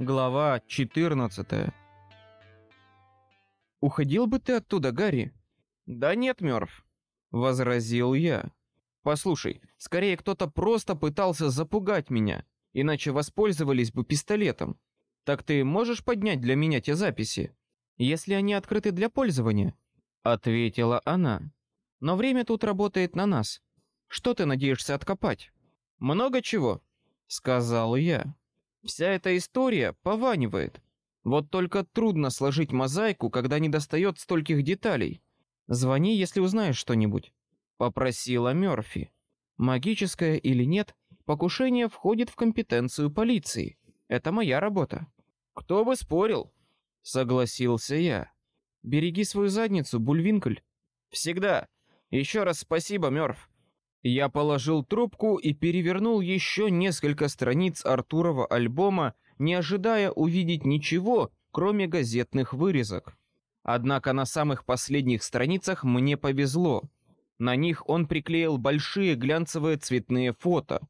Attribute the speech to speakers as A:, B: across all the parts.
A: Глава 14. Уходил бы ты оттуда, Гарри? Да нет, Мёрф, возразил я. Послушай, скорее кто-то просто пытался запугать меня, иначе воспользовались бы пистолетом. Так ты можешь поднять для меня те записи, если они открыты для пользования? Ответила она. Но время тут работает на нас. Что ты надеешься откопать? Много чего, сказал я. Вся эта история пованивает. Вот только трудно сложить мозаику, когда не достает стольких деталей. Звони, если узнаешь что-нибудь, попросила Мёрфи. Магическое или нет, покушение входит в компетенцию полиции. Это моя работа. Кто бы спорил? Согласился я. Береги свою задницу, Бульвинкль. Всегда. Еще раз спасибо, Мёрф. Я положил трубку и перевернул еще несколько страниц Артурова альбома, не ожидая увидеть ничего, кроме газетных вырезок. Однако на самых последних страницах мне повезло. На них он приклеил большие глянцевые цветные фото.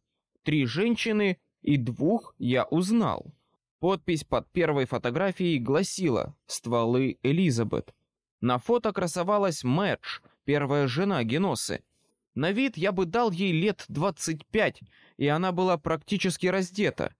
A: Три женщины и двух я узнал. Подпись под первой фотографией гласила «Стволы Элизабет». На фото красовалась Мэтч, первая жена Геносы, на вид я бы дал ей лет двадцать пять, и она была практически раздета.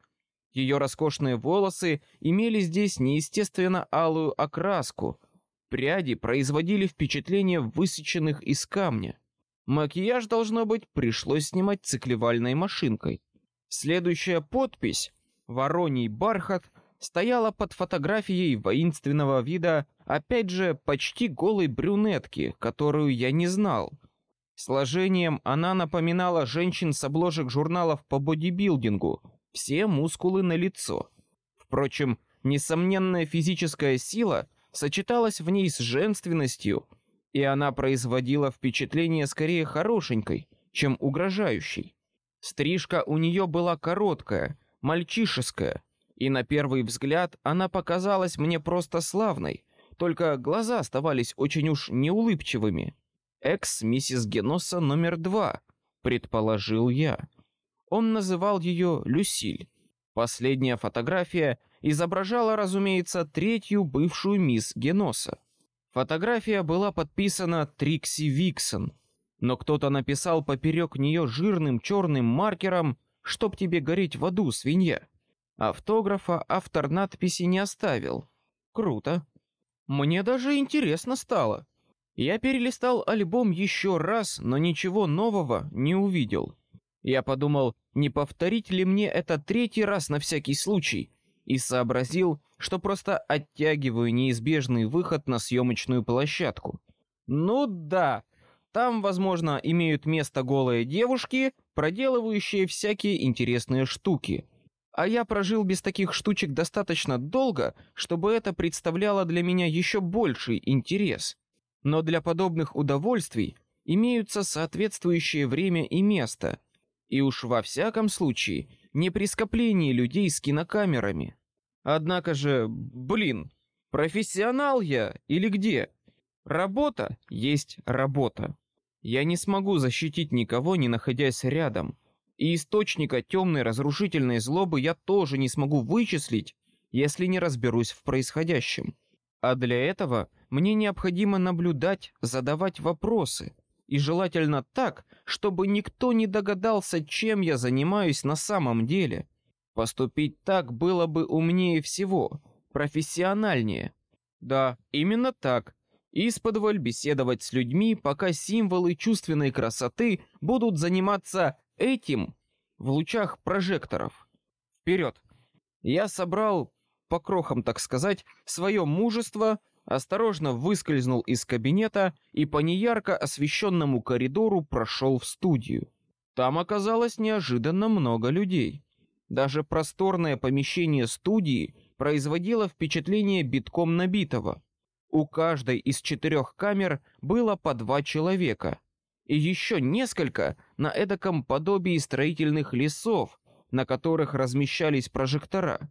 A: Ее роскошные волосы имели здесь неестественно алую окраску. Пряди производили впечатление высеченных из камня. Макияж должно быть пришлось снимать циклевальной машинкой. Следующая подпись "Вороний бархат" стояла под фотографией воинственного вида, опять же почти голой брюнетки, которую я не знал. Сложением она напоминала женщин с обложек журналов по бодибилдингу, все мускулы на лицо. Впрочем, несомненная физическая сила сочеталась в ней с женственностью, и она производила впечатление скорее хорошенькой, чем угрожающей. Стрижка у нее была короткая, мальчишеская, и на первый взгляд она показалась мне просто славной, только глаза оставались очень уж неулыбчивыми. Экс миссис Геноса номер два, предположил я. Он называл ее Люсиль. Последняя фотография изображала, разумеется, третью бывшую мисс Геноса. Фотография была подписана Трикси Виксон, но кто-то написал поперек нее жирным черным маркером, чтоб тебе гореть в аду, свинья. Автографа автор надписи не оставил. Круто. Мне даже интересно стало. Я перелистал альбом еще раз, но ничего нового не увидел. Я подумал, не повторить ли мне это третий раз на всякий случай, и сообразил, что просто оттягиваю неизбежный выход на съемочную площадку. Ну да, там, возможно, имеют место голые девушки, проделывающие всякие интересные штуки. А я прожил без таких штучек достаточно долго, чтобы это представляло для меня еще больший интерес. Но для подобных удовольствий имеются соответствующее время и место, и уж во всяком случае не при скоплении людей с кинокамерами. Однако же, блин, профессионал я или где? Работа есть работа. Я не смогу защитить никого, не находясь рядом, и источника темной разрушительной злобы я тоже не смогу вычислить, если не разберусь в происходящем. А для этого мне необходимо наблюдать, задавать вопросы, и желательно так, чтобы никто не догадался, чем я занимаюсь на самом деле. Поступить так было бы умнее всего, профессиональнее. Да, именно так. Исподволь беседовать с людьми, пока символы чувственной красоты будут заниматься этим в лучах прожекторов. Вперед! Я собрал по крохам, так сказать, свое мужество осторожно выскользнул из кабинета и по неярко освещенному коридору прошел в студию. Там оказалось неожиданно много людей. Даже просторное помещение студии производило впечатление битком набитого. У каждой из четырех камер было по два человека, и еще несколько на эдаком подобии строительных лесов, на которых размещались прожектора.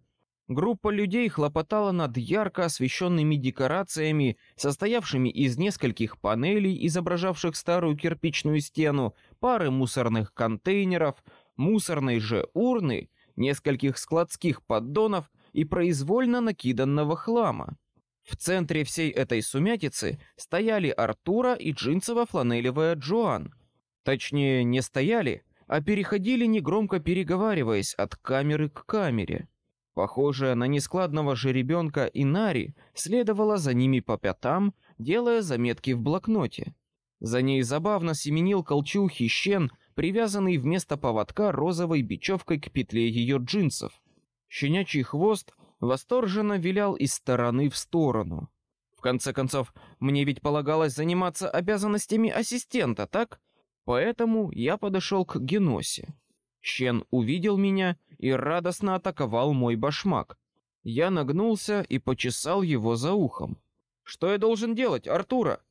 A: Группа людей хлопотала над ярко освещенными декорациями, состоявшими из нескольких панелей, изображавших старую кирпичную стену, пары мусорных контейнеров, мусорной же урны, нескольких складских поддонов и произвольно накиданного хлама. В центре всей этой сумятицы стояли Артура и джинсово-фланелевая Джоан. Точнее, не стояли, а переходили негромко переговариваясь от камеры к камере. Похожая на нескладного жеребенка Инари следовала за ними по пятам, делая заметки в блокноте. За ней забавно семенил колчухий щен, привязанный вместо поводка розовой бечевкой к петле ее джинсов. Щенячий хвост восторженно вилял из стороны в сторону. В конце концов, мне ведь полагалось заниматься обязанностями ассистента, так? Поэтому я подошел к Геносе. Щен увидел меня и радостно атаковал мой башмак. Я нагнулся и почесал его за ухом. Что я должен делать, Артура?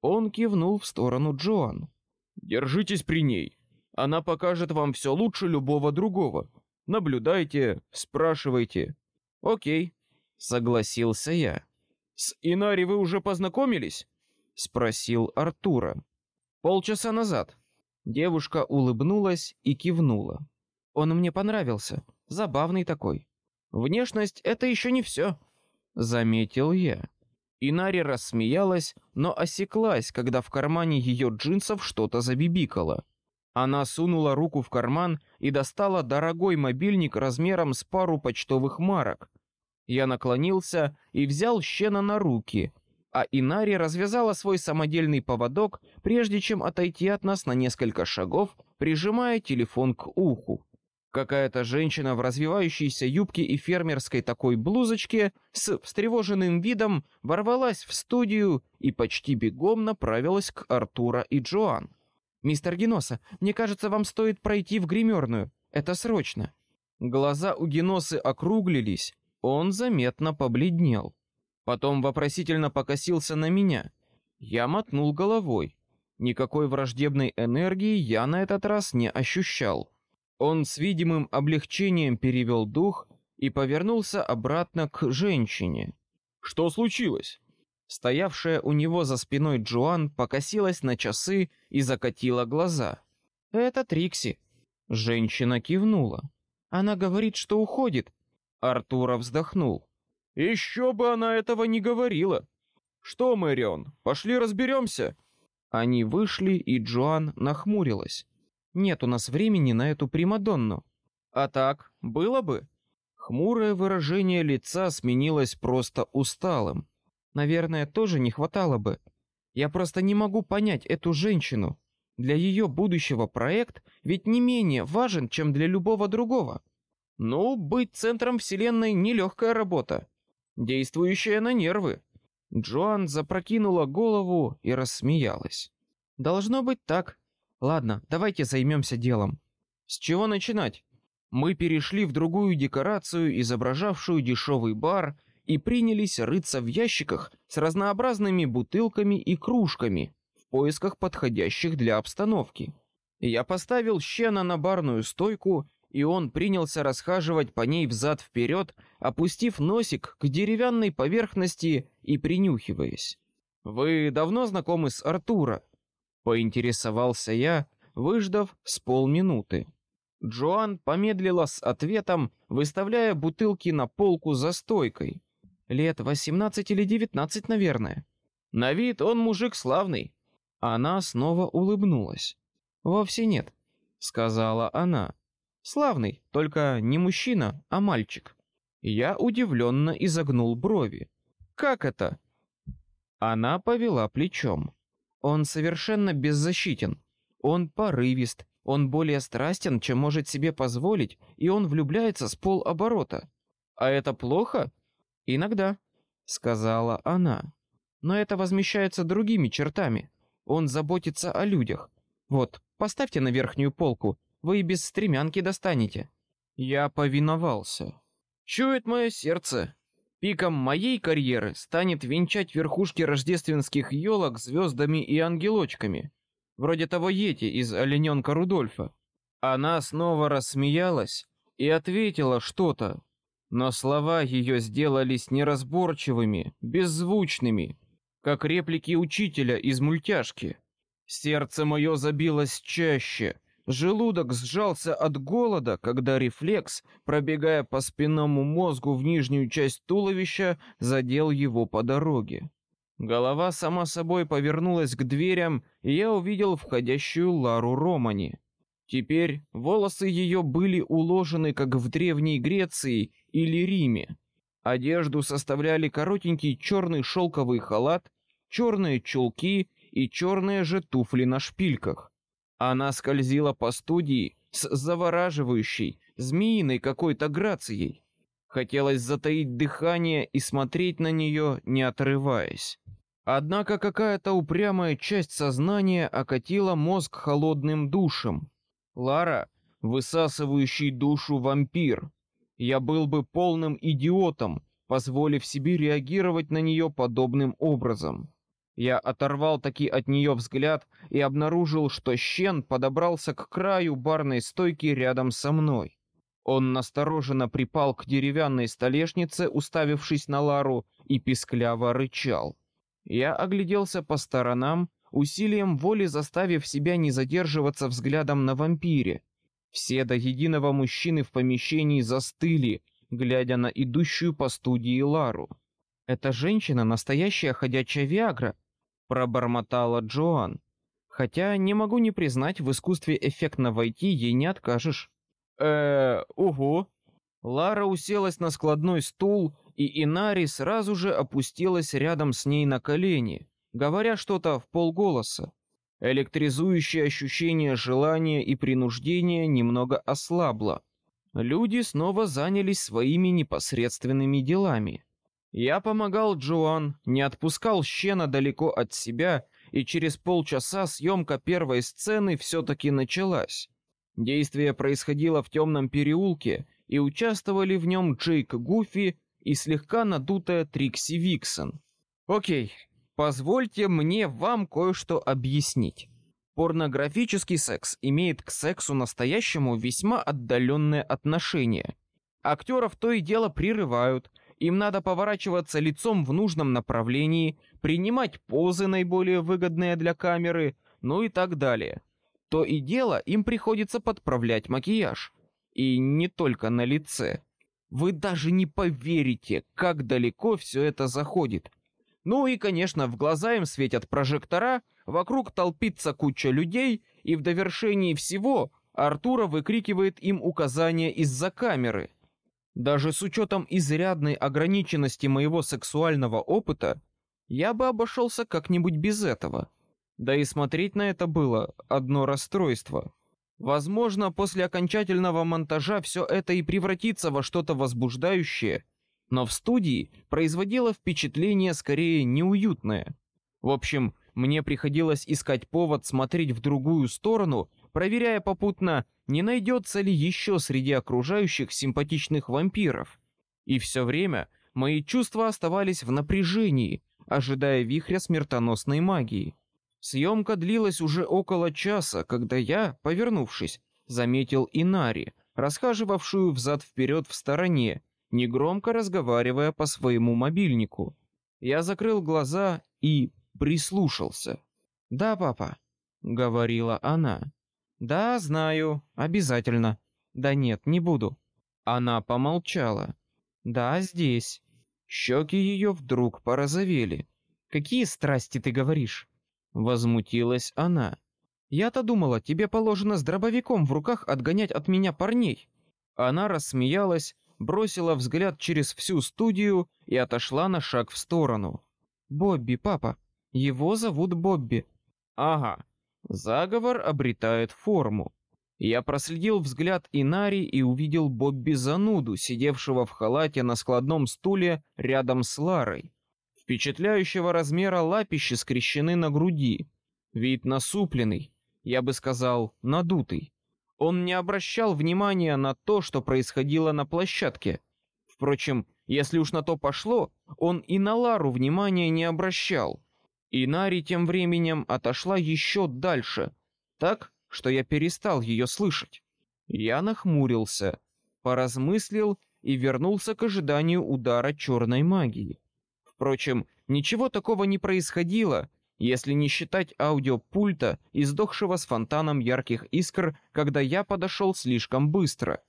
A: Он кивнул в сторону Джоан. Держитесь при ней. Она покажет вам все лучше любого другого. Наблюдайте, спрашивайте. Окей, согласился я. С Инари вы уже познакомились? спросил Артура. Полчаса назад. Девушка улыбнулась и кивнула. Он мне понравился, забавный такой. Внешность это еще не все, заметил я. Инари рассмеялась, но осеклась, когда в кармане ее джинсов что-то забибикало. Она сунула руку в карман и достала дорогой мобильник размером с пару почтовых марок. Я наклонился и взял Щена на руки, а Инари развязала свой самодельный поводок, прежде чем отойти от нас на несколько шагов, прижимая телефон к уху. Какая-то женщина в развивающейся юбке и фермерской такой блузочке с встревоженным видом ворвалась в студию и почти бегом направилась к Артура и Джоан. Мистер Геноса, мне кажется, вам стоит пройти в гримерную. Это срочно. Глаза у Геносы округлились, он заметно побледнел. Потом вопросительно покосился на меня. Я мотнул головой. Никакой враждебной энергии я на этот раз не ощущал. Он с видимым облегчением перевел дух и повернулся обратно к женщине. Что случилось? Стоявшая у него за спиной Джоан покосилась на часы и закатила глаза. Это Трикси. Женщина кивнула. Она говорит, что уходит. Артура вздохнул. Еще бы она этого не говорила. Что, Мэрион, пошли разберемся. Они вышли, и Джоан нахмурилась. Нет у нас времени на эту примадонну. А так было бы. Хмурое выражение лица сменилось просто усталым. Наверное, тоже не хватало бы. Я просто не могу понять эту женщину. Для ее будущего проект ведь не менее важен, чем для любого другого. Ну, быть центром вселенной нелегкая работа, действующая на нервы. Джоан запрокинула голову и рассмеялась. Должно быть так. Ладно, давайте займемся делом. С чего начинать? Мы перешли в другую декорацию, изображавшую дешевый бар, и принялись рыться в ящиках с разнообразными бутылками и кружками в поисках подходящих для обстановки. Я поставил щена на барную стойку, и он принялся расхаживать по ней взад вперед, опустив носик к деревянной поверхности и принюхиваясь. Вы давно знакомы с Артура? Поинтересовался я, выждав с полминуты. Джоан помедлила с ответом, выставляя бутылки на полку за стойкой. Лет восемнадцать или девятнадцать, наверное. На вид он мужик славный. Она снова улыбнулась. Вовсе нет, сказала она. Славный, только не мужчина, а мальчик. Я удивленно изогнул брови. Как это? Она повела плечом. Он совершенно беззащитен. Он порывист, он более страстен, чем может себе позволить, и он влюбляется с полоборота. А это плохо? Иногда, сказала она. Но это возмещается другими чертами. Он заботится о людях. Вот, поставьте на верхнюю полку, вы и без стремянки достанете. Я повиновался. Чует мое сердце, Пиком моей карьеры станет венчать верхушки рождественских елок звездами и ангелочками, вроде того Йети из Олененка Рудольфа. Она снова рассмеялась и ответила что-то, но слова ее сделались неразборчивыми, беззвучными, как реплики учителя из мультяшки. Сердце мое забилось чаще, Желудок сжался от голода, когда рефлекс, пробегая по спинному мозгу в нижнюю часть туловища, задел его по дороге. Голова сама собой повернулась к дверям, и я увидел входящую Лару Романи. Теперь волосы ее были уложены, как в древней Греции или Риме. Одежду составляли коротенький черный шелковый халат, черные чулки и черные же туфли на шпильках. Она скользила по студии с завораживающей, змеиной какой-то грацией. Хотелось затаить дыхание и смотреть на нее, не отрываясь. Однако какая-то упрямая часть сознания окатила мозг холодным душем. Лара, высасывающий душу вампир. Я был бы полным идиотом, позволив себе реагировать на нее подобным образом. Я оторвал таки от нее взгляд и обнаружил, что Щен подобрался к краю барной стойки рядом со мной. Он настороженно припал к деревянной столешнице, уставившись на Лару, и пискляво рычал. Я огляделся по сторонам, усилием воли заставив себя не задерживаться взглядом на вампире. Все до единого мужчины в помещении застыли, глядя на идущую по студии Лару. Эта женщина настоящая ходячая Виагра, пробормотала Джоан. Хотя не могу не признать, в искусстве эффектно войти ей не откажешь. Э, угу. Лара уселась на складной стул, и Инари сразу же опустилась рядом с ней на колени, говоря что-то в полголоса. Электризующее ощущение желания и принуждения немного ослабло. Люди снова занялись своими непосредственными делами. Я помогал Джоан, не отпускал Щена далеко от себя, и через полчаса съемка первой сцены все-таки началась. Действие происходило в темном переулке, и участвовали в нем Джейк Гуфи и слегка надутая Трикси Виксон. Окей, позвольте мне вам кое-что объяснить. Порнографический секс имеет к сексу настоящему весьма отдаленное отношение. Актеров то и дело прерывают, им надо поворачиваться лицом в нужном направлении, принимать позы наиболее выгодные для камеры, ну и так далее. То и дело им приходится подправлять макияж. И не только на лице. Вы даже не поверите, как далеко все это заходит. Ну и, конечно, в глаза им светят прожектора, вокруг толпится куча людей, и в довершении всего Артура выкрикивает им указания из-за камеры. Даже с учетом изрядной ограниченности моего сексуального опыта, я бы обошелся как-нибудь без этого. Да и смотреть на это было одно расстройство. Возможно, после окончательного монтажа все это и превратится во что-то возбуждающее, но в студии производило впечатление скорее неуютное. В общем, мне приходилось искать повод смотреть в другую сторону, проверяя попутно, не найдется ли еще среди окружающих симпатичных вампиров. И все время мои чувства оставались в напряжении, ожидая вихря смертоносной магии. Съемка длилась уже около часа, когда я, повернувшись, заметил Инари, расхаживавшую взад-вперед в стороне, негромко разговаривая по своему мобильнику. Я закрыл глаза и прислушался. «Да, папа», — говорила она. Да, знаю, обязательно. Да нет, не буду. Она помолчала. Да, здесь. Щеки ее вдруг порозовели. Какие страсти ты говоришь? Возмутилась она. Я-то думала, тебе положено с дробовиком в руках отгонять от меня парней. Она рассмеялась, бросила взгляд через всю студию и отошла на шаг в сторону. Бобби, папа, его зовут Бобби. Ага, Заговор обретает форму. Я проследил взгляд Инари и увидел Бобби Зануду, сидевшего в халате на складном стуле рядом с Ларой. Впечатляющего размера лапищи скрещены на груди. Вид насупленный, я бы сказал, надутый. Он не обращал внимания на то, что происходило на площадке. Впрочем, если уж на то пошло, он и на Лару внимания не обращал. И Нари тем временем отошла еще дальше, так, что я перестал ее слышать. Я нахмурился, поразмыслил и вернулся к ожиданию удара черной магии. Впрочем, ничего такого не происходило, если не считать аудиопульта, издохшего с фонтаном ярких искр, когда я подошел слишком быстро.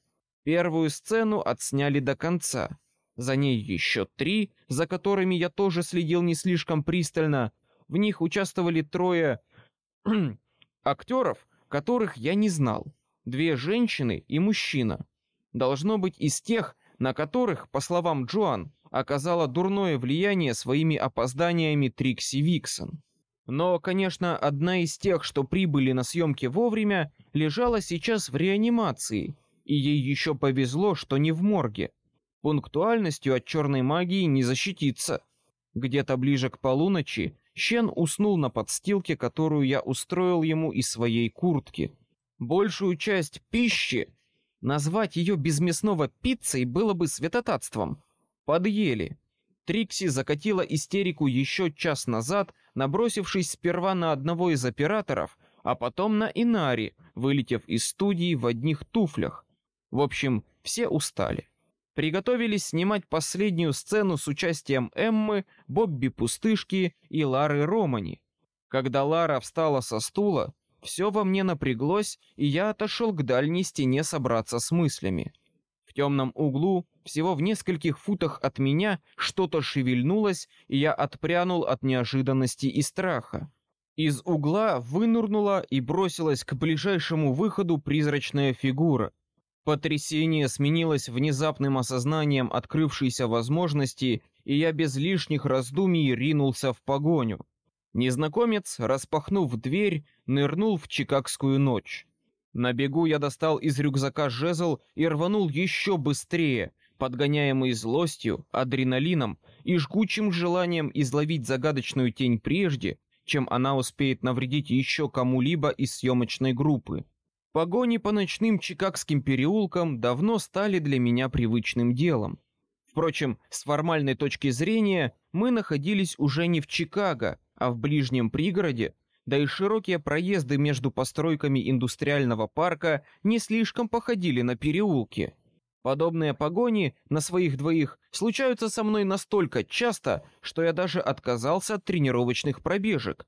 A: Первую сцену отсняли до конца. За ней еще три, за которыми я тоже следил не слишком пристально. В них участвовали трое актеров, которых я не знал. Две женщины и мужчина. Должно быть из тех, на которых, по словам Джоан, оказала дурное влияние своими опозданиями Трикси Виксон. Но, конечно, одна из тех, что прибыли на съемки вовремя, лежала сейчас в реанимации, и ей еще повезло, что не в морге. Пунктуальностью от черной магии не защититься. Где-то ближе к полуночи Щен уснул на подстилке, которую я устроил ему из своей куртки. Большую часть пищи, назвать ее без мясного пиццей было бы святотатством, подъели. Трикси закатила истерику еще час назад, набросившись сперва на одного из операторов, а потом на Инари, вылетев из студии в одних туфлях. В общем, все устали. Приготовились снимать последнюю сцену с участием Эммы, Бобби Пустышки и Лары Романи. Когда Лара встала со стула, все во мне напряглось, и я отошел к дальней стене собраться с мыслями. В темном углу всего в нескольких футах от меня что-то шевельнулось, и я отпрянул от неожиданности и страха. Из угла вынурнула и бросилась к ближайшему выходу призрачная фигура. Потрясение сменилось внезапным осознанием открывшейся возможности, и я без лишних раздумий ринулся в погоню. Незнакомец, распахнув дверь, нырнул в чикагскую ночь. На бегу я достал из рюкзака жезл и рванул еще быстрее, подгоняемый злостью, адреналином и жгучим желанием изловить загадочную тень прежде, чем она успеет навредить еще кому-либо из съемочной группы. Погони по ночным чикагским переулкам давно стали для меня привычным делом. Впрочем, с формальной точки зрения мы находились уже не в Чикаго, а в ближнем пригороде, да и широкие проезды между постройками индустриального парка не слишком походили на переулки. Подобные погони на своих двоих случаются со мной настолько часто, что я даже отказался от тренировочных пробежек.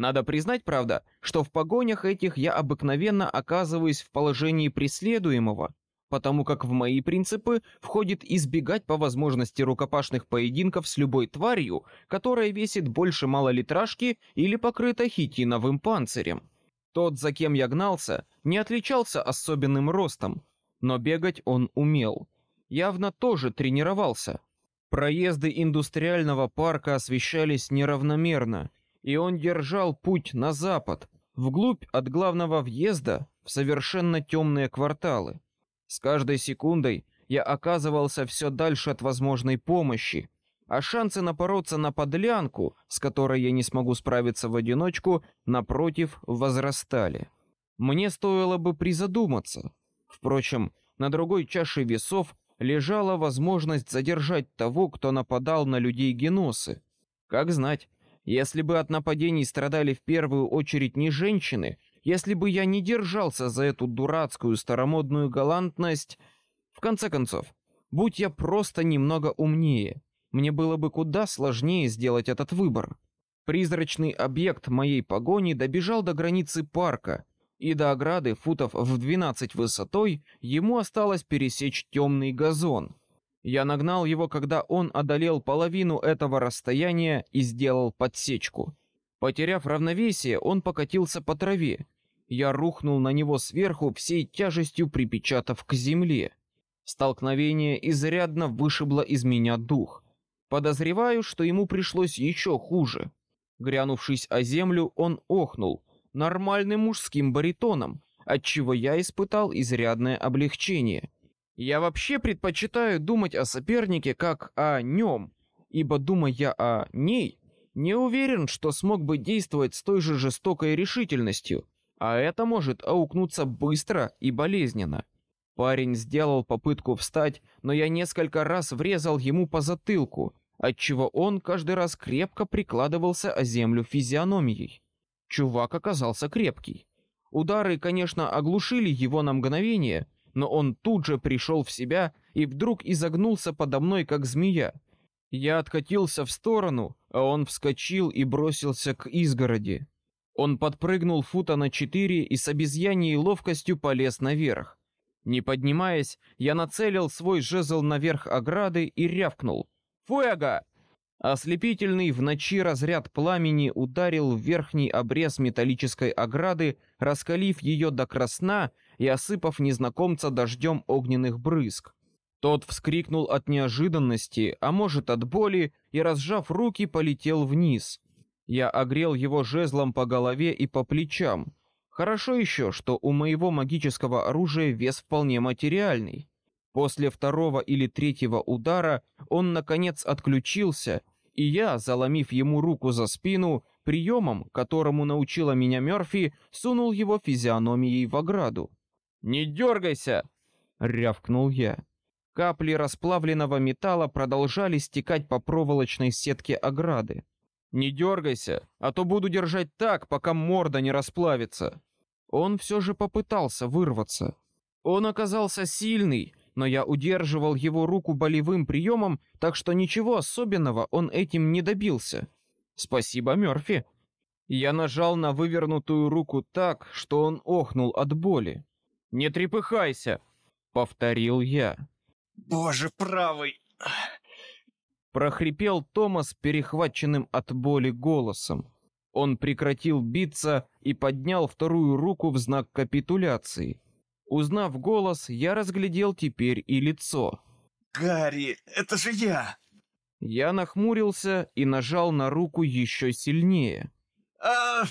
A: Надо признать, правда, что в погонях этих я обыкновенно оказываюсь в положении преследуемого, потому как в мои принципы входит избегать по возможности рукопашных поединков с любой тварью, которая весит больше малолитражки или покрыта хитиновым панцирем. Тот, за кем я гнался, не отличался особенным ростом, но бегать он умел. Явно тоже тренировался. Проезды индустриального парка освещались неравномерно, и он держал путь на запад, вглубь от главного въезда в совершенно темные кварталы. С каждой секундой я оказывался все дальше от возможной помощи, а шансы напороться на подлянку, с которой я не смогу справиться в одиночку, напротив, возрастали. Мне стоило бы призадуматься, Впрочем, на другой чаше весов лежала возможность задержать того, кто нападал на людей Геносы. Как знать, если бы от нападений страдали в первую очередь не женщины, если бы я не держался за эту дурацкую старомодную галантность, в конце концов, будь я просто немного умнее, мне было бы куда сложнее сделать этот выбор. Призрачный объект моей погони добежал до границы парка, и до ограды футов в двенадцать высотой ему осталось пересечь темный газон. Я нагнал его, когда он одолел половину этого расстояния и сделал подсечку. Потеряв равновесие, он покатился по траве. Я рухнул на него сверху, всей тяжестью припечатав к земле. Столкновение изрядно вышибло из меня дух. Подозреваю, что ему пришлось еще хуже. Грянувшись о землю, он охнул, нормальным мужским баритоном, отчего я испытал изрядное облегчение. Я вообще предпочитаю думать о сопернике как о нем, ибо думая о ней, не уверен, что смог бы действовать с той же жестокой решительностью, а это может аукнуться быстро и болезненно. Парень сделал попытку встать, но я несколько раз врезал ему по затылку, отчего он каждый раз крепко прикладывался о землю физиономией. Чувак оказался крепкий. Удары, конечно, оглушили его на мгновение, но он тут же пришел в себя и вдруг изогнулся подо мной, как змея. Я откатился в сторону, а он вскочил и бросился к изгороди. Он подпрыгнул фута на четыре и с обезьяньей ловкостью полез наверх. Не поднимаясь, я нацелил свой жезл наверх ограды и рявкнул. «Фуэго!» Ослепительный в ночи разряд пламени ударил в верхний обрез металлической ограды, раскалив ее до красна и осыпав незнакомца дождем огненных брызг. Тот вскрикнул от неожиданности, а может от боли, и, разжав руки, полетел вниз. Я огрел его жезлом по голове и по плечам. Хорошо еще, что у моего магического оружия вес вполне материальный. После второго или третьего удара он, наконец, отключился, и я, заломив ему руку за спину, приемом, которому научила меня Мерфи, сунул его физиономией в ограду. «Не дергайся!» — рявкнул я. Капли расплавленного металла продолжали стекать по проволочной сетке ограды. «Не дергайся, а то буду держать так, пока морда не расплавится». Он все же попытался вырваться. Он оказался сильный, но я удерживал его руку болевым приемом, так что ничего особенного он этим не добился. Спасибо, Мерфи. Я нажал на вывернутую руку так, что он охнул от боли. Не трепыхайся, повторил я.
B: Боже правый!
A: Прохрипел Томас перехваченным от боли голосом. Он прекратил биться и поднял вторую руку в знак капитуляции. Узнав голос, я разглядел теперь и лицо.
B: «Гарри, это же я!»
A: Я нахмурился и нажал на руку еще сильнее.
B: а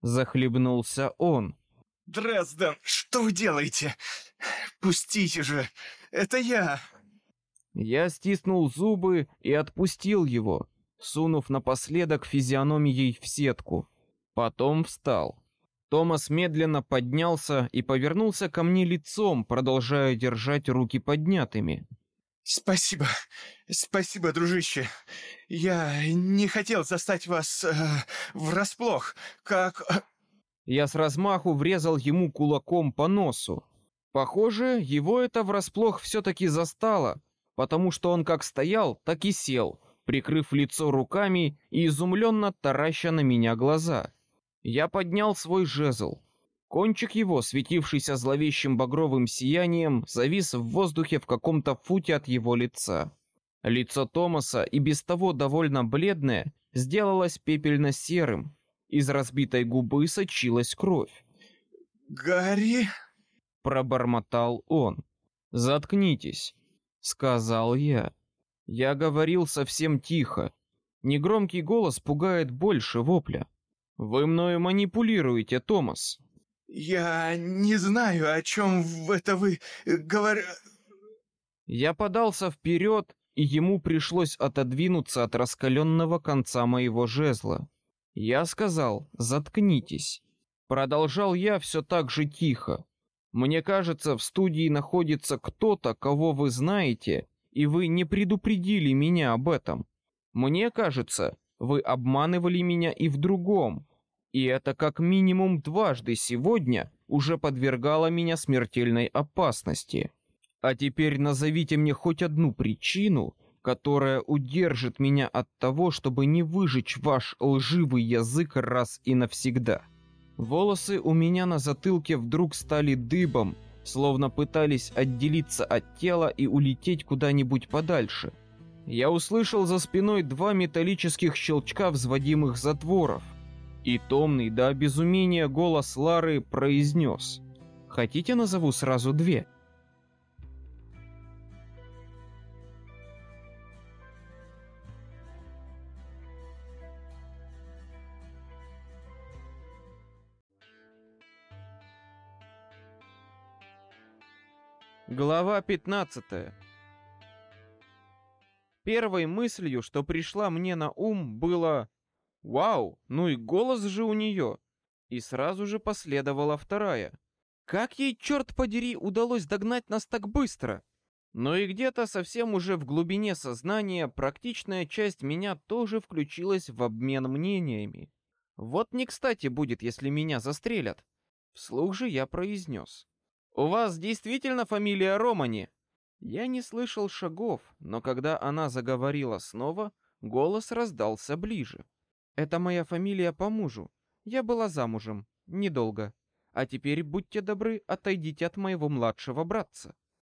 A: Захлебнулся он.
B: Дрезден, что вы делаете? Пустите же, это я!»
A: Я стиснул зубы и отпустил его, сунув напоследок физиономией в сетку. Потом встал. Томас медленно поднялся и повернулся ко мне лицом, продолжая держать руки поднятыми.
B: «Спасибо, спасибо, дружище. Я не хотел застать вас э, врасплох, как...»
A: Я с размаху врезал ему кулаком по носу. Похоже, его это врасплох все-таки застало, потому что он как стоял, так и сел, прикрыв лицо руками и изумленно тараща на меня глаза. Я поднял свой жезл. Кончик его, светившийся зловещим багровым сиянием, завис в воздухе в каком-то футе от его лица. Лицо Томаса, и без того довольно бледное, сделалось пепельно-серым. Из разбитой губы сочилась кровь.
B: «Гарри?»
A: — пробормотал он. «Заткнитесь», — сказал я. Я говорил совсем тихо. Негромкий голос пугает больше вопля. Вы мною манипулируете, Томас.
B: Я не знаю, о чем это вы говор...
A: Я подался вперед, и ему пришлось отодвинуться от раскаленного конца моего жезла. Я сказал, заткнитесь. Продолжал я все так же тихо. Мне кажется, в студии находится кто-то, кого вы знаете, и вы не предупредили меня об этом. Мне кажется, вы обманывали меня и в другом, и это как минимум дважды сегодня уже подвергало меня смертельной опасности. А теперь назовите мне хоть одну причину, которая удержит меня от того, чтобы не выжечь ваш лживый язык раз и навсегда. Волосы у меня на затылке вдруг стали дыбом, словно пытались отделиться от тела и улететь куда-нибудь подальше. Я услышал за спиной два металлических щелчка взводимых затворов. И томный до обезумения голос Лары произнес. «Хотите, назову сразу две?» Глава 15 Первой мыслью, что пришла мне на ум, было Вау, ну и голос же у нее. И сразу же последовала вторая. Как ей, черт подери, удалось догнать нас так быстро? Но и где-то совсем уже в глубине сознания практичная часть меня тоже включилась в обмен мнениями. Вот не кстати будет, если меня застрелят. Вслух же я произнес. «У вас действительно фамилия Романи?» Я не слышал шагов, но когда она заговорила снова, голос раздался ближе. «Это моя фамилия по мужу. Я была замужем. Недолго. А теперь, будьте добры, отойдите от моего младшего братца».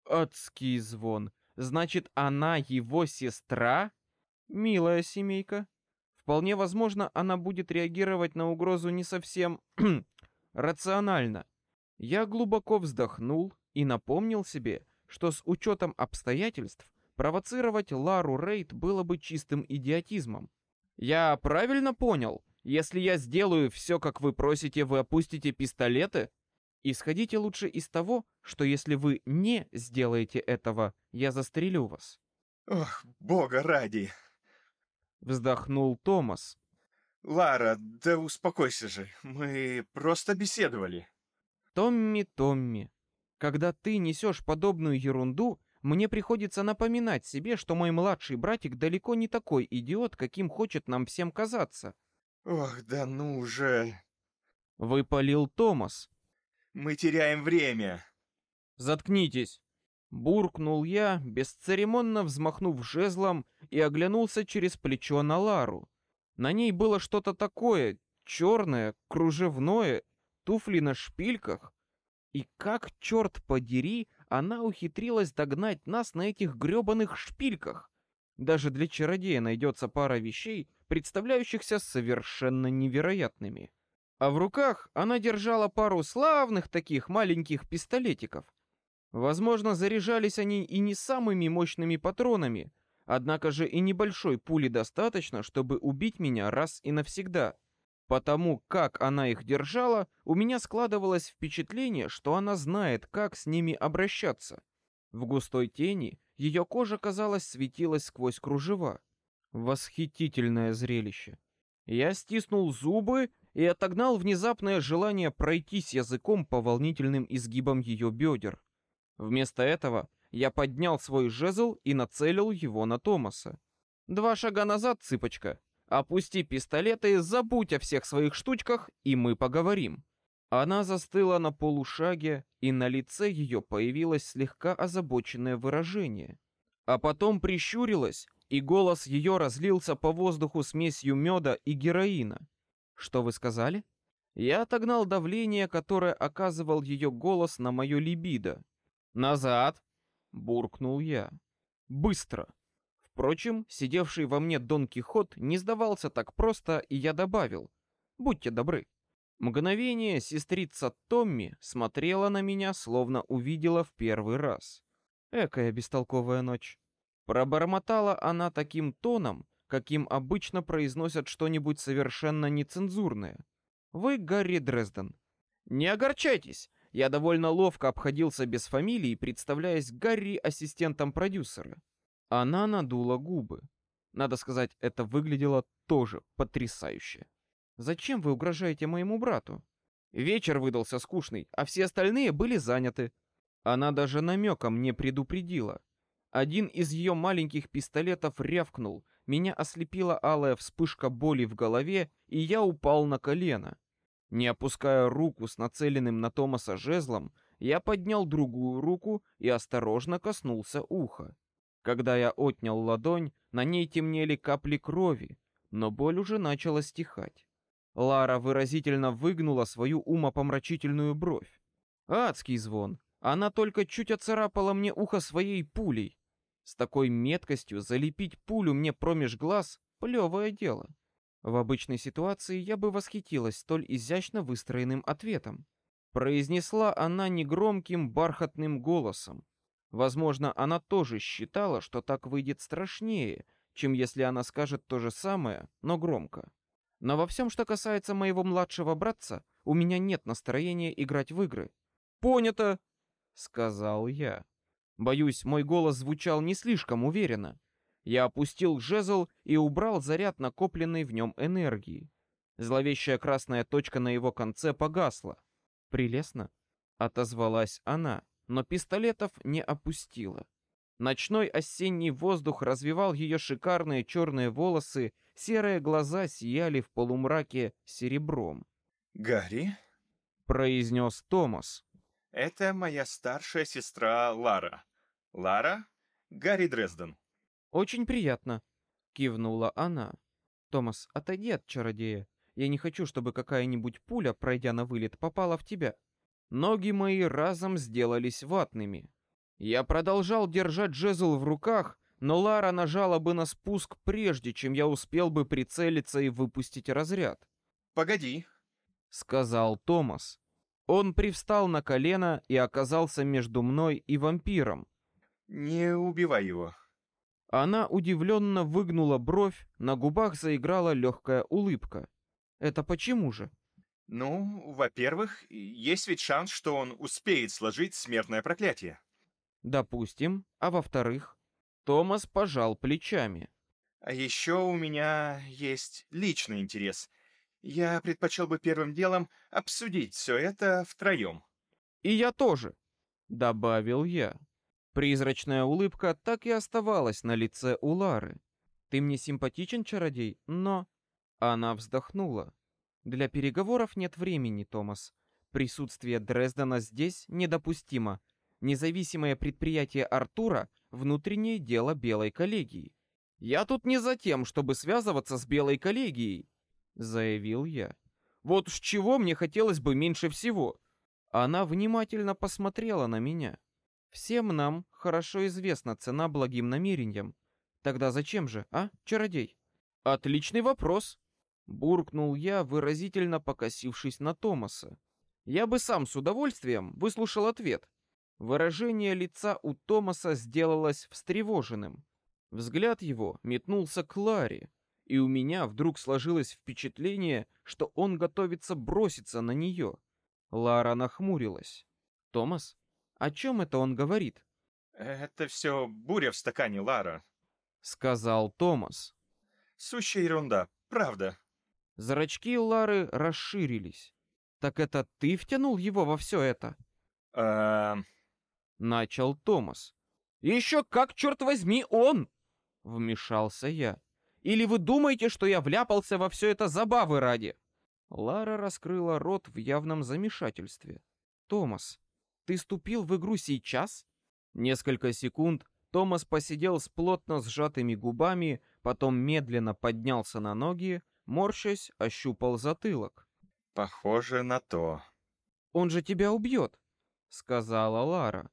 A: Адский звон. Значит, она его сестра? Милая семейка. Вполне возможно, она будет реагировать на угрозу не совсем рационально. Я глубоко вздохнул и напомнил себе, что с учетом обстоятельств провоцировать Лару Рейд было бы чистым идиотизмом. Я правильно понял? Если я сделаю все, как вы просите, вы опустите пистолеты? Исходите лучше из того, что если вы не сделаете этого, я застрелю вас.
B: Ох, бога ради.
A: Вздохнул Томас.
B: Лара, да успокойся же, мы просто беседовали.
A: Томми, Томми, когда ты несешь подобную ерунду, мне приходится напоминать себе, что мой младший братик далеко не такой идиот, каким хочет нам всем казаться.
B: Ох, да ну уже.
A: Выпалил Томас.
B: Мы теряем время.
A: Заткнитесь. Буркнул я, бесцеремонно взмахнув жезлом и оглянулся через плечо на Лару. На ней было что-то такое, черное, кружевное, туфли на шпильках, и как, черт подери, она ухитрилась догнать нас на этих грёбаных шпильках? Даже для чародея найдется пара вещей, представляющихся совершенно невероятными. А в руках она держала пару славных таких маленьких пистолетиков. Возможно, заряжались они и не самыми мощными патронами, однако же и небольшой пули достаточно, чтобы убить меня раз и навсегда. Потому как она их держала, у меня складывалось впечатление, что она знает, как с ними обращаться. В густой тени ее кожа, казалось, светилась сквозь кружева. Восхитительное зрелище. Я стиснул зубы и отогнал внезапное желание пройтись языком по волнительным изгибам ее бедер. Вместо этого я поднял свой жезл и нацелил его на Томаса. «Два шага назад, цыпочка!» Опусти пистолеты, забудь о всех своих штучках, и мы поговорим. Она застыла на полушаге, и на лице ее появилось слегка озабоченное выражение. А потом прищурилась, и голос ее разлился по воздуху смесью меда и героина. Что вы сказали? Я отогнал давление, которое оказывал ее голос на мое либидо. Назад, буркнул я. Быстро. Впрочем, сидевший во мне Дон Кихот не сдавался так просто, и я добавил: "Будьте добры". Мгновение сестрица Томми смотрела на меня, словно увидела в первый раз. Экая бестолковая ночь. Пробормотала она таким тоном, каким обычно произносят что-нибудь совершенно нецензурное. Вы Гарри Дрезден. Не огорчайтесь, я довольно ловко обходился без фамилии, представляясь Гарри ассистентом продюсера. Она надула губы. Надо сказать, это выглядело тоже потрясающе. Зачем вы угрожаете моему брату? Вечер выдался скучный, а все остальные были заняты. Она даже намеком не предупредила. Один из ее маленьких пистолетов рявкнул, меня ослепила алая вспышка боли в голове, и я упал на колено. Не опуская руку с нацеленным на Томаса жезлом, я поднял другую руку и осторожно коснулся уха. Когда я отнял ладонь, на ней темнели капли крови, но боль уже начала стихать. Лара выразительно выгнула свою умопомрачительную бровь. Адский звон. Она только чуть оцарапала мне ухо своей пулей. С такой меткостью залепить пулю мне промеж глаз — плевое дело. В обычной ситуации я бы восхитилась столь изящно выстроенным ответом. Произнесла она негромким бархатным голосом. Возможно, она тоже считала, что так выйдет страшнее, чем если она скажет то же самое, но громко. Но во всем, что касается моего младшего братца, у меня нет настроения играть в игры. Понято, сказал я. Боюсь, мой голос звучал не слишком уверенно. Я опустил жезл и убрал заряд накопленной в нем энергии. Зловещая красная точка на его конце погасла. Прелестно, отозвалась она но пистолетов не опустила. Ночной осенний воздух развивал ее шикарные черные волосы, серые глаза сияли в полумраке серебром.
B: «Гарри?»
A: — произнес Томас.
B: «Это моя старшая сестра Лара. Лара, Гарри Дрезден.
A: Очень приятно, кивнула она. Томас, отойди от чародея. Я не хочу, чтобы какая-нибудь пуля, пройдя на вылет, попала в тебя. Ноги мои разом сделались ватными. Я продолжал держать жезл в руках, но Лара нажала бы на спуск прежде, чем я успел бы прицелиться и выпустить разряд.
B: «Погоди», —
A: сказал Томас. Он привстал на колено и оказался между мной и вампиром.
B: «Не убивай его».
A: Она удивленно выгнула бровь, на губах заиграла легкая улыбка. «Это почему же?»
B: «Ну, во-первых, есть ведь шанс, что он успеет сложить смертное проклятие».
A: «Допустим. А во-вторых?» Томас пожал плечами.
B: «А еще у меня есть личный интерес. Я предпочел бы первым делом обсудить все это втроем».
A: «И я тоже», — добавил я. Призрачная улыбка так и оставалась на лице у Лары. «Ты мне симпатичен, чародей, но...» Она вздохнула. «Для переговоров нет времени, Томас. Присутствие Дрездена здесь недопустимо. Независимое предприятие Артура — внутреннее дело Белой коллегии. Я тут не за тем, чтобы связываться с Белой коллегией, заявил я. Вот с чего мне хотелось бы меньше всего. Она внимательно посмотрела на меня. Всем нам хорошо известна цена благим намерениям. Тогда зачем же, а, чародей? Отличный вопрос, буркнул я, выразительно покосившись на Томаса. Я бы сам с удовольствием выслушал ответ. Выражение лица у Томаса сделалось встревоженным. Взгляд его метнулся к Ларе, и у меня вдруг сложилось впечатление, что он готовится броситься на нее. Лара нахмурилась. «Томас, о чем это он говорит?»
B: «Это все буря в стакане, Лара», —
A: сказал Томас.
B: «Сущая ерунда, правда».
A: Зрачки Лары расширились. «Так это ты втянул его во все это?»
B: «Эм...»
A: начал Томас. Еще как, черт возьми, он! Вмешался я. Или вы думаете, что я вляпался во все это забавы ради? Лара раскрыла рот в явном замешательстве. Томас, ты ступил в игру сейчас? Несколько секунд Томас посидел с плотно сжатыми губами, потом медленно поднялся на ноги, морщась, ощупал затылок.
B: Похоже на то.
A: Он же тебя убьет, сказала Лара.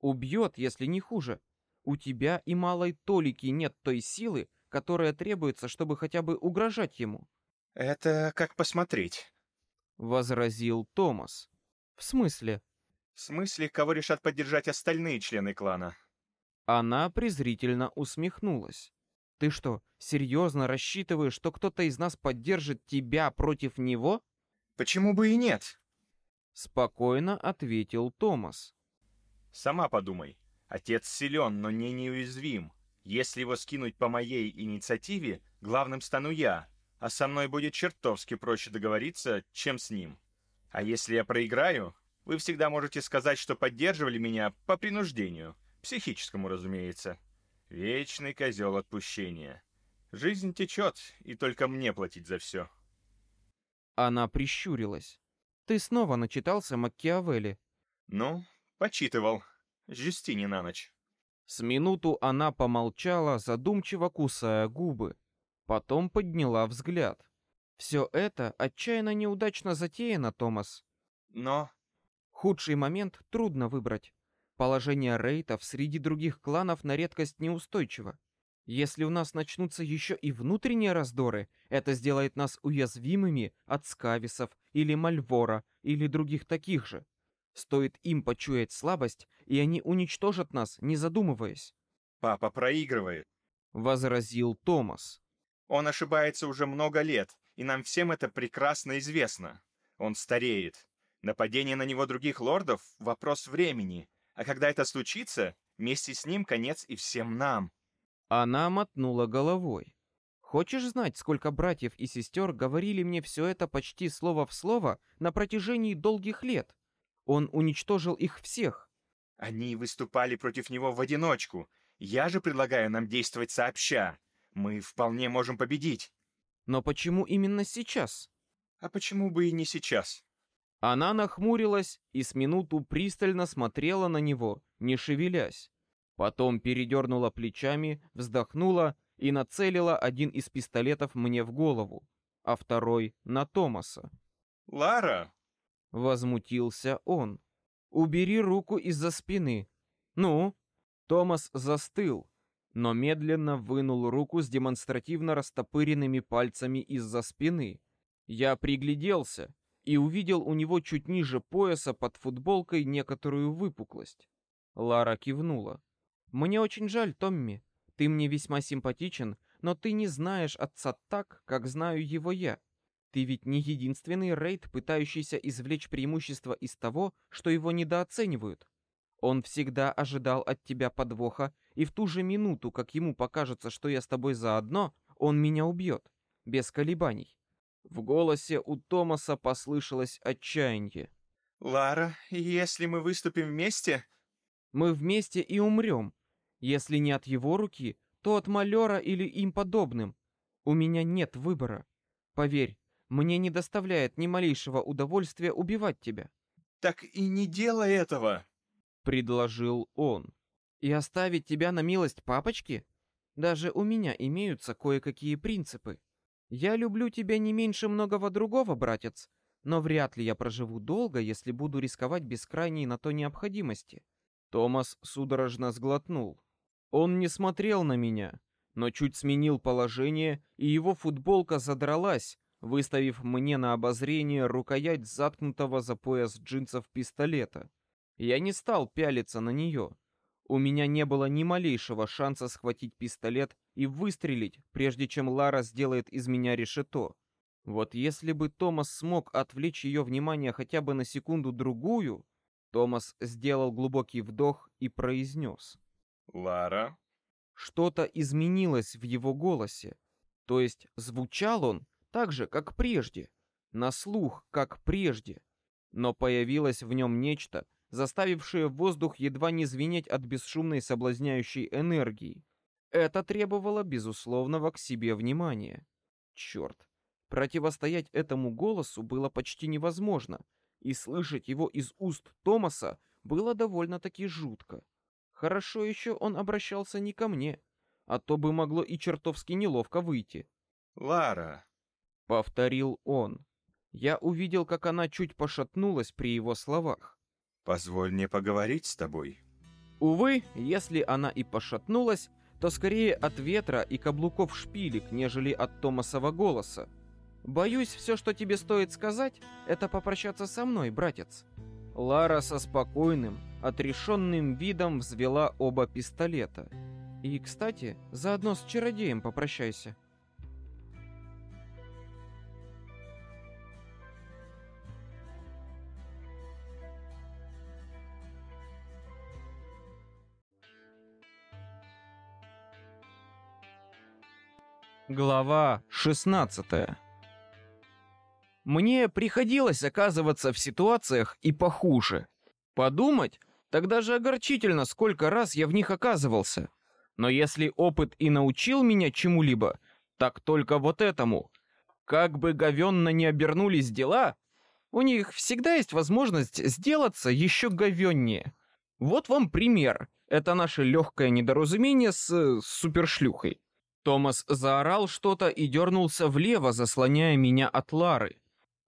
A: Убьет, если не хуже. У тебя и малой толики нет той силы, которая требуется, чтобы хотя бы угрожать ему.
B: Это как посмотреть,
A: возразил Томас. В смысле?
B: В смысле, кого решат поддержать остальные члены клана.
A: Она презрительно усмехнулась. Ты что, серьезно рассчитываешь, что кто-то из нас поддержит тебя против него?
B: Почему бы и нет?
A: Спокойно ответил Томас.
B: Сама подумай. Отец силен, но не неуязвим. Если его скинуть по моей инициативе, главным стану я, а со мной будет чертовски проще договориться, чем с ним. А если я проиграю, вы всегда можете сказать, что поддерживали меня по принуждению, психическому, разумеется. Вечный козел отпущения. Жизнь течет, и только мне платить за все.
A: Она прищурилась. Ты снова начитался Маккиавелли.
B: Ну, Почитывал. Жюстине на ночь.
A: С минуту она помолчала, задумчиво кусая губы. Потом подняла взгляд. Все это отчаянно неудачно затеяно, Томас.
B: Но...
A: Худший момент трудно выбрать. Положение рейтов среди других кланов на редкость неустойчиво. Если у нас начнутся еще и внутренние раздоры, это сделает нас уязвимыми от скависов или мальвора или других таких же. Стоит им почуять слабость, и они уничтожат нас, не задумываясь.
B: Папа проигрывает,
A: возразил Томас.
B: Он ошибается уже много лет, и нам всем это прекрасно известно. Он стареет. Нападение на него других лордов — вопрос времени. А когда это случится, вместе с ним конец и всем нам.
A: Она мотнула головой. Хочешь знать, сколько братьев и сестер говорили мне все это почти слово в слово на протяжении долгих лет? Он уничтожил их всех.
B: Они выступали против него в одиночку. Я же предлагаю нам действовать сообща. Мы вполне можем победить.
A: Но почему именно сейчас?
B: А почему бы и не сейчас?
A: Она нахмурилась и с минуту пристально смотрела на него, не шевелясь. Потом передернула плечами, вздохнула и нацелила один из пистолетов мне в голову, а второй на Томаса.
B: «Лара!»
A: — возмутился он. «Убери руку из-за спины. Ну?» Томас застыл, но медленно вынул руку с демонстративно растопыренными пальцами из-за спины. Я пригляделся и увидел у него чуть ниже пояса под футболкой некоторую выпуклость. Лара кивнула. «Мне очень жаль, Томми. Ты мне весьма симпатичен, но ты не знаешь отца так, как знаю его я. Ты ведь не единственный рейд, пытающийся извлечь преимущество из того, что его недооценивают. Он всегда ожидал от тебя подвоха, и в ту же минуту, как ему покажется, что я с тобой заодно, он меня убьет. Без колебаний. В голосе у Томаса послышалось отчаяние.
B: «Лара, если мы выступим вместе...»
A: «Мы вместе и умрем. Если не от его руки, то от малера или им подобным. У меня нет выбора. Поверь, мне не доставляет ни малейшего удовольствия убивать тебя.
B: Так и не делай этого,
A: предложил он. И оставить тебя на милость папочки? Даже у меня имеются кое-какие принципы. Я люблю тебя не меньше многого другого, братец, но вряд ли я проживу долго, если буду рисковать без крайней на то необходимости. Томас судорожно сглотнул. Он не смотрел на меня, но чуть сменил положение, и его футболка задралась, выставив мне на обозрение рукоять заткнутого за пояс джинсов пистолета. Я не стал пялиться на нее. У меня не было ни малейшего шанса схватить пистолет и выстрелить, прежде чем Лара сделает из меня решето. Вот если бы Томас смог отвлечь ее внимание хотя бы на секунду-другую... Томас сделал глубокий вдох и произнес.
B: «Лара?»
A: Что-то изменилось в его голосе. То есть звучал он так же, как прежде, на слух, как прежде, но появилось в нем нечто, заставившее воздух едва не звенеть от бесшумной соблазняющей энергии. Это требовало безусловного к себе внимания. Черт, противостоять этому голосу было почти невозможно, и слышать его из уст Томаса было довольно-таки жутко. Хорошо еще он обращался не ко мне, а то бы могло и чертовски неловко выйти.
B: «Лара!»
A: повторил он. Я увидел, как она чуть пошатнулась при его словах.
B: Позволь мне поговорить с тобой.
A: Увы, если она и пошатнулась, то скорее от ветра и каблуков шпилек, нежели от Томасова голоса. Боюсь, все, что тебе стоит сказать, это попрощаться со мной, братец. Лара со спокойным, отрешенным видом взвела оба пистолета. И, кстати, заодно с чародеем попрощайся. Глава 16 Мне приходилось оказываться в ситуациях и похуже. Подумать, тогда же огорчительно, сколько раз я в них оказывался. Но если опыт и научил меня чему-либо, так только вот этому. Как бы говенно не обернулись дела, у них всегда есть возможность сделаться еще говеннее. Вот вам пример. Это наше легкое недоразумение с, с супершлюхой. Томас заорал что-то и дернулся влево, заслоняя меня от Лары.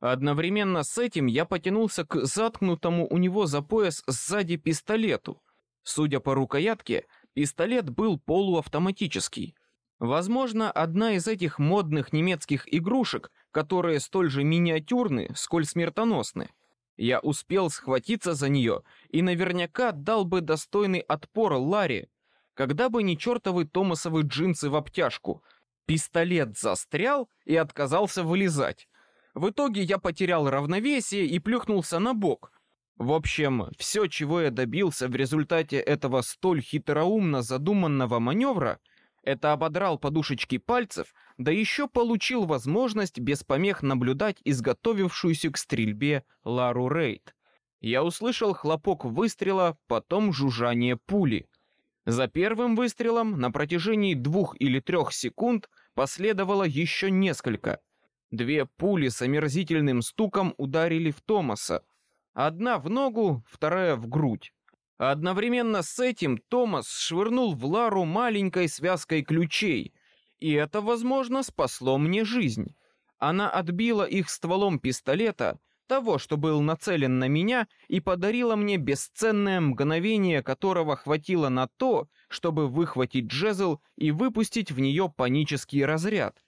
A: Одновременно с этим я потянулся к заткнутому у него за пояс сзади пистолету. Судя по рукоятке, пистолет был полуавтоматический. Возможно, одна из этих модных немецких игрушек, которые столь же миниатюрны, сколь смертоносны. Я успел схватиться за нее и наверняка дал бы достойный отпор Ларе, когда бы не чертовы Томасовы джинсы в обтяжку. Пистолет застрял и отказался вылезать. В итоге я потерял равновесие и плюхнулся на бок. В общем, все, чего я добился в результате этого столь хитроумно задуманного маневра, это ободрал подушечки пальцев, да еще получил возможность без помех наблюдать изготовившуюся к стрельбе Лару Рейд. Я услышал хлопок выстрела, потом жужжание пули. За первым выстрелом на протяжении двух или трех секунд последовало еще несколько. Две пули с омерзительным стуком ударили в Томаса. Одна в ногу, вторая в грудь. Одновременно с этим Томас швырнул в Лару маленькой связкой ключей, и это, возможно, спасло мне жизнь. Она отбила их стволом пистолета, того, что был нацелен на меня, и подарила мне бесценное мгновение, которого хватило на то, чтобы выхватить джезл и выпустить в нее панический разряд.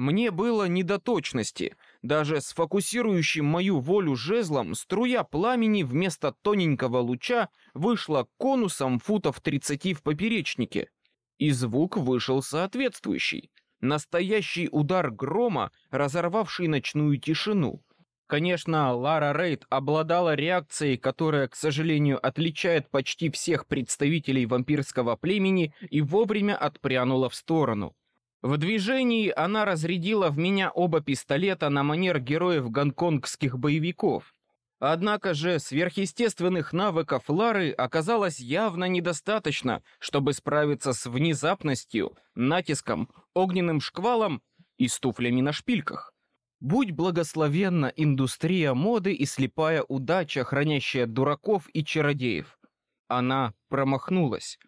A: Мне было не до точности. Даже с фокусирующим мою волю жезлом струя пламени вместо тоненького луча вышла конусом футов 30 в поперечнике. И звук вышел соответствующий. Настоящий удар грома, разорвавший ночную тишину. Конечно, Лара Рейд обладала реакцией, которая, к сожалению, отличает почти всех представителей вампирского племени и вовремя отпрянула в сторону. В движении она разрядила в меня оба пистолета на манер героев гонконгских боевиков. Однако же сверхъестественных навыков Лары оказалось явно недостаточно, чтобы справиться с внезапностью, натиском, огненным шквалом и с туфлями на шпильках. Будь благословенна индустрия моды и слепая удача, хранящая дураков и чародеев. Она промахнулась.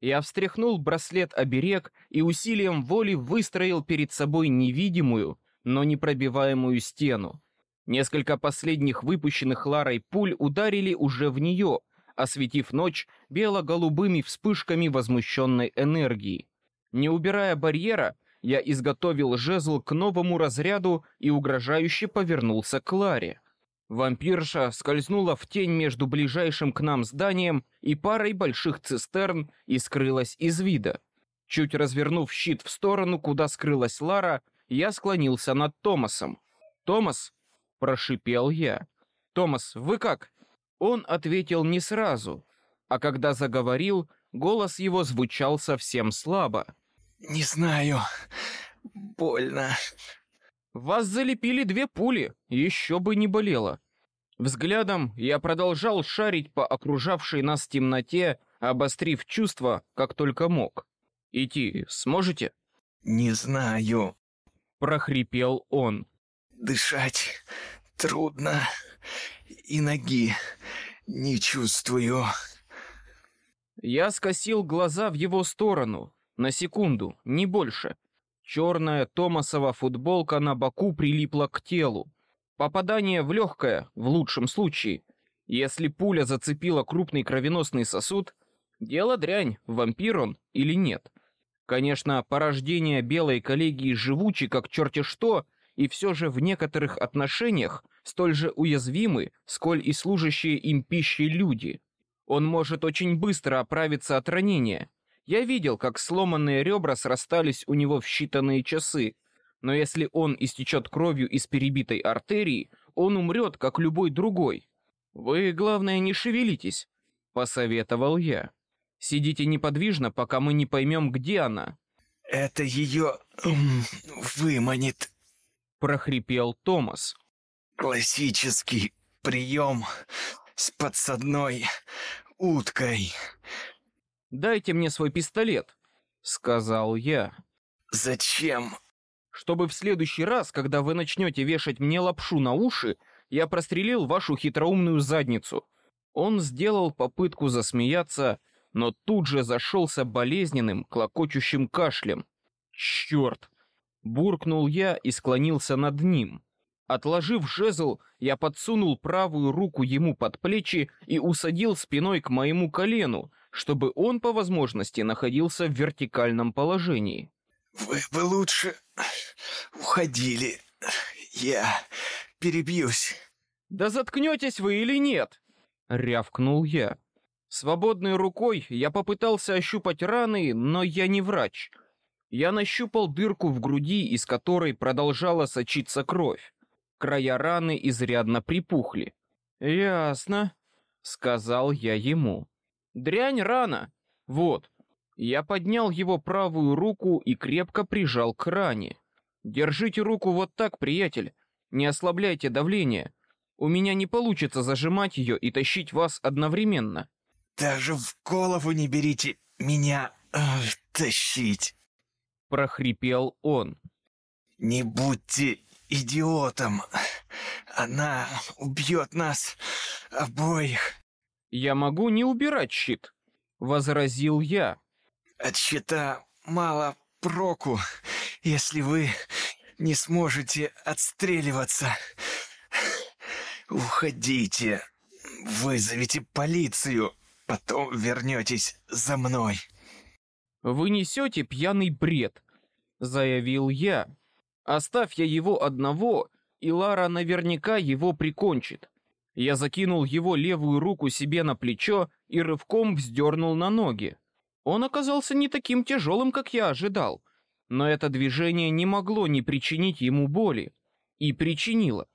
A: Я встряхнул браслет-оберег и усилием воли выстроил перед собой невидимую, но непробиваемую стену. Несколько последних выпущенных Ларой пуль ударили уже в нее, осветив ночь бело-голубыми вспышками возмущенной энергии. Не убирая барьера, я изготовил жезл к новому разряду и угрожающе повернулся к Ларе. Вампирша скользнула в тень между ближайшим к нам зданием и парой больших цистерн и скрылась из вида. Чуть развернув щит в сторону, куда скрылась Лара, я склонился над Томасом. «Томас!» — прошипел я. «Томас, вы как?» Он ответил не сразу, а когда заговорил, голос его звучал совсем слабо.
C: «Не знаю. Больно».
A: Вас залепили две пули, еще бы не болело. Взглядом я продолжал шарить по окружавшей нас темноте, обострив чувства, как только мог. Идти сможете?
C: Не знаю,
A: прохрипел он.
C: Дышать трудно, и ноги не чувствую.
A: Я скосил глаза в его сторону, на секунду, не больше. Черная Томасова футболка на боку прилипла к телу. Попадание в легкое, в лучшем случае. Если пуля зацепила крупный кровеносный сосуд, дело дрянь, вампир он или нет. Конечно, порождение белой коллегии живучи как черти что, и все же в некоторых отношениях столь же уязвимы, сколь и служащие им пищей люди. Он может очень быстро оправиться от ранения, я видел, как сломанные ребра срастались у него в считанные часы, но если он истечет кровью из перебитой артерии, он умрет, как любой другой. Вы, главное, не шевелитесь, посоветовал я. Сидите неподвижно, пока мы не поймем, где она.
C: Это ее выманит,
A: прохрипел Томас.
C: Классический прием с подсадной уткой.
A: «Дайте мне свой пистолет», — сказал я.
C: «Зачем?»
A: «Чтобы в следующий раз, когда вы начнете вешать мне лапшу на уши, я прострелил вашу хитроумную задницу». Он сделал попытку засмеяться, но тут же зашелся болезненным, клокочущим кашлем. «Черт!» — буркнул я и склонился над ним. Отложив жезл, я подсунул правую руку ему под плечи и усадил спиной к моему колену, чтобы он по возможности находился в вертикальном положении.
C: Вы бы лучше уходили. Я перебьюсь.
A: Да заткнетесь вы или нет? рявкнул я. Свободной рукой я попытался ощупать раны, но я не врач. Я нащупал дырку в груди, из которой продолжала сочиться кровь. Края раны изрядно припухли. Ясно, сказал я ему. Дрянь рана. Вот. Я поднял его правую руку и крепко прижал к ране. Держите руку вот так, приятель. Не ослабляйте давление. У меня не получится зажимать ее и тащить вас одновременно.
C: Даже в голову не берите меня э, тащить.
A: Прохрипел он.
C: Не будьте идиотом. Она убьет нас обоих.
A: Я могу не убирать щит, возразил я.
C: От щита мало проку, если вы не сможете отстреливаться. Уходите. Вызовите полицию. Потом вернетесь за мной.
A: Вы несете пьяный бред, заявил я. Оставь я его одного, и Лара наверняка его прикончит. Я закинул его левую руку себе на плечо и рывком вздернул на ноги. Он оказался не таким тяжелым, как я ожидал, но это движение не могло не причинить ему боли. И причинило,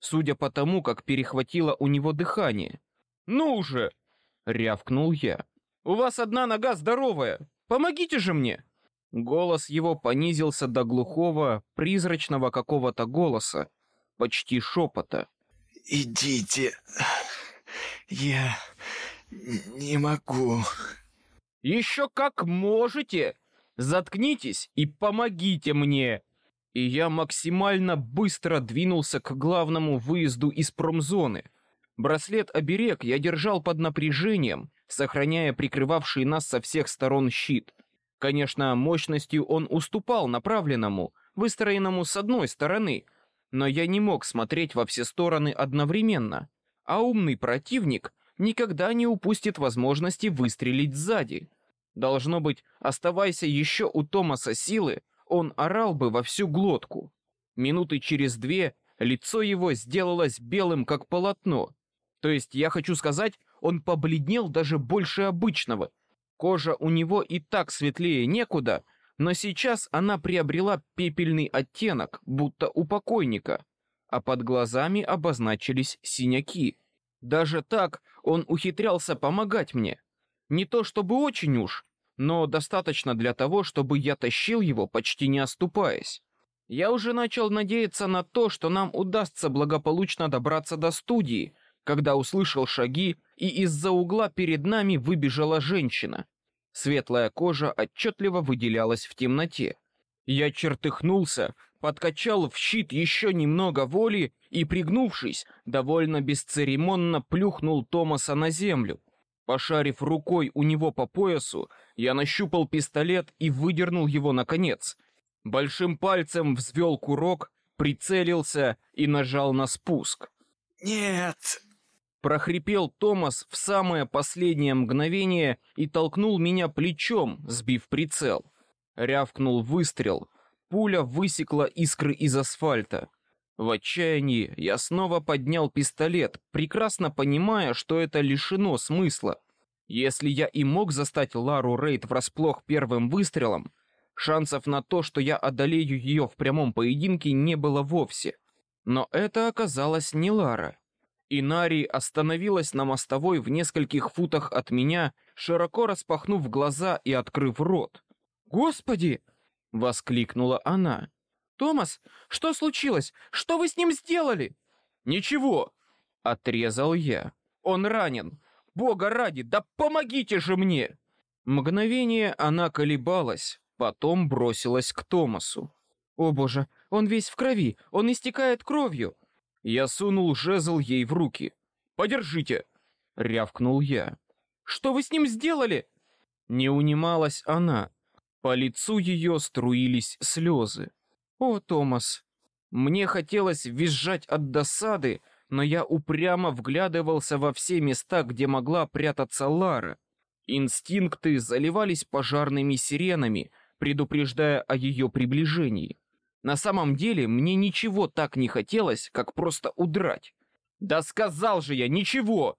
A: судя по тому, как перехватило у него дыхание. «Ну уже!» — рявкнул я. «У вас одна нога здоровая! Помогите же мне!» Голос его понизился до глухого, призрачного какого-то голоса, почти шепота.
C: «Идите. Я не могу».
A: «Еще как можете! Заткнитесь и помогите мне!» И я максимально быстро двинулся к главному выезду из промзоны. Браслет-оберег я держал под напряжением, сохраняя прикрывавший нас со всех сторон щит. Конечно, мощностью он уступал направленному, выстроенному с одной стороны, но я не мог смотреть во все стороны одновременно, а умный противник никогда не упустит возможности выстрелить сзади. Должно быть, оставайся еще у Томаса силы, он орал бы во всю глотку. Минуты через две лицо его сделалось белым, как полотно. То есть, я хочу сказать, он побледнел даже больше обычного. Кожа у него и так светлее некуда, но сейчас она приобрела пепельный оттенок, будто у покойника, а под глазами обозначились синяки. Даже так он ухитрялся помогать мне. Не то чтобы очень уж, но достаточно для того, чтобы я тащил его, почти не оступаясь. Я уже начал надеяться на то, что нам удастся благополучно добраться до студии, когда услышал шаги, и из-за угла перед нами выбежала женщина. Светлая кожа отчетливо выделялась в темноте. Я чертыхнулся, подкачал в щит еще немного воли и, пригнувшись, довольно бесцеремонно плюхнул Томаса на землю. Пошарив рукой у него по поясу, я нащупал пистолет и выдернул его наконец. Большим пальцем взвел курок, прицелился и нажал на спуск.
C: «Нет!»
A: Прохрипел Томас в самое последнее мгновение и толкнул меня плечом, сбив прицел. Рявкнул выстрел. Пуля высекла искры из асфальта. В отчаянии я снова поднял пистолет, прекрасно понимая, что это лишено смысла. Если я и мог застать Лару Рейд врасплох первым выстрелом, шансов на то, что я одолею ее в прямом поединке, не было вовсе. Но это оказалось не Лара. Инари остановилась на мостовой в нескольких футах от меня, широко распахнув глаза и открыв рот. «Господи!» — воскликнула она. «Томас, что случилось? Что вы с ним сделали?» «Ничего!» — отрезал я. «Он ранен! Бога ради, да помогите же мне!» Мгновение она колебалась, потом бросилась к Томасу. «О боже, он весь в крови, он истекает кровью!» Я сунул жезл ей в руки. «Подержите!» — рявкнул я. «Что вы с ним сделали?» Не унималась она. По лицу ее струились слезы. «О, Томас!» Мне хотелось визжать от досады, но я упрямо вглядывался во все места, где могла прятаться Лара. Инстинкты заливались пожарными сиренами, предупреждая о ее приближении. На самом деле мне ничего так не хотелось, как просто удрать. Да сказал же я, ничего!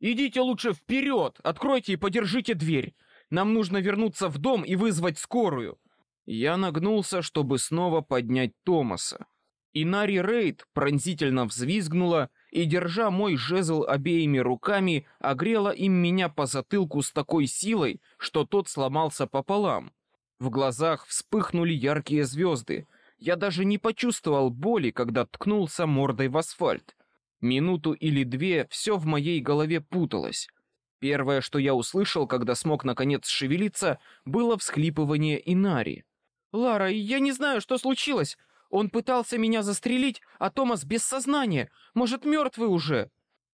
A: Идите лучше вперед, откройте и подержите дверь. Нам нужно вернуться в дом и вызвать скорую. Я нагнулся, чтобы снова поднять Томаса. Инари Рейд пронзительно взвизгнула и, держа мой жезл обеими руками, огрела им меня по затылку с такой силой, что тот сломался пополам. В глазах вспыхнули яркие звезды, я даже не почувствовал боли, когда ткнулся мордой в асфальт. Минуту или две все в моей голове путалось. Первое, что я услышал, когда смог наконец шевелиться, было всхлипывание Инари. «Лара, я не знаю, что случилось. Он пытался меня застрелить, а Томас без сознания. Может, мертвый уже?»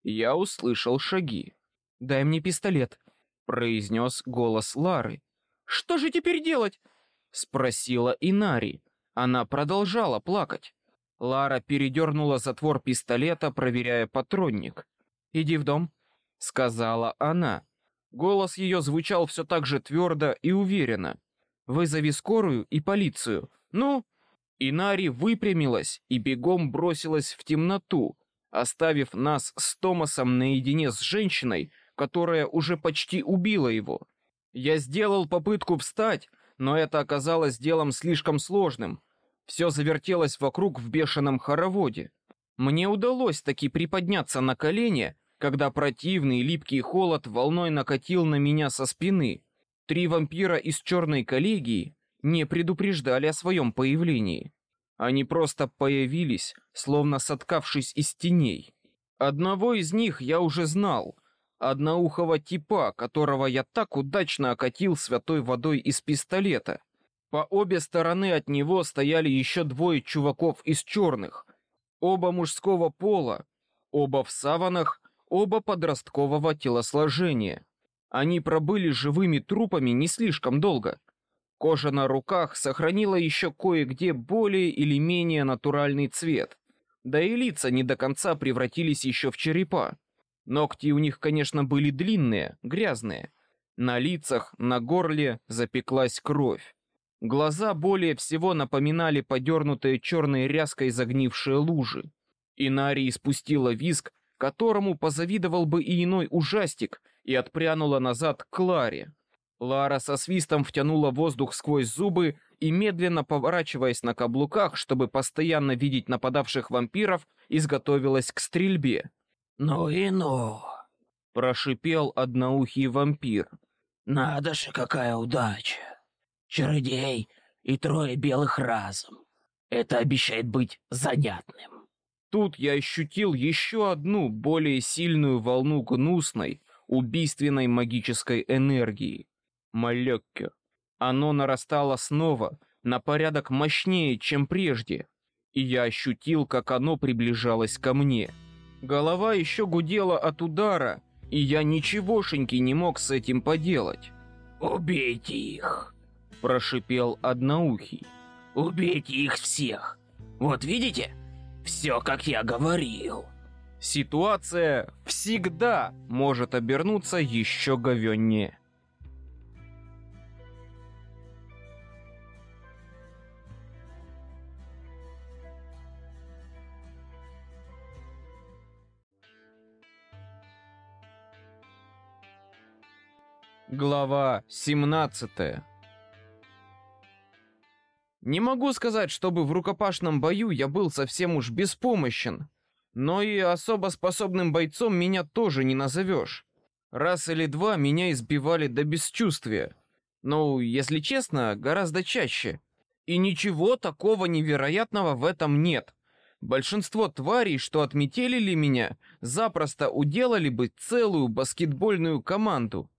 A: Я услышал шаги. «Дай мне пистолет», — произнес голос Лары. «Что же теперь делать?» — спросила Инари. Она продолжала плакать. Лара передернула затвор пистолета, проверяя патронник. «Иди в дом», — сказала она. Голос ее звучал все так же твердо и уверенно. «Вызови скорую и полицию. Ну?» Инари выпрямилась и бегом бросилась в темноту, оставив нас с Томасом наедине с женщиной, которая уже почти убила его. Я сделал попытку встать, но это оказалось делом слишком сложным. Все завертелось вокруг в бешеном хороводе. Мне удалось таки приподняться на колени, когда противный липкий холод волной накатил на меня со спины. Три вампира из черной коллегии не предупреждали о своем появлении. Они просто появились, словно соткавшись из теней. Одного из них я уже знал, одноухого типа, которого я так удачно окатил святой водой из пистолета. По обе стороны от него стояли еще двое чуваков из черных, оба мужского пола, оба в саванах, оба подросткового телосложения. Они пробыли живыми трупами не слишком долго — Кожа на руках сохранила еще кое-где более или менее натуральный цвет. Да и лица не до конца превратились еще в черепа. Ногти у них, конечно, были длинные, грязные. На лицах, на горле запеклась кровь. Глаза более всего напоминали подернутые черной ряской загнившие лужи. Инари испустила визг, которому позавидовал бы и иной ужастик, и отпрянула назад к Кларе. Лара со свистом втянула воздух сквозь зубы и, медленно поворачиваясь на каблуках, чтобы постоянно видеть нападавших вампиров, изготовилась к стрельбе.
D: «Ну и ну!»
A: — прошипел одноухий вампир.
D: «Надо же, какая удача! Чародей и трое белых разом. Это обещает быть занятным».
A: Тут я ощутил еще одну, более сильную волну гнусной, убийственной магической энергии. Малекке. Оно нарастало снова, на порядок мощнее, чем прежде, и я ощутил, как оно приближалось ко мне. Голова еще гудела от удара, и я ничегошеньки не мог с этим поделать.
D: «Убейте их!»
A: – прошипел одноухий.
D: «Убейте их всех! Вот видите? Все, как я говорил!»
A: Ситуация всегда может обернуться еще говеннее. Глава 17 Не могу сказать, чтобы в рукопашном бою я был совсем уж беспомощен, но и особо способным бойцом меня тоже не назовешь. Раз или два меня избивали до бесчувствия. Ну, если честно, гораздо чаще. И ничего такого невероятного в этом нет. Большинство тварей, что отметелили меня, запросто уделали бы целую баскетбольную команду.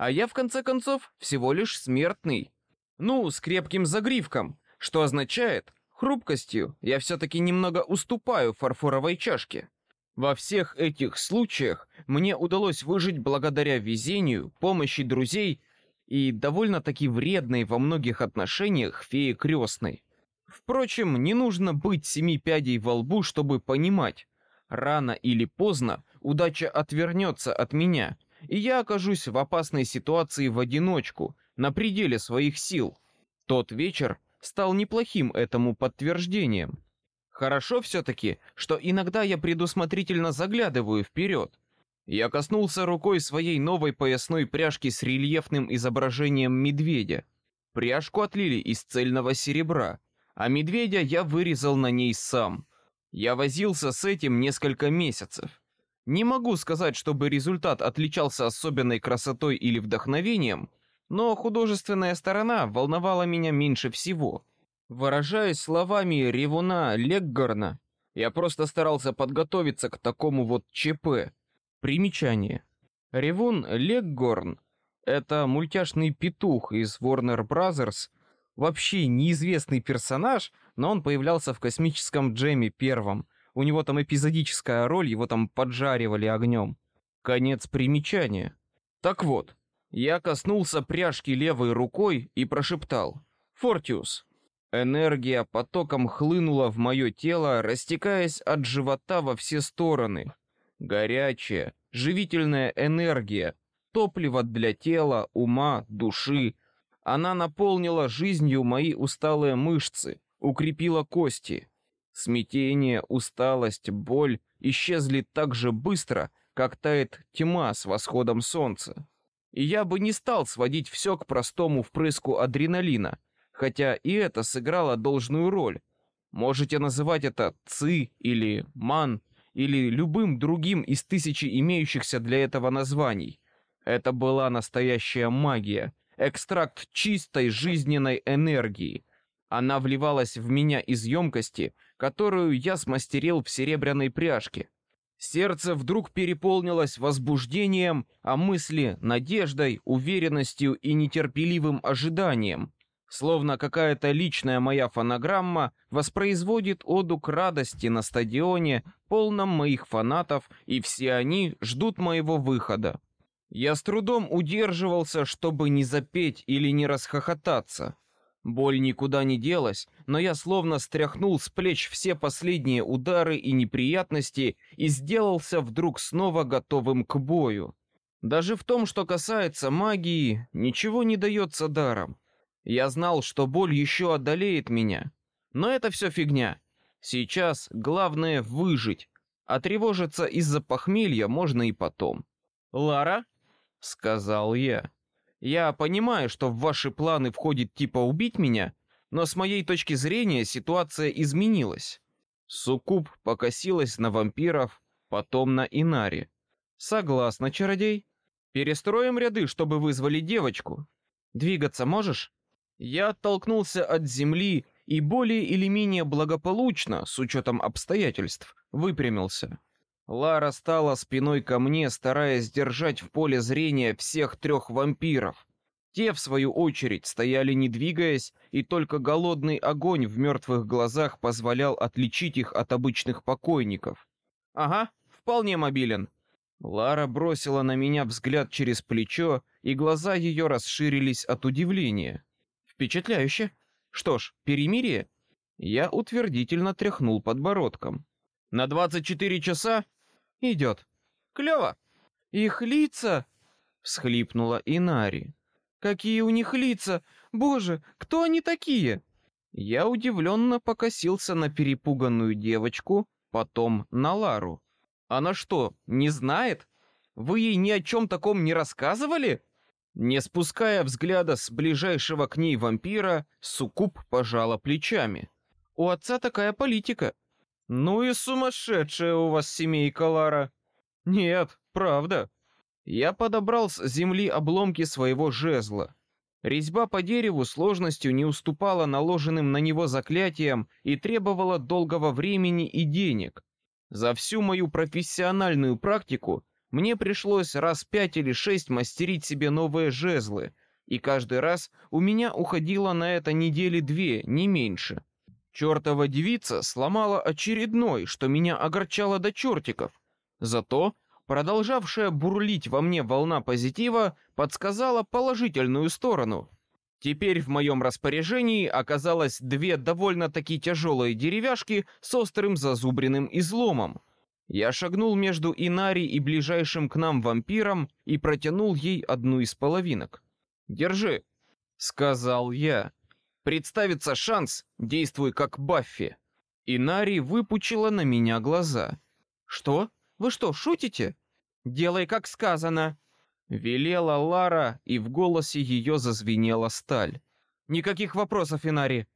A: А я, в конце концов, всего лишь смертный. Ну, с крепким загривком, что означает, хрупкостью я все-таки немного уступаю фарфоровой чашке. Во всех этих случаях мне удалось выжить благодаря везению, помощи друзей и довольно-таки вредной во многих отношениях феи крестной. Впрочем, не нужно быть семи пядей во лбу, чтобы понимать, рано или поздно удача отвернется от меня — и я окажусь в опасной ситуации в одиночку, на пределе своих сил. Тот вечер стал неплохим этому подтверждением. Хорошо все-таки, что иногда я предусмотрительно заглядываю вперед. Я коснулся рукой своей новой поясной пряжки с рельефным изображением медведя. Пряжку отлили из цельного серебра, а медведя я вырезал на ней сам. Я возился с этим несколько месяцев. Не могу сказать, чтобы результат отличался особенной красотой или вдохновением, но художественная сторона волновала меня меньше всего. Выражаясь словами ревуна Леггорна, я просто старался подготовиться к такому вот ЧП. Примечание. Ревун Леггорн — это мультяшный петух из Warner Brothers, вообще неизвестный персонаж, но он появлялся в космическом джеме первом — у него там эпизодическая роль, его там поджаривали огнем. Конец примечания. Так вот, я коснулся пряжки левой рукой и прошептал «Фортиус». Энергия потоком хлынула в мое тело, растекаясь от живота во все стороны. Горячая, живительная энергия, топливо для тела, ума, души. Она наполнила жизнью мои усталые мышцы, укрепила кости. Смятение, усталость, боль исчезли так же быстро, как тает тьма с восходом солнца. И я бы не стал сводить все к простому впрыску адреналина, хотя и это сыграло должную роль. Можете называть это ци или ман или любым другим из тысячи имеющихся для этого названий. Это была настоящая магия, экстракт чистой жизненной энергии. Она вливалась в меня из емкости, которую я смастерил в серебряной пряжке. Сердце вдруг переполнилось возбуждением, а мысли — надеждой, уверенностью и нетерпеливым ожиданием. Словно какая-то личная моя фонограмма воспроизводит оду к радости на стадионе, полном моих фанатов, и все они ждут моего выхода. Я с трудом удерживался, чтобы не запеть или не расхохотаться. Боль никуда не делась, но я словно стряхнул с плеч все последние удары и неприятности и сделался вдруг снова готовым к бою. Даже в том, что касается магии, ничего не дается даром. Я знал, что боль еще одолеет меня. Но это все фигня. Сейчас главное выжить, а тревожиться из-за похмелья можно и потом. «Лара?» — сказал я. Я понимаю, что в ваши планы входит типа убить меня, но с моей точки зрения ситуация изменилась. Суккуб покосилась на вампиров, потом на Инари. Согласна, чародей. Перестроим ряды, чтобы вызвали девочку. Двигаться можешь? Я оттолкнулся от земли и более или менее благополучно, с учетом обстоятельств, выпрямился. Лара стала спиной ко мне, стараясь держать в поле зрения всех трех вампиров. Те, в свою очередь, стояли не двигаясь, и только голодный огонь в мертвых глазах позволял отличить их от обычных покойников. «Ага, вполне мобилен». Лара бросила на меня взгляд через плечо, и глаза ее расширились от удивления. «Впечатляюще. Что ж, перемирие?» Я утвердительно тряхнул подбородком. «На двадцать четыре часа идет. Клево. Их лица, всхлипнула Инари. Какие у них лица? Боже, кто они такие? Я удивленно покосился на перепуганную девочку, потом на Лару. Она что, не знает? Вы ей ни о чем таком не рассказывали? Не спуская взгляда с ближайшего к ней вампира, Сукуб пожала плечами. У отца такая политика. «Ну и сумасшедшая у вас семейка, Лара!» «Нет, правда». Я подобрал с земли обломки своего жезла. Резьба по дереву сложностью не уступала наложенным на него заклятиям и требовала долгого времени и денег. За всю мою профессиональную практику мне пришлось раз пять или шесть мастерить себе новые жезлы, и каждый раз у меня уходило на это недели две, не меньше. Чертова девица сломала очередной, что меня огорчало до чертиков. Зато продолжавшая бурлить во мне волна позитива подсказала положительную сторону. Теперь в моем распоряжении оказалось две довольно-таки тяжелые деревяшки с острым зазубренным изломом. Я шагнул между Инари и ближайшим к нам вампиром и протянул ей одну из половинок. «Держи», — сказал я. Представится шанс, действуй как Баффи. И Нари выпучила на меня глаза. Что? Вы что, шутите? Делай как сказано. Велела Лара, и в голосе ее зазвенела сталь. Никаких вопросов, Инари.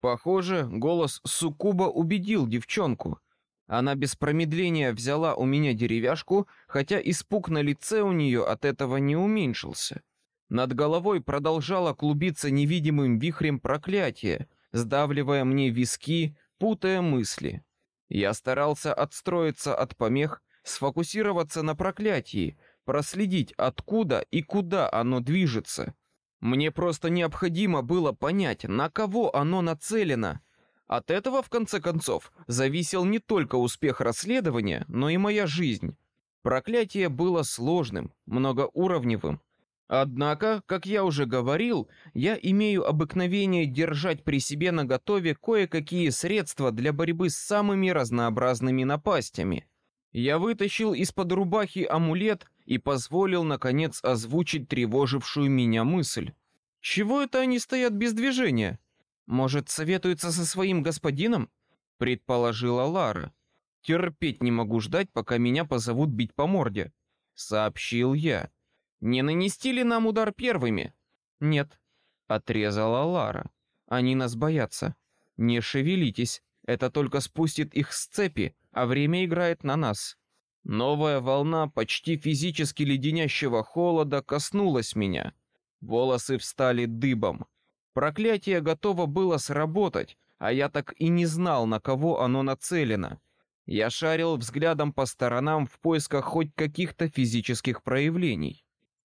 A: Похоже, голос Сукуба убедил девчонку. Она без промедления взяла у меня деревяшку, хотя испуг на лице у нее от этого не уменьшился. Над головой продолжало клубиться невидимым вихрем проклятие, сдавливая мне виски, путая мысли. Я старался отстроиться от помех, сфокусироваться на проклятии, проследить, откуда и куда оно движется. Мне просто необходимо было понять, на кого оно нацелено. От этого, в конце концов, зависел не только успех расследования, но и моя жизнь. Проклятие было сложным, многоуровневым. Однако, как я уже говорил, я имею обыкновение держать при себе наготове кое-какие средства для борьбы с самыми разнообразными напастями. Я вытащил из-под рубахи амулет и позволил, наконец, озвучить тревожившую меня мысль. Чего это они стоят без движения? Может, советуются со своим господином? Предположила Лара. Терпеть не могу ждать, пока меня позовут бить по морде, сообщил я. Не нанести ли нам удар первыми? Нет, отрезала Лара. Они нас боятся. Не шевелитесь, это только спустит их с цепи, а время играет на нас. Новая волна почти физически леденящего холода коснулась меня. Волосы встали дыбом. Проклятие готово было сработать, а я так и не знал, на кого оно нацелено. Я шарил взглядом по сторонам в поисках хоть каких-то физических проявлений.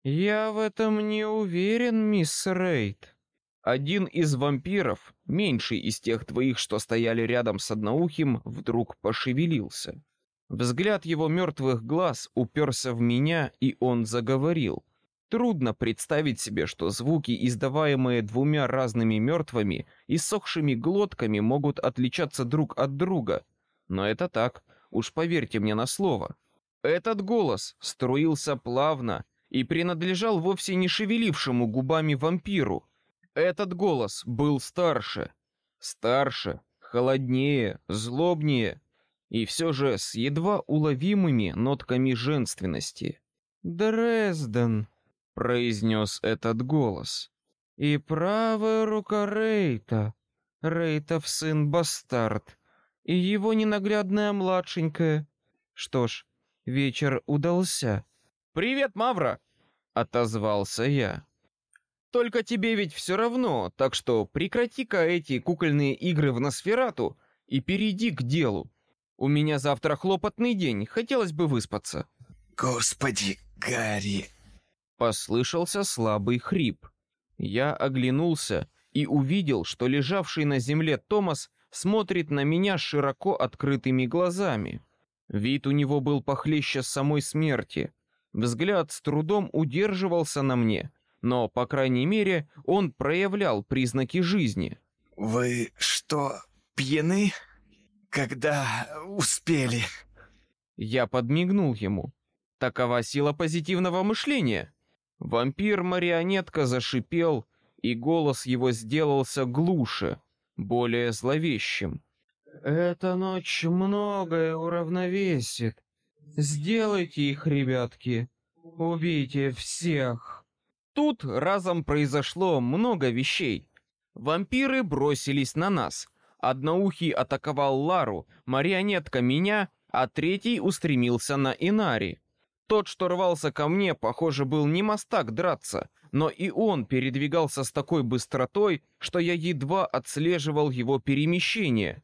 A: Я в этом не уверен, мисс Рейд. Один из вампиров, меньший из тех двоих, что стояли рядом с одноухим, вдруг пошевелился. Взгляд его мертвых глаз уперся в меня, и он заговорил. Трудно представить себе, что звуки, издаваемые двумя разными мертвыми и сохшими глотками, могут отличаться друг от друга. Но это так, уж поверьте мне на слово. Этот голос струился плавно и принадлежал вовсе не шевелившему губами вампиру. Этот голос был старше, старше, холоднее, злобнее, и все же с едва уловимыми нотками женственности. Дрезден, произнес этот голос. И правая рука Рейта, Рейтов сын бастард, и его ненаглядная младшенькая. Что ж, вечер удался. Привет, Мавра, отозвался я. Только тебе ведь все равно, так что прекрати-ка эти кукольные игры в Носферату и перейди к делу. У меня завтра хлопотный день, хотелось бы выспаться.
C: Господи, Гарри.
A: Послышался слабый хрип. Я оглянулся и увидел, что лежавший на земле Томас смотрит на меня широко открытыми глазами. Вид у него был похлеще самой смерти. Взгляд с трудом удерживался на мне, но, по крайней мере, он проявлял признаки жизни.
C: Вы что, пьяны? Когда успели?
A: Я подмигнул ему. Такова сила позитивного мышления. Вампир-марионетка зашипел, и голос его сделался глуше, более зловещим. Эта ночь многое уравновесит. Сделайте их, ребятки. Убейте всех. Тут разом произошло много вещей. Вампиры бросились на нас. Одноухий атаковал Лару, марионетка меня, а третий устремился на Инари. Тот, что рвался ко мне, похоже, был не мастак драться, но и он передвигался с такой быстротой, что я едва отслеживал его перемещение.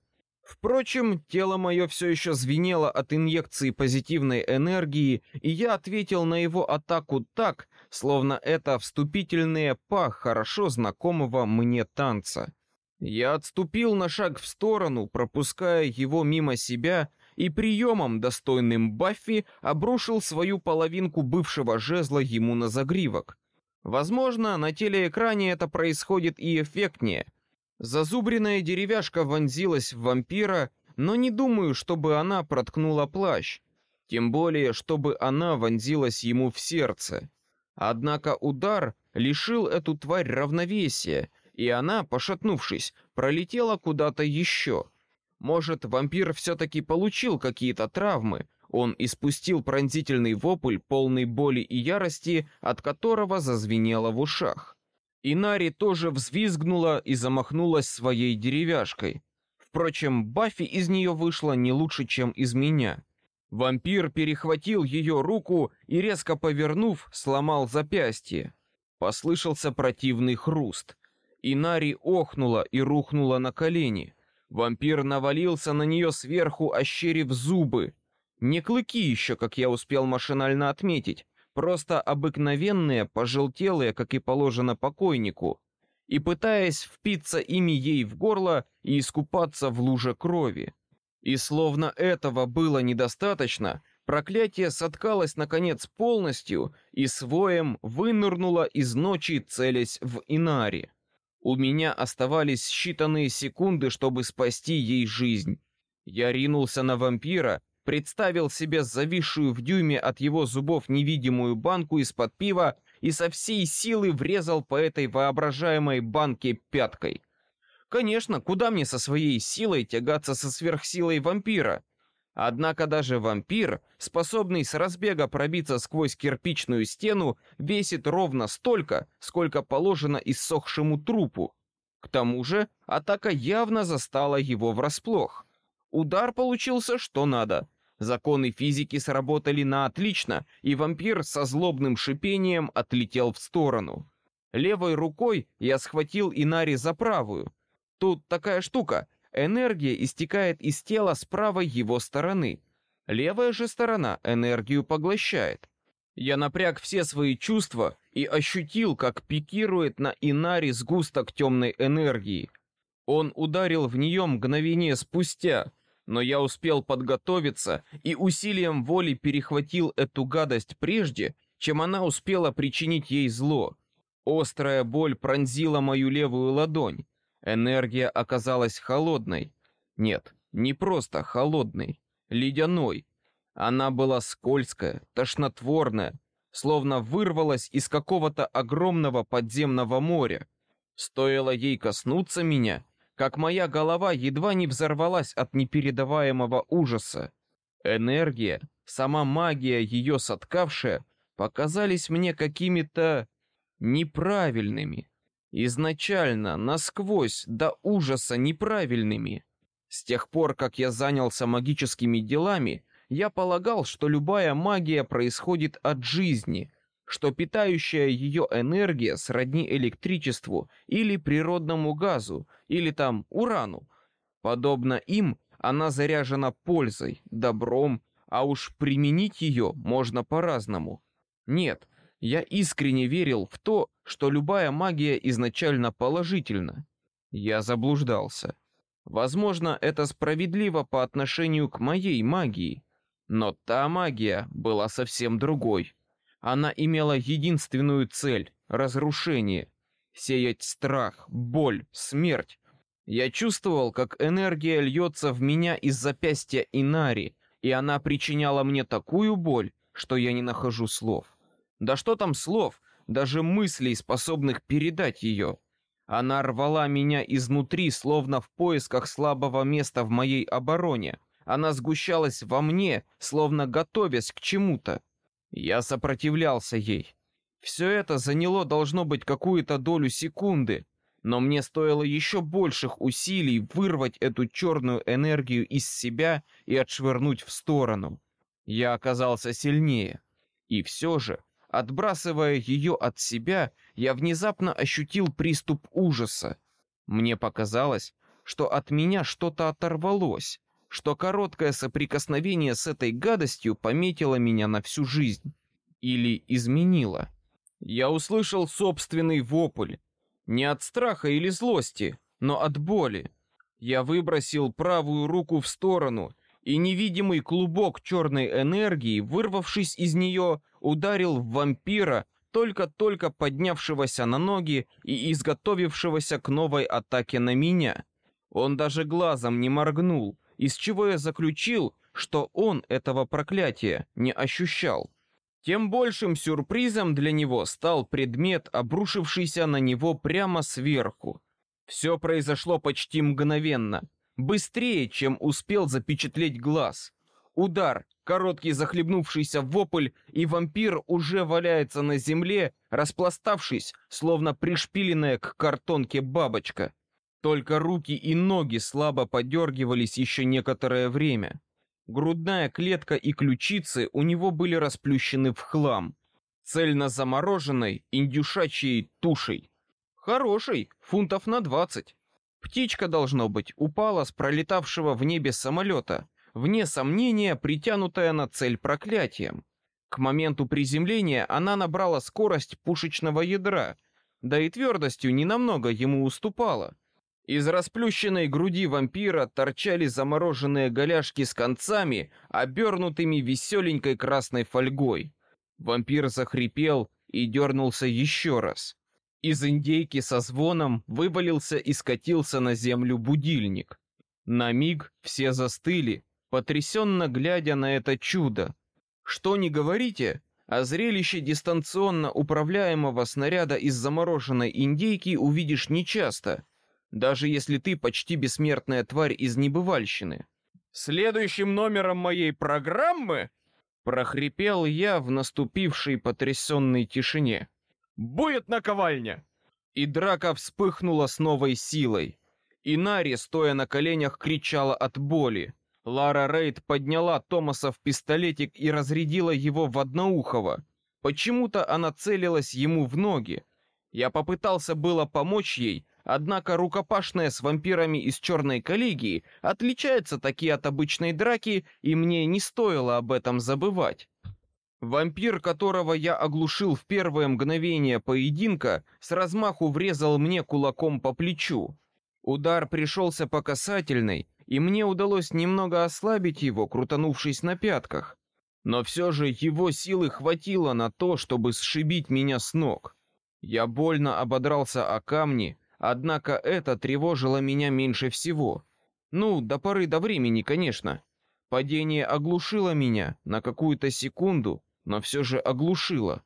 A: Впрочем, тело мое все еще звенело от инъекции позитивной энергии, и я ответил на его атаку так, словно это вступительные па хорошо знакомого мне танца. Я отступил на шаг в сторону, пропуская его мимо себя, и приемом, достойным Баффи, обрушил свою половинку бывшего жезла ему на загривок. Возможно, на телеэкране это происходит и эффектнее. Зазубренная деревяшка вонзилась в вампира, но не думаю, чтобы она проткнула плащ. Тем более, чтобы она вонзилась ему в сердце. Однако удар лишил эту тварь равновесия, и она, пошатнувшись, пролетела куда-то еще. Может, вампир все-таки получил какие-то травмы. Он испустил пронзительный вопль, полный боли и ярости, от которого зазвенело в ушах. Инари тоже взвизгнула и замахнулась своей деревяшкой. Впрочем, Баффи из нее вышла не лучше, чем из меня. Вампир перехватил ее руку и резко повернув, сломал запястье. Послышался противный хруст. Инари охнула и рухнула на колени. Вампир навалился на нее сверху, ощерив зубы. Не клыки еще, как я успел машинально отметить, просто обыкновенные, пожелтелые, как и положено покойнику, и пытаясь впиться ими ей в горло и искупаться в луже крови. И словно этого было недостаточно, проклятие соткалось наконец полностью и своем вынырнуло из ночи, целясь в Инари. У меня оставались считанные секунды, чтобы спасти ей жизнь. Я ринулся на вампира, представил себе зависшую в дюйме от его зубов невидимую банку из-под пива и со всей силы врезал по этой воображаемой банке пяткой. Конечно, куда мне со своей силой тягаться со сверхсилой вампира? Однако даже вампир, способный с разбега пробиться сквозь кирпичную стену, весит ровно столько, сколько положено иссохшему трупу. К тому же атака явно застала его врасплох. Удар получился что надо. Законы физики сработали на отлично, и вампир со злобным шипением отлетел в сторону. Левой рукой я схватил Инари за правую. Тут такая штука, энергия истекает из тела с правой его стороны. Левая же сторона энергию поглощает. Я напряг все свои чувства и ощутил, как пикирует на Инари сгусток темной энергии. Он ударил в нее мгновение спустя, но я успел подготовиться и усилием воли перехватил эту гадость прежде, чем она успела причинить ей зло. Острая боль пронзила мою левую ладонь. Энергия оказалась холодной. Нет, не просто холодной, ледяной. Она была скользкая, тошнотворная, словно вырвалась из какого-то огромного подземного моря. Стоило ей коснуться меня, как моя голова едва не взорвалась от непередаваемого ужаса. Энергия, сама магия ее соткавшая, показались мне какими-то неправильными. Изначально, насквозь, до ужаса неправильными. С тех пор, как я занялся магическими делами, я полагал, что любая магия происходит от жизни, что питающая ее энергия сродни электричеству или природному газу, или там урану. Подобно им, она заряжена пользой, добром, а уж применить ее можно по-разному. Нет, я искренне верил в то, что любая магия изначально положительна. Я заблуждался. Возможно, это справедливо по отношению к моей магии, но та магия была совсем другой. Она имела единственную цель — разрушение, сеять страх, боль, смерть. Я чувствовал, как энергия льется в меня из запястья Инари, и она причиняла мне такую боль, что я не нахожу слов. Да что там слов, даже мыслей, способных передать ее. Она рвала меня изнутри, словно в поисках слабого места в моей обороне. Она сгущалась во мне, словно готовясь к чему-то. Я сопротивлялся ей. Все это заняло должно быть какую-то долю секунды, но мне стоило еще больших усилий вырвать эту черную энергию из себя и отшвырнуть в сторону. Я оказался сильнее. И все же, отбрасывая ее от себя, я внезапно ощутил приступ ужаса. Мне показалось, что от меня что-то оторвалось, что короткое соприкосновение с этой гадостью пометило меня на всю жизнь. Или изменило. Я услышал собственный вопль. Не от страха или злости, но от боли. Я выбросил правую руку в сторону, и невидимый клубок черной энергии, вырвавшись из нее, ударил в вампира, только-только поднявшегося на ноги и изготовившегося к новой атаке на меня. Он даже глазом не моргнул, из чего я заключил, что он этого проклятия не ощущал. Тем большим сюрпризом для него стал предмет, обрушившийся на него прямо сверху. Все произошло почти мгновенно, быстрее, чем успел запечатлеть глаз. Удар, короткий захлебнувшийся вопль, и вампир уже валяется на земле, распластавшись, словно пришпиленная к картонке бабочка. Только руки и ноги слабо подергивались еще некоторое время. Грудная клетка и ключицы у него были расплющены в хлам, цельно замороженной индюшачьей тушей. Хороший, фунтов на двадцать. Птичка, должно быть, упала с пролетавшего в небе самолета, вне сомнения притянутая на цель проклятием. К моменту приземления она набрала скорость пушечного ядра, да и твердостью ненамного ему уступала. Из расплющенной груди вампира торчали замороженные голяшки с концами, обернутыми веселенькой красной фольгой. Вампир захрипел и дернулся еще раз. Из индейки со звоном вывалился и скатился на землю будильник. На миг все застыли, потрясенно глядя на это чудо. Что не говорите, а зрелище дистанционно управляемого снаряда из замороженной индейки увидишь нечасто, даже если ты почти бессмертная тварь из небывальщины. Следующим номером моей программы прохрипел я в наступившей потрясенной тишине. Будет наковальня. И драка вспыхнула с новой силой. Инари, стоя на коленях, кричала от боли. Лара Рейд подняла Томаса в пистолетик и разрядила его в одноухого. Почему-то она целилась ему в ноги. Я попытался было помочь ей, однако рукопашная с вампирами из черной коллегии отличается таки от обычной драки, и мне не стоило об этом забывать. Вампир, которого я оглушил в первое мгновение поединка, с размаху врезал мне кулаком по плечу. Удар пришелся по касательной, и мне удалось немного ослабить его, крутанувшись на пятках. Но все же его силы хватило на то, чтобы сшибить меня с ног. Я больно ободрался о камни, однако это тревожило меня меньше всего. Ну, до поры до времени, конечно. Падение оглушило меня на какую-то секунду, но все же оглушило.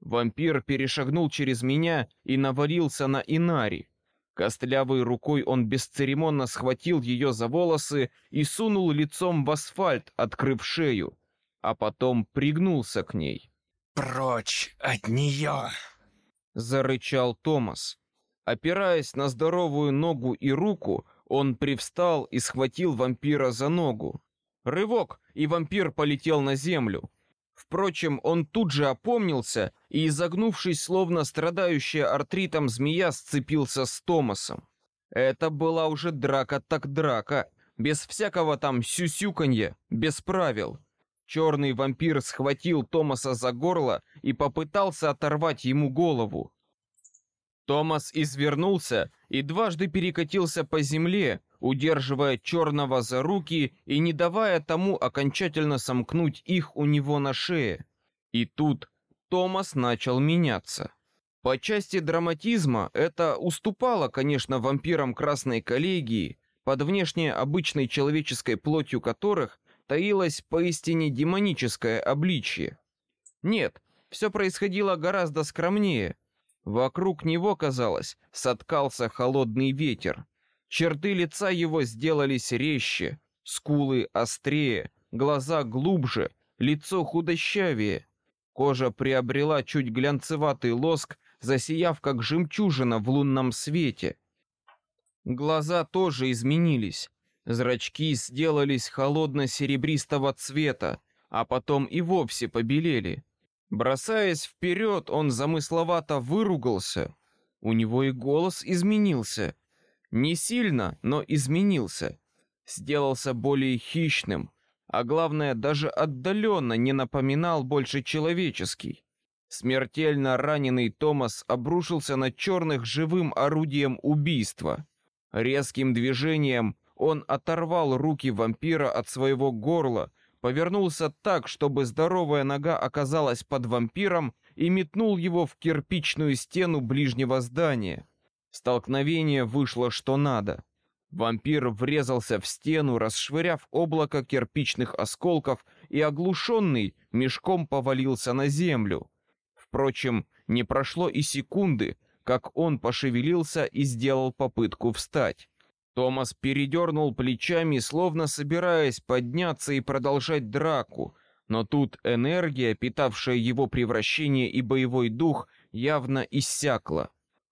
A: Вампир перешагнул через меня и навалился на Инари. Костлявой рукой он бесцеремонно схватил ее за волосы и сунул лицом в асфальт, открыв шею, а потом пригнулся к ней.
C: «Прочь от нее!»
A: — зарычал Томас. Опираясь на здоровую ногу и руку, он привстал и схватил вампира за ногу. Рывок, и вампир полетел на землю. Впрочем, он тут же опомнился и, изогнувшись, словно страдающая артритом змея, сцепился с Томасом. Это была уже драка так драка, без всякого там сюсюканья, без правил. Черный вампир схватил Томаса за горло и попытался оторвать ему голову. Томас извернулся и дважды перекатился по земле, удерживая черного за руки и не давая тому окончательно сомкнуть их у него на шее. И тут Томас начал меняться. По части драматизма это уступало, конечно, вампирам Красной коллегии, под внешне обычной человеческой плотью которых таилось поистине демоническое обличье. Нет, все происходило гораздо скромнее. Вокруг него, казалось, соткался холодный ветер. Черты лица его сделались резче, скулы острее, глаза глубже, лицо худощавее. Кожа приобрела чуть глянцеватый лоск, засияв как жемчужина в лунном свете. Глаза тоже изменились. Зрачки сделались холодно-серебристого цвета, а потом и вовсе побелели. Бросаясь вперед, он замысловато выругался. У него и голос изменился, не сильно, но изменился. Сделался более хищным, а главное, даже отдаленно не напоминал больше человеческий. Смертельно раненый Томас обрушился на черных живым орудием убийства. Резким движением он оторвал руки вампира от своего горла, повернулся так, чтобы здоровая нога оказалась под вампиром и метнул его в кирпичную стену ближнего здания. Столкновение вышло что надо. Вампир врезался в стену, расшвыряв облако кирпичных осколков, и оглушенный мешком повалился на землю. Впрочем, не прошло и секунды, как он пошевелился и сделал попытку встать. Томас передернул плечами, словно собираясь подняться и продолжать драку, но тут энергия, питавшая его превращение и боевой дух, явно иссякла.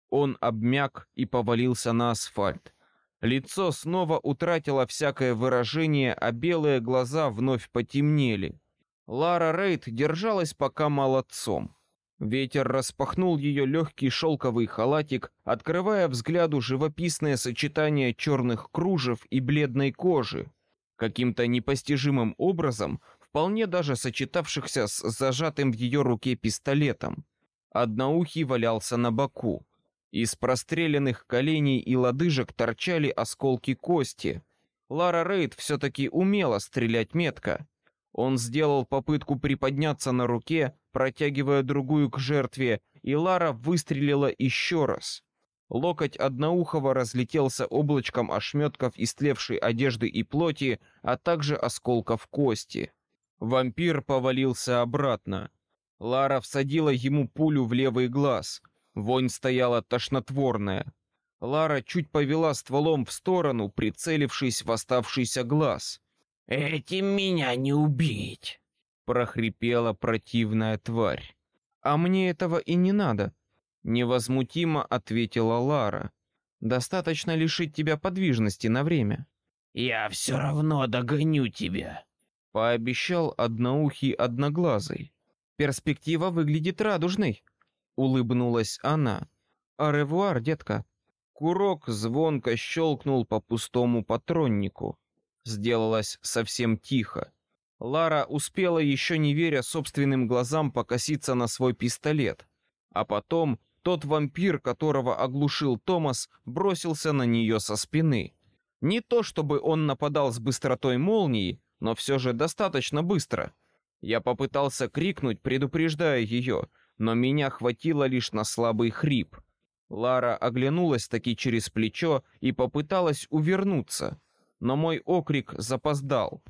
A: Он обмяк и повалился на асфальт. Лицо снова утратило всякое выражение, а белые глаза вновь потемнели. Лара Рейд держалась пока молодцом. Ветер распахнул ее легкий шелковый халатик, открывая взгляду живописное сочетание черных кружев и бледной кожи, каким-то непостижимым образом, вполне даже сочетавшихся с зажатым в ее руке пистолетом. Одноухий валялся на боку. Из простреленных коленей и лодыжек торчали осколки кости. Лара Рейд все-таки умела стрелять метко. Он сделал попытку приподняться на руке, протягивая другую к жертве, и Лара выстрелила еще раз. Локоть одноухого разлетелся облачком ошметков истлевшей одежды и плоти, а также осколков кости. Вампир повалился обратно. Лара всадила ему пулю в левый глаз. Вонь стояла тошнотворная. Лара чуть повела стволом в сторону, прицелившись в оставшийся глаз.
D: «Этим меня не убить!»
A: — прохрипела противная тварь. «А мне этого и не надо», — невозмутимо ответила Лара. «Достаточно лишить тебя подвижности на время».
D: «Я все равно догоню тебя», —
A: пообещал одноухий одноглазый. «Перспектива выглядит радужной», — улыбнулась она. «Аревуар, детка». Курок звонко щелкнул по пустому патроннику. Сделалось совсем тихо. Лара успела еще не веря собственным глазам покоситься на свой пистолет, а потом тот вампир, которого оглушил Томас, бросился на нее со спины. Не то чтобы он нападал с быстротой молнии, но все же достаточно быстро. Я попытался крикнуть, предупреждая ее, но меня хватило лишь на слабый хрип. Лара оглянулась таки через плечо и попыталась увернуться, но мой окрик запоздал.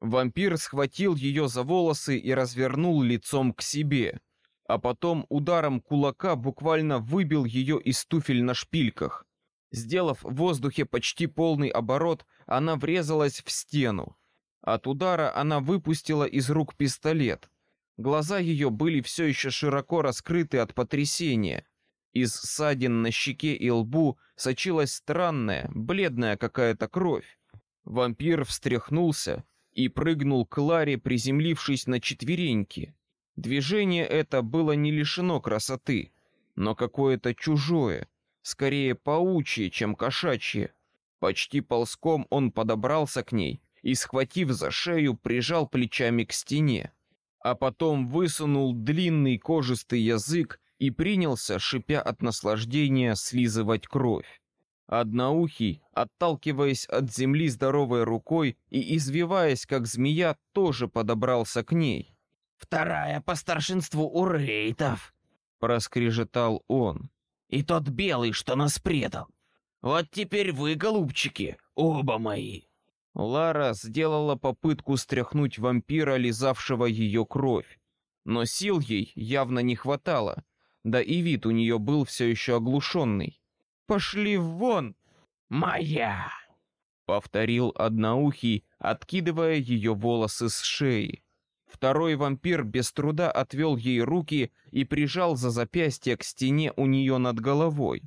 A: Вампир схватил ее за волосы и развернул лицом к себе, а потом ударом кулака буквально выбил ее из туфель на шпильках. Сделав в воздухе почти полный оборот, она врезалась в стену. От удара она выпустила из рук пистолет. Глаза ее были все еще широко раскрыты от потрясения. Из ссадин на щеке и лбу сочилась странная, бледная какая-то кровь. Вампир встряхнулся и прыгнул к Ларе, приземлившись на четвереньки. Движение это было не лишено красоты, но какое-то чужое, скорее паучье, чем кошачье. Почти ползком он подобрался к ней и, схватив за шею, прижал плечами к стене, а потом высунул длинный кожистый язык и принялся, шипя от наслаждения, слизывать кровь. Одноухий, отталкиваясь от земли здоровой рукой и извиваясь, как змея, тоже подобрался к ней.
D: «Вторая по старшинству у рейтов», —
A: проскрежетал он.
D: «И тот белый, что нас предал. Вот теперь вы, голубчики, оба мои».
A: Лара сделала попытку стряхнуть вампира, лизавшего ее кровь, но сил ей явно не хватало да и вид у нее был все еще оглушенный. «Пошли вон!»
D: «Моя!»
A: — повторил одноухий, откидывая ее волосы с шеи. Второй вампир без труда отвел ей руки и прижал за запястье к стене у нее над головой.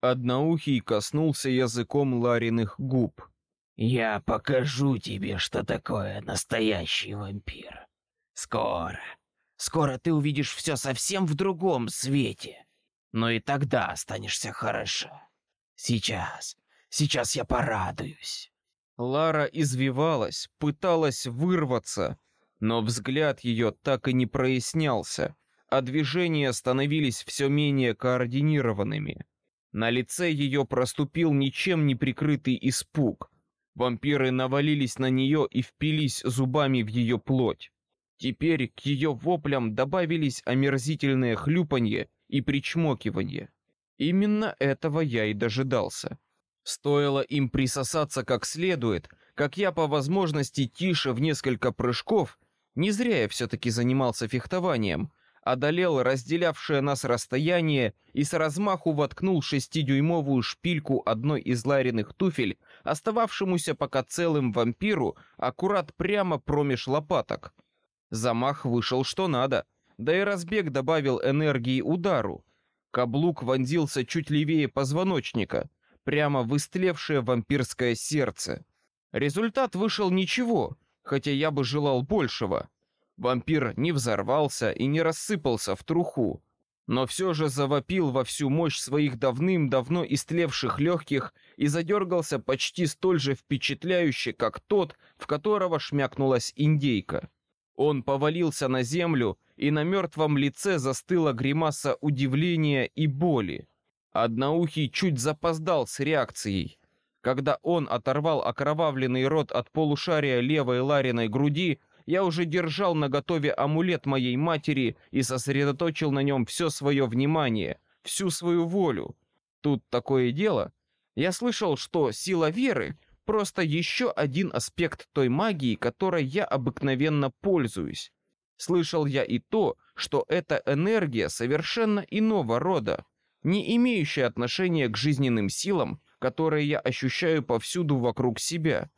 A: Одноухий коснулся языком Лариных губ.
D: «Я покажу тебе, что такое настоящий вампир. Скоро, Скоро ты увидишь все совсем в другом свете. Но и тогда останешься хороша. Сейчас, сейчас я порадуюсь.
A: Лара извивалась, пыталась вырваться, но взгляд ее так и не прояснялся, а движения становились все менее координированными. На лице ее проступил ничем не прикрытый испуг. Вампиры навалились на нее и впились зубами в ее плоть. Теперь к ее воплям добавились омерзительные хлюпанье и причмокивание. Именно этого я и дожидался. Стоило им присосаться как следует, как я по возможности тише в несколько прыжков, не зря я все-таки занимался фехтованием, одолел разделявшее нас расстояние и с размаху воткнул шестидюймовую шпильку одной из Лариных туфель, остававшемуся пока целым вампиру, аккурат прямо промеж лопаток — Замах вышел что надо, да и разбег добавил энергии удару. Каблук вонзился чуть левее позвоночника, прямо в истлевшее вампирское сердце. Результат вышел ничего, хотя я бы желал большего. Вампир не взорвался и не рассыпался в труху, но все же завопил во всю мощь своих давным-давно истлевших легких и задергался почти столь же впечатляюще, как тот, в которого шмякнулась индейка. Он повалился на землю, и на мертвом лице застыла гримаса удивления и боли. Одноухий чуть запоздал с реакцией. Когда он оторвал окровавленный рот от полушария левой Лариной груди, я уже держал наготове амулет моей матери и сосредоточил на нем все свое внимание, всю свою волю. Тут такое дело. Я слышал, что сила веры просто еще один аспект той магии, которой я обыкновенно пользуюсь. Слышал я и то, что эта энергия совершенно иного рода, не имеющая отношения к жизненным силам, которые я ощущаю повсюду вокруг себя.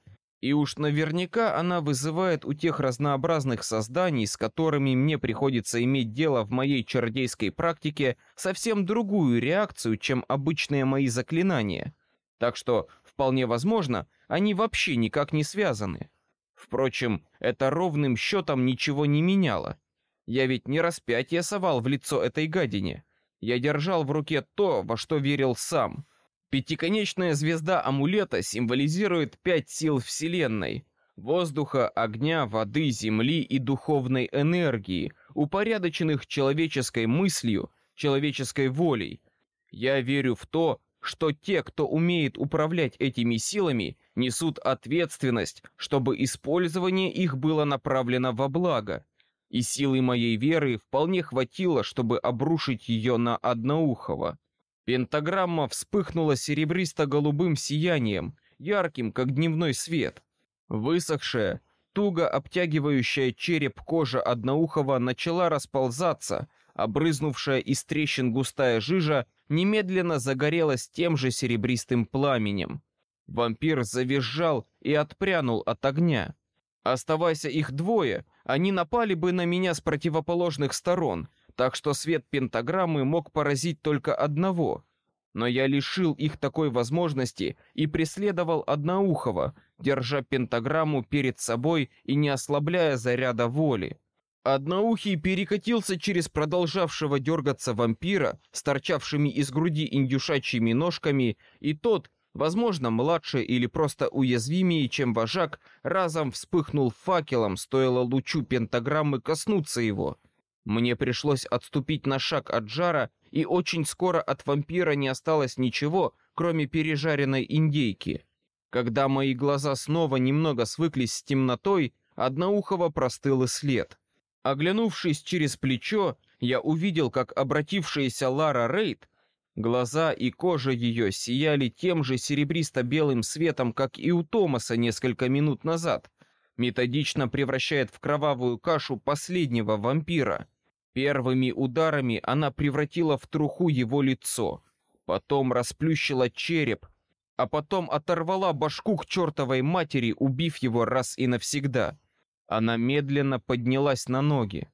A: И уж наверняка она вызывает у тех разнообразных созданий, с которыми мне приходится иметь дело в моей чародейской практике, совсем другую реакцию, чем обычные мои заклинания. Так что, вполне возможно, они вообще никак не связаны. Впрочем, это ровным счетом ничего не меняло. Я ведь не распятие совал в лицо этой гадине. Я держал в руке то, во что верил сам — Пятиконечная звезда амулета символизирует пять сил Вселенной — воздуха, огня, воды, земли и духовной энергии, упорядоченных человеческой мыслью, человеческой волей. Я верю в то, что те, кто умеет управлять этими силами, несут ответственность, чтобы использование их было направлено во благо. И силы моей веры вполне хватило, чтобы обрушить ее на Одноухого. Пентаграмма вспыхнула серебристо-голубым сиянием, ярким, как дневной свет. Высохшая, туго обтягивающая череп кожа одноухого начала расползаться, а брызнувшая из трещин густая жижа немедленно загорелась тем же серебристым пламенем. Вампир завизжал и отпрянул от огня. Оставайся их двое, они напали бы на меня с противоположных сторон, так что свет пентаграммы мог поразить только одного. Но я лишил их такой возможности и преследовал Одноухого, держа пентаграмму перед собой и не ослабляя заряда воли. Одноухий перекатился через продолжавшего дергаться вампира с торчавшими из груди индюшачьими ножками, и тот, возможно, младше или просто уязвимее, чем вожак, разом вспыхнул факелом, стоило лучу пентаграммы коснуться его. Мне пришлось отступить на шаг от жара, и очень скоро от вампира не осталось ничего, кроме пережаренной индейки. Когда мои глаза снова немного свыклись с темнотой, одноухого простыл и след. Оглянувшись через плечо, я увидел, как обратившаяся Лара Рейд, глаза и кожа ее сияли тем же серебристо-белым светом, как и у Томаса несколько минут назад, методично превращает в кровавую кашу последнего вампира — Первыми ударами она превратила в труху его лицо, потом расплющила череп, а потом оторвала башку к чертовой матери, убив его раз и навсегда. Она медленно поднялась на ноги.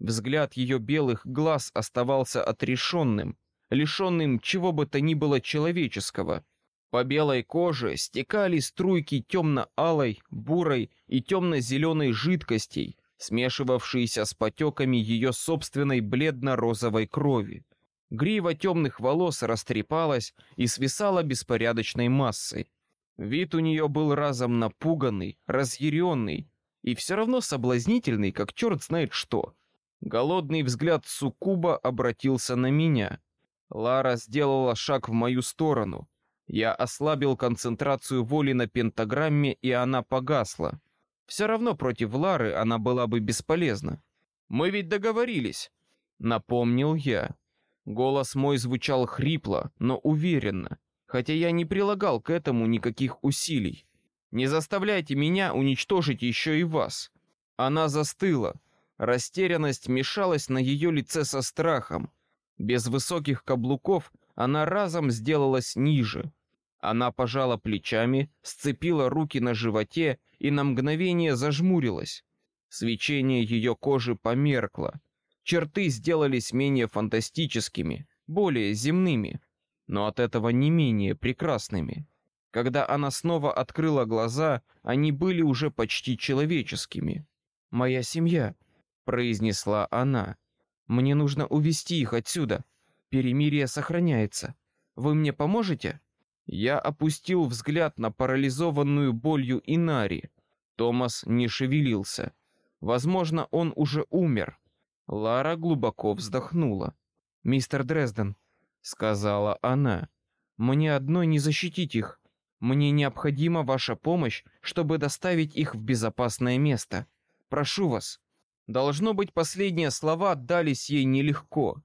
A: Взгляд ее белых глаз оставался отрешенным, лишенным чего бы то ни было человеческого. По белой коже стекали струйки темно-алой, бурой и темно-зеленой жидкостей, смешивавшиеся с потеками ее собственной бледно-розовой крови. Грива темных волос растрепалась и свисала беспорядочной массой. Вид у нее был разом напуганный, разъяренный и все равно соблазнительный, как черт знает что. Голодный взгляд Сукуба обратился на меня. Лара сделала шаг в мою сторону. Я ослабил концентрацию воли на пентаграмме, и она погасла. Все равно против Лары она была бы бесполезна. Мы ведь договорились, напомнил я. Голос мой звучал хрипло, но уверенно, хотя я не прилагал к этому никаких усилий. Не заставляйте меня уничтожить еще и вас. Она застыла. Растерянность мешалась на ее лице со страхом. Без высоких каблуков она разом сделалась ниже. Она пожала плечами, сцепила руки на животе и на мгновение зажмурилась. Свечение ее кожи померкло. Черты сделались менее фантастическими, более земными, но от этого не менее прекрасными. Когда она снова открыла глаза, они были уже почти человеческими. «Моя семья», — произнесла она. «Мне нужно увести их отсюда. Перемирие сохраняется. Вы мне поможете?» Я опустил взгляд на парализованную болью Инари. Томас не шевелился. Возможно, он уже умер. Лара глубоко вздохнула. «Мистер Дрезден, сказала она. Мне одной не защитить их. Мне необходима ваша помощь, чтобы доставить их в безопасное место. Прошу вас. Должно быть, последние слова дались ей нелегко.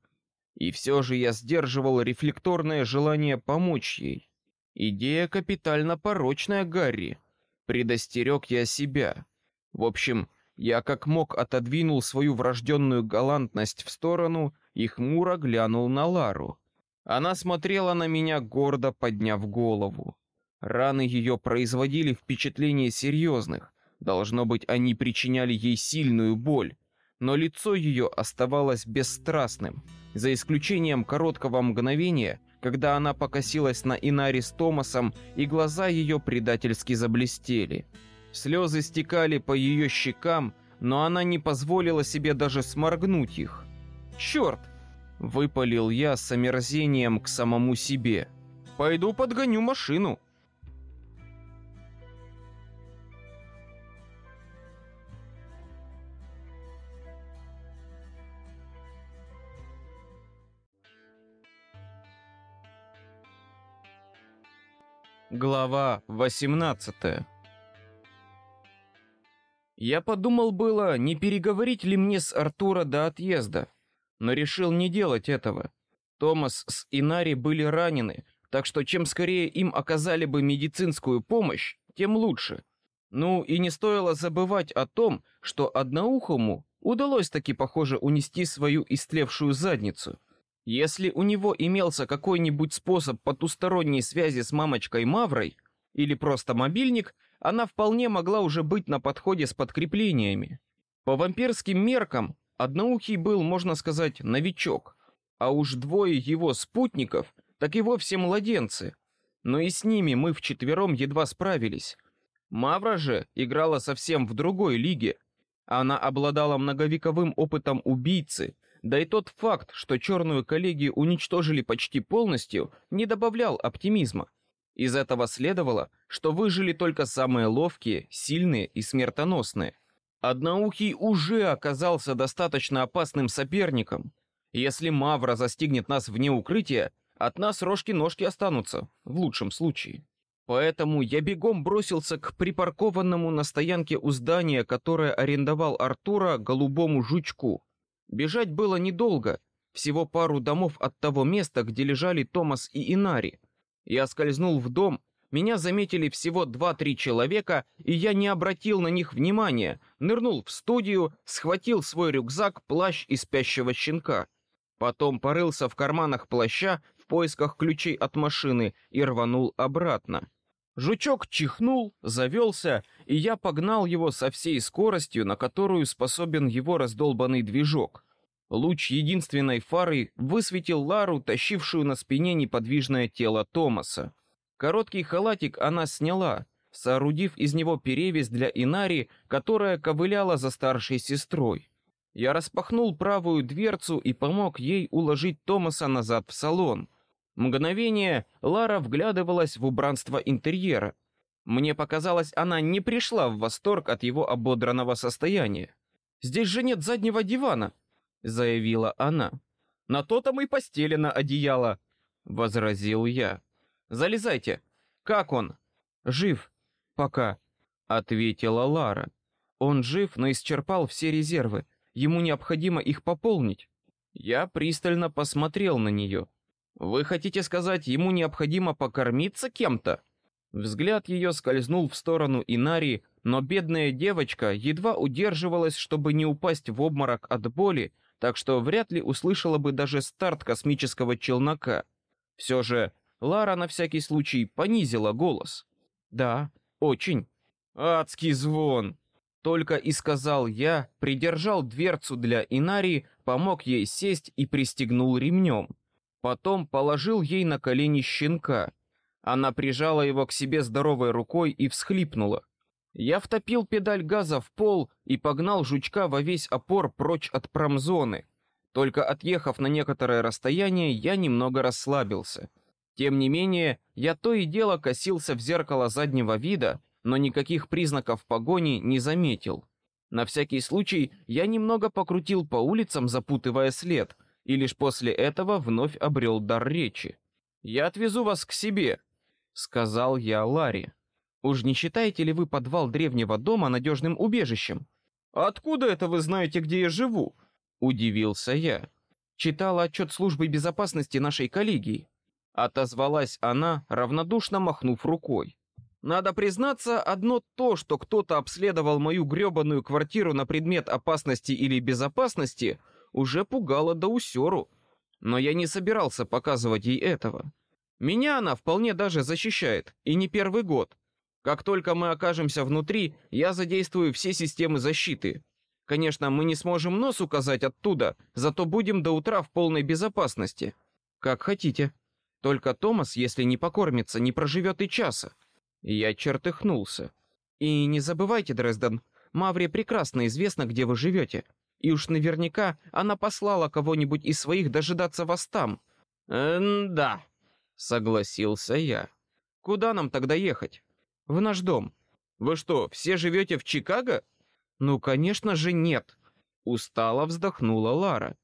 A: И все же я сдерживал рефлекторное желание помочь ей. Идея капитально порочная, Гарри. Предостерег я себя. В общем, я как мог отодвинул свою врожденную галантность в сторону и хмуро глянул на Лару. Она смотрела на меня гордо, подняв голову. Раны ее производили впечатление серьезных. Должно быть, они причиняли ей сильную боль, но лицо ее оставалось бесстрастным, за исключением короткого мгновения, когда она покосилась на Инари с Томасом, и глаза ее предательски заблестели. Слезы стекали по ее щекам, но она не позволила себе даже сморгнуть их. «Черт!» — выпалил я с омерзением к самому себе. «Пойду подгоню машину». Глава 18 Я подумал было, не переговорить ли мне с Артура до отъезда, но решил не делать этого. Томас с Инари были ранены, так что чем скорее им оказали бы медицинскую помощь, тем лучше. Ну и не стоило забывать о том, что одноухому удалось таки, похоже, унести свою истлевшую задницу. Если у него имелся какой-нибудь способ потусторонней связи с мамочкой Маврой или просто мобильник, она вполне могла уже быть на подходе с подкреплениями. По вампирским меркам одноухий был, можно сказать, новичок, а уж двое его спутников так и вовсе младенцы. Но и с ними мы вчетвером едва справились. Мавра же играла совсем в другой лиге. Она обладала многовековым опытом убийцы да и тот факт, что черную коллегию уничтожили почти полностью, не добавлял оптимизма. Из этого следовало, что выжили только самые ловкие, сильные и смертоносные. Одноухий уже оказался достаточно опасным соперником. Если Мавра застигнет нас вне укрытия, от нас рожки-ножки останутся, в лучшем случае. Поэтому я бегом бросился к припаркованному на стоянке у здания, которое арендовал Артура, голубому жучку. Бежать было недолго, всего пару домов от того места, где лежали Томас и Инари. Я скользнул в дом, меня заметили всего два-три человека, и я не обратил на них внимания, нырнул в студию, схватил свой рюкзак, плащ и спящего щенка. Потом порылся в карманах плаща в поисках ключей от машины и рванул обратно. Жучок чихнул, завелся, и я погнал его со всей скоростью, на которую способен его раздолбанный движок. Луч единственной фары высветил Лару, тащившую на спине неподвижное тело Томаса. Короткий халатик она сняла, соорудив из него перевязь для Инари, которая ковыляла за старшей сестрой. Я распахнул правую дверцу и помог ей уложить Томаса назад в салон. Мгновение Лара вглядывалась в убранство интерьера. Мне показалось, она не пришла в восторг от его ободранного состояния. Здесь же нет заднего дивана, заявила она. На то там и постелено одеяло, возразил я. Залезайте. Как он? Жив. Пока, ответила Лара. Он жив, но исчерпал все резервы. Ему необходимо их пополнить. Я пристально посмотрел на нее. Вы хотите сказать, ему необходимо покормиться кем-то? Взгляд ее скользнул в сторону Инари, но бедная девочка едва удерживалась, чтобы не упасть в обморок от боли, так что вряд ли услышала бы даже старт космического челнока. Все же Лара на всякий случай понизила голос. Да, очень. Адский звон. Только и сказал я, придержал дверцу для Инари, помог ей сесть и пристегнул ремнем. Потом положил ей на колени щенка. Она прижала его к себе здоровой рукой и всхлипнула. Я втопил педаль газа в пол и погнал жучка во весь опор прочь от промзоны. Только отъехав на некоторое расстояние, я немного расслабился. Тем не менее, я то и дело косился в зеркало заднего вида, но никаких признаков погони не заметил. На всякий случай я немного покрутил по улицам, запутывая след, и лишь после этого вновь обрел дар речи. «Я отвезу вас к себе», — сказал я Ларе. «Уж не считаете ли вы подвал древнего дома надежным убежищем?» «Откуда это вы знаете, где я живу?» — удивился я. Читала отчет службы безопасности нашей коллегии. Отозвалась она, равнодушно махнув рукой. Надо признаться, одно то, что кто-то обследовал мою грёбаную квартиру на предмет опасности или безопасности, уже пугало до усеру. Но я не собирался показывать ей этого. Меня она вполне даже защищает, и не первый год. Как только мы окажемся внутри, я задействую все системы защиты. Конечно, мы не сможем нос указать оттуда, зато будем до утра в полной безопасности. Как хотите. Только Томас, если не покормится, не проживет и часа. Я чертыхнулся. И не забывайте, Дрезден, Мавре прекрасно известно, где вы живете. И уж наверняка она послала кого-нибудь из своих дожидаться вас там. Да, согласился я. Куда нам тогда ехать? В наш дом. Вы что, все живете в Чикаго? Ну, конечно же, нет. Устало вздохнула Лара.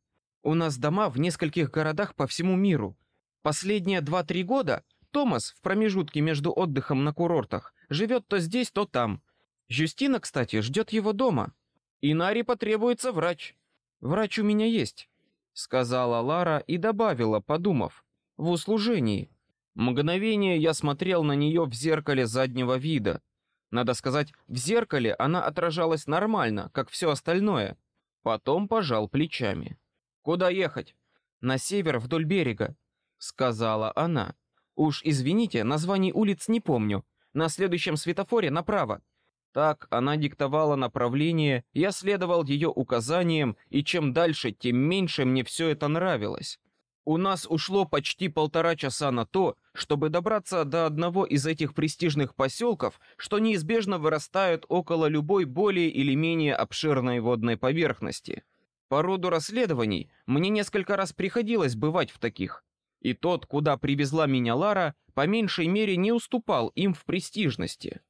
A: У нас дома в нескольких городах по всему миру. Последние два-три года Томас в промежутке между отдыхом на курортах живет то здесь, то там. Жюстина, кстати, ждет его дома. И Наре потребуется врач. Врач у меня есть, сказала Лара и добавила, подумав, в услужении. Мгновение я смотрел на нее в зеркале заднего вида. Надо сказать, в зеркале она отражалась нормально, как все остальное. Потом пожал плечами. Куда ехать? На север вдоль берега сказала она. Уж извините, названий улиц не помню. На следующем светофоре направо. Так она диктовала направление, я следовал ее указаниям, и чем дальше, тем меньше мне все это нравилось. У нас ушло почти полтора часа на то, чтобы добраться до одного из этих престижных поселков, что неизбежно вырастают около любой более или менее обширной водной поверхности. По роду расследований мне несколько раз приходилось бывать в таких, и тот, куда привезла меня Лара, по меньшей мере не уступал им в престижности.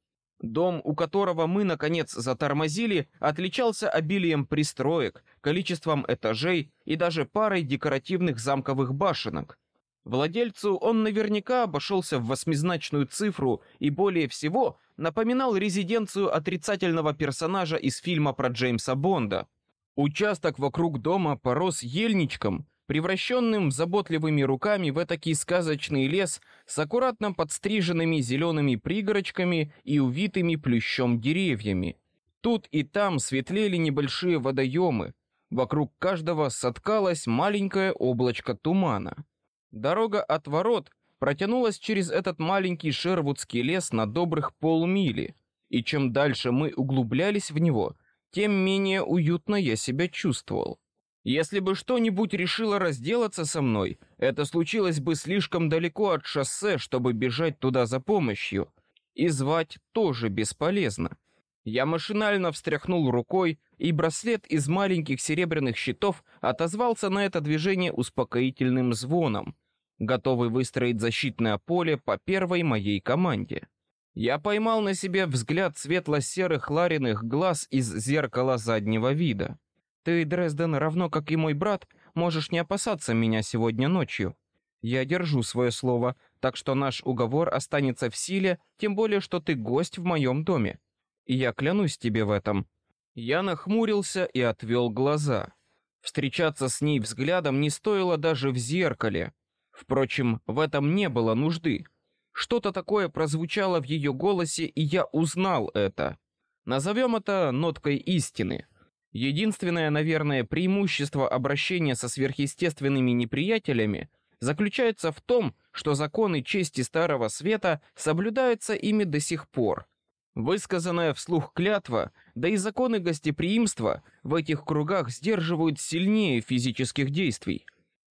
A: Дом, у которого мы наконец затормозили, отличался обилием пристроек, количеством этажей и даже парой декоративных замковых башенок. Владельцу он наверняка обошелся в восьмизначную цифру и более всего напоминал резиденцию отрицательного персонажа из фильма про Джеймса Бонда. Участок вокруг дома порос ельничком, превращенным заботливыми руками в этакий сказочный лес с аккуратно подстриженными зелеными пригорочками и увитыми плющом деревьями. Тут и там светлели небольшие водоемы, вокруг каждого соткалось маленькое облачко тумана. Дорога от ворот протянулась через этот маленький шервудский лес на добрых полмили, и чем дальше мы углублялись в него, тем менее уютно я себя чувствовал. Если бы что-нибудь решило разделаться со мной, это случилось бы слишком далеко от шоссе, чтобы бежать туда за помощью. И звать тоже бесполезно. Я машинально встряхнул рукой, и браслет из маленьких серебряных щитов отозвался на это движение успокоительным звоном, готовый выстроить защитное поле по первой моей команде. Я поймал на себе взгляд светло-серых лариных глаз из зеркала заднего вида. Ты, Дрезден, равно как и мой брат, можешь не опасаться меня сегодня ночью. Я держу свое слово, так что наш уговор останется в силе, тем более что ты гость в моем доме. И я клянусь тебе в этом. Я нахмурился и отвел глаза. Встречаться с ней взглядом не стоило даже в зеркале. Впрочем, в этом не было нужды. Что-то такое прозвучало в ее голосе, и я узнал это. Назовем это ноткой истины. Единственное, наверное, преимущество обращения со сверхъестественными неприятелями заключается в том, что законы чести Старого Света соблюдаются ими до сих пор. Высказанная вслух клятва, да и законы гостеприимства в этих кругах сдерживают сильнее физических действий.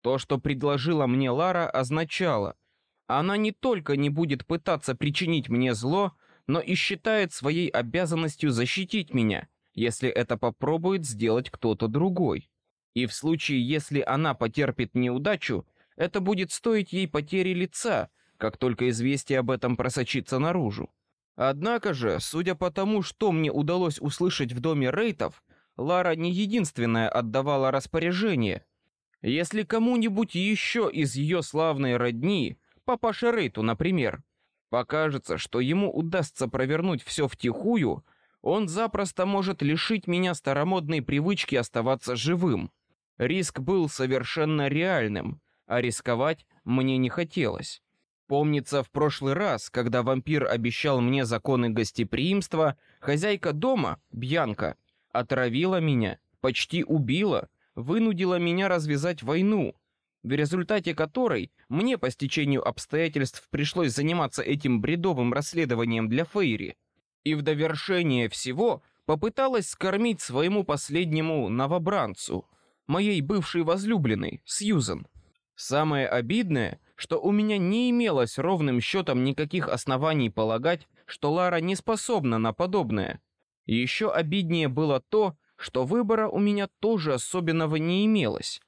A: То, что предложила мне Лара, означало, она не только не будет пытаться причинить мне зло, но и считает своей обязанностью защитить меня – если это попробует сделать кто-то другой. И в случае, если она потерпит неудачу, это будет стоить ей потери лица, как только известие об этом просочится наружу. Однако же, судя по тому, что мне удалось услышать в доме Рейтов, Лара не единственная отдавала распоряжение. Если кому-нибудь еще из ее славной родни, папаше Рейту, например, покажется, что ему удастся провернуть все втихую, он запросто может лишить меня старомодной привычки оставаться живым. Риск был совершенно реальным, а рисковать мне не хотелось. Помнится, в прошлый раз, когда вампир обещал мне законы гостеприимства, хозяйка дома, Бьянка, отравила меня, почти убила, вынудила меня развязать войну, в результате которой мне по стечению обстоятельств пришлось заниматься этим бредовым расследованием для Фейри. И в довершение всего попыталась скормить своему последнему новобранцу, моей бывшей возлюбленной, Сьюзен. Самое обидное, что у меня не имелось ровным счетом никаких оснований полагать, что Лара не способна на подобное. Еще обиднее было то, что выбора у меня тоже особенного не имелось.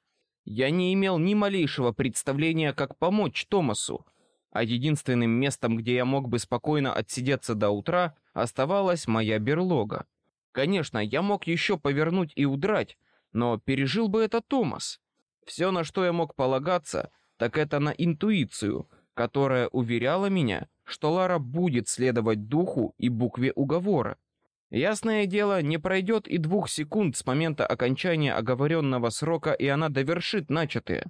A: Я не имел ни малейшего представления, как помочь Томасу, а единственным местом, где я мог бы спокойно отсидеться до утра, оставалась моя берлога. Конечно, я мог еще повернуть и удрать, но пережил бы это Томас. Все, на что я мог полагаться, так это на интуицию, которая уверяла меня, что Лара будет следовать духу и букве уговора. Ясное дело, не пройдет и двух секунд с момента окончания оговоренного срока, и она довершит начатое.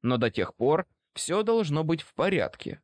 A: Но до тех пор все должно быть в порядке.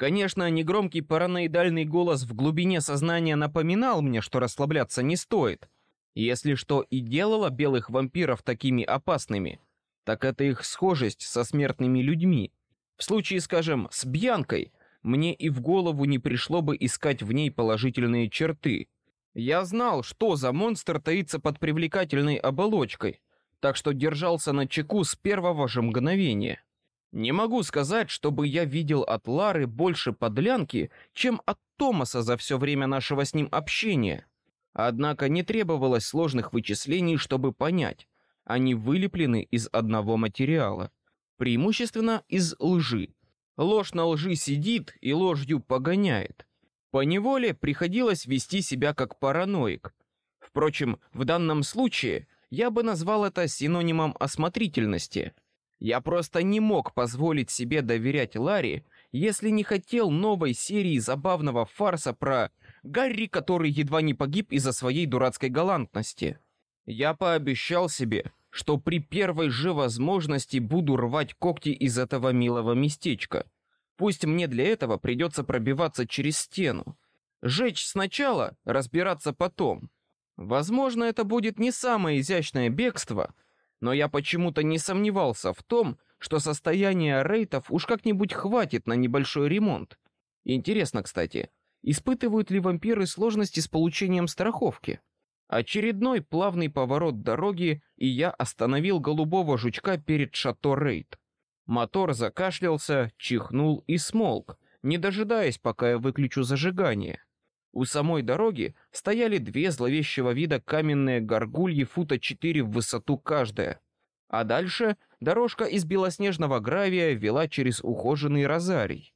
A: Конечно, негромкий параноидальный голос в глубине сознания напоминал мне, что расслабляться не стоит. Если что и делало белых вампиров такими опасными, так это их схожесть со смертными людьми. В случае, скажем, с Бьянкой, мне и в голову не пришло бы искать в ней положительные черты. Я знал, что за монстр таится под привлекательной оболочкой, так что держался на чеку с первого же мгновения. Не могу сказать, чтобы я видел от Лары больше подлянки, чем от Томаса за все время нашего с ним общения. Однако не требовалось сложных вычислений, чтобы понять, они вылеплены из одного материала, преимущественно из лжи. Ложь на лжи сидит и ложью погоняет. По неволе приходилось вести себя как параноик. Впрочем, в данном случае я бы назвал это синонимом осмотрительности. Я просто не мог позволить себе доверять Ларе, если не хотел новой серии забавного фарса про Гарри, который едва не погиб из-за своей дурацкой галантности. Я пообещал себе, что при первой же возможности буду рвать когти из этого милого местечка. Пусть мне для этого придется пробиваться через стену. Жечь сначала, разбираться потом. Возможно, это будет не самое изящное бегство, но я почему-то не сомневался в том, что состояние рейтов уж как-нибудь хватит на небольшой ремонт. Интересно, кстати, испытывают ли вампиры сложности с получением страховки? Очередной плавный поворот дороги, и я остановил голубого жучка перед шато Рейд. Мотор закашлялся, чихнул и смолк, не дожидаясь, пока я выключу зажигание. У самой дороги стояли две зловещего вида каменные горгульи фута четыре в высоту каждая. А дальше дорожка из белоснежного гравия вела через ухоженный розарий.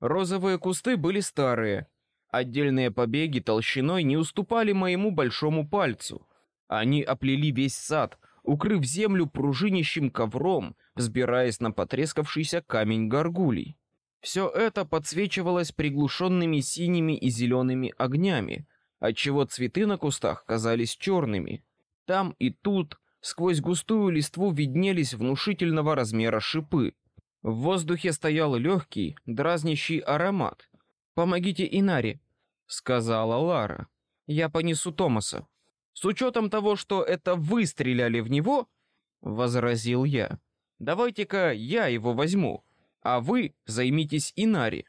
A: Розовые кусты были старые, Отдельные побеги толщиной не уступали моему большому пальцу. Они оплели весь сад, укрыв землю пружинищим ковром, взбираясь на потрескавшийся камень горгулей. Все это подсвечивалось приглушенными синими и зелеными огнями, отчего цветы на кустах казались черными. Там и тут сквозь густую листву виднелись внушительного размера шипы. В воздухе стоял легкий, дразнящий аромат, «Помогите Инари», — сказала Лара. «Я понесу Томаса». «С учетом того, что это вы стреляли в него», — возразил я. «Давайте-ка я его возьму, а вы займитесь Инари».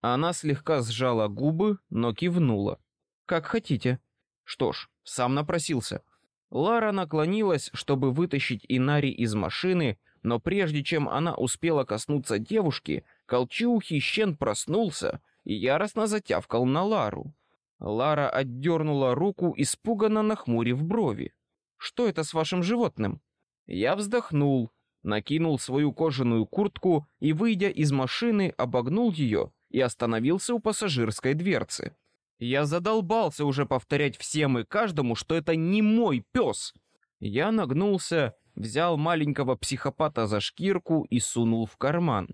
A: Она слегка сжала губы, но кивнула. «Как хотите». Что ж, сам напросился. Лара наклонилась, чтобы вытащить Инари из машины, но прежде чем она успела коснуться девушки, колчиухий щен проснулся и яростно затявкал на Лару. Лара отдернула руку, испуганно нахмурив брови. «Что это с вашим животным?» Я вздохнул, накинул свою кожаную куртку и, выйдя из машины, обогнул ее и остановился у пассажирской дверцы. Я задолбался уже повторять всем и каждому, что это не мой пес. Я нагнулся взял маленького психопата за шкирку и сунул в карман.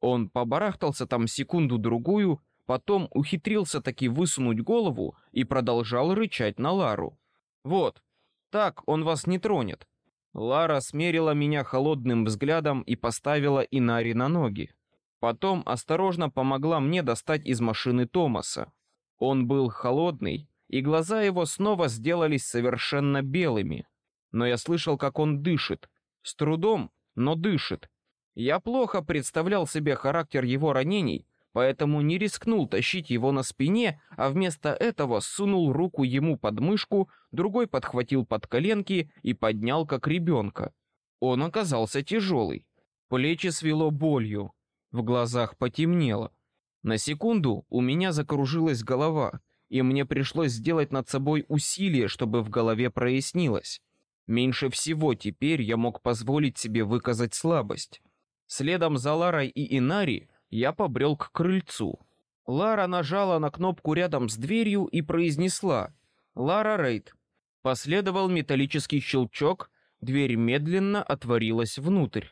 A: Он побарахтался там секунду-другую, потом ухитрился таки высунуть голову и продолжал рычать на Лару. «Вот, так он вас не тронет». Лара смерила меня холодным взглядом и поставила Инари на ноги. Потом осторожно помогла мне достать из машины Томаса. Он был холодный, и глаза его снова сделались совершенно белыми. Но я слышал, как он дышит. С трудом, но дышит. Я плохо представлял себе характер его ранений, поэтому не рискнул тащить его на спине, а вместо этого сунул руку ему под мышку, другой подхватил под коленки и поднял как ребенка. Он оказался тяжелый. Плечи свело болью, в глазах потемнело. На секунду у меня закружилась голова, и мне пришлось сделать над собой усилие, чтобы в голове прояснилось. Меньше всего теперь я мог позволить себе выказать слабость. Следом за Ларой и Инари я побрел к крыльцу. Лара нажала на кнопку рядом с дверью и произнесла «Лара Рейд». Последовал металлический щелчок, дверь медленно отворилась внутрь.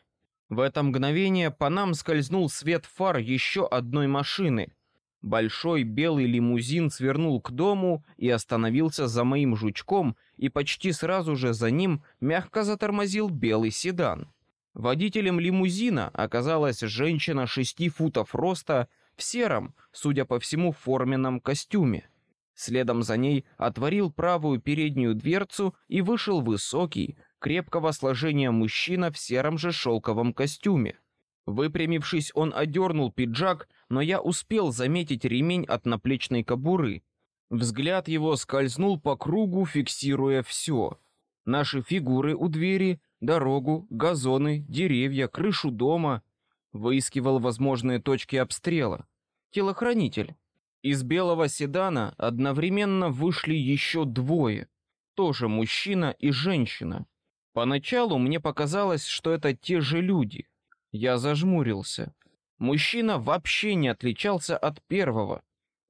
A: В это мгновение по нам скользнул свет фар еще одной машины. Большой белый лимузин свернул к дому и остановился за моим жучком, и почти сразу же за ним мягко затормозил белый седан. Водителем лимузина оказалась женщина шести футов роста в сером, судя по всему, форменном костюме. Следом за ней отворил правую переднюю дверцу и вышел высокий, крепкого сложения мужчина в сером же шелковом костюме. Выпрямившись, он одернул пиджак, но я успел заметить ремень от наплечной кобуры. Взгляд его скользнул по кругу, фиксируя все. Наши фигуры у двери, дорогу, газоны, деревья, крышу дома. Выискивал возможные точки обстрела. Телохранитель. Из белого седана одновременно вышли еще двое. Тоже мужчина и женщина. Поначалу мне показалось, что это те же люди. Я зажмурился. Мужчина вообще не отличался от первого,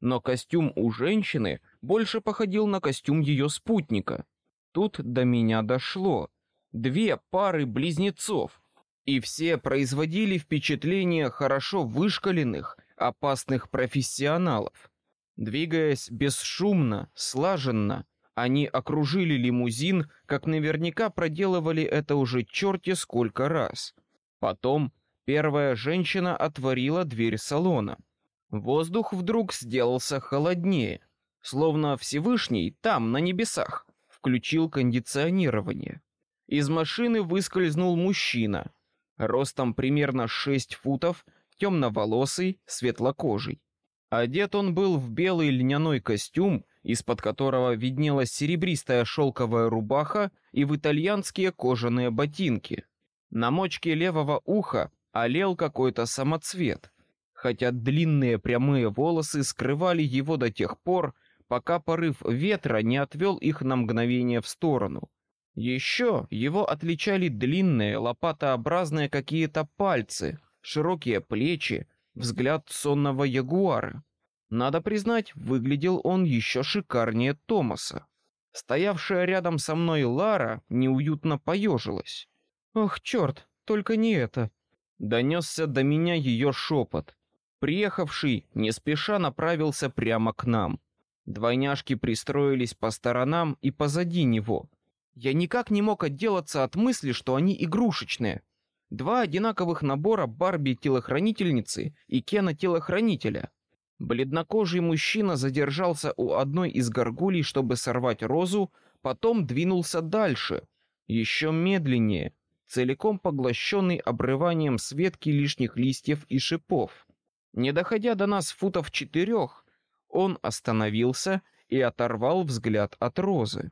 A: но костюм у женщины больше походил на костюм ее спутника. Тут до меня дошло. Две пары близнецов, и все производили впечатление хорошо вышкаленных, опасных профессионалов. Двигаясь бесшумно, слаженно, они окружили лимузин, как наверняка проделывали это уже черти сколько раз. Потом первая женщина отворила дверь салона. Воздух вдруг сделался холоднее, словно Всевышний там, на небесах, включил кондиционирование. Из машины выскользнул мужчина, ростом примерно 6 футов, темноволосый, светлокожий. Одет он был в белый льняной костюм из-под которого виднелась серебристая шелковая рубаха и в итальянские кожаные ботинки. На мочке левого уха олел какой-то самоцвет, хотя длинные прямые волосы скрывали его до тех пор, пока порыв ветра не отвел их на мгновение в сторону. Еще его отличали длинные лопатообразные какие-то пальцы, широкие плечи, взгляд сонного ягуара. Надо признать, выглядел он еще шикарнее Томаса. Стоявшая рядом со мной Лара неуютно поежилась. «Ох, черт, только не это!» Донесся до меня ее шепот. Приехавший не спеша направился прямо к нам. Двойняшки пристроились по сторонам и позади него. Я никак не мог отделаться от мысли, что они игрушечные. Два одинаковых набора Барби-телохранительницы и Кена-телохранителя. Бледнокожий мужчина задержался у одной из горгулей, чтобы сорвать розу, потом двинулся дальше, еще медленнее, целиком поглощенный обрыванием с ветки лишних листьев и шипов. Не доходя до нас футов четырех, он остановился и оторвал взгляд от розы.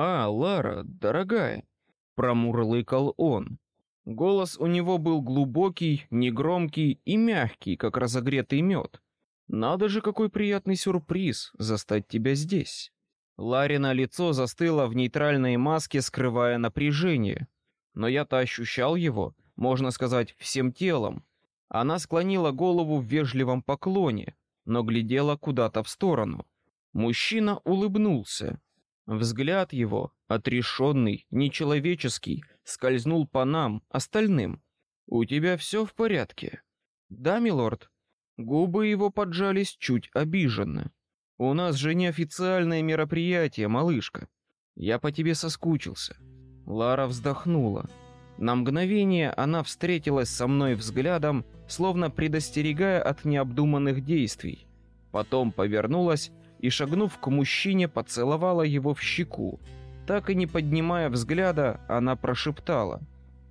A: «А, Лара, дорогая», — промурлыкал он. Голос у него был глубокий, негромкий и мягкий, как разогретый мед. Надо же, какой приятный сюрприз застать тебя здесь. Ларина лицо застыло в нейтральной маске, скрывая напряжение. Но я-то ощущал его, можно сказать, всем телом. Она склонила голову в вежливом поклоне, но глядела куда-то в сторону. Мужчина улыбнулся. Взгляд его, отрешенный, нечеловеческий, скользнул по нам, остальным. У тебя все в порядке? Да, милорд. Губы его поджались чуть обиженно. У нас же неофициальное мероприятие, малышка. Я по тебе соскучился. Лара вздохнула. На мгновение она встретилась со мной взглядом, словно предостерегая от необдуманных действий. Потом повернулась и, шагнув к мужчине, поцеловала его в щеку. Так и не поднимая взгляда, она прошептала.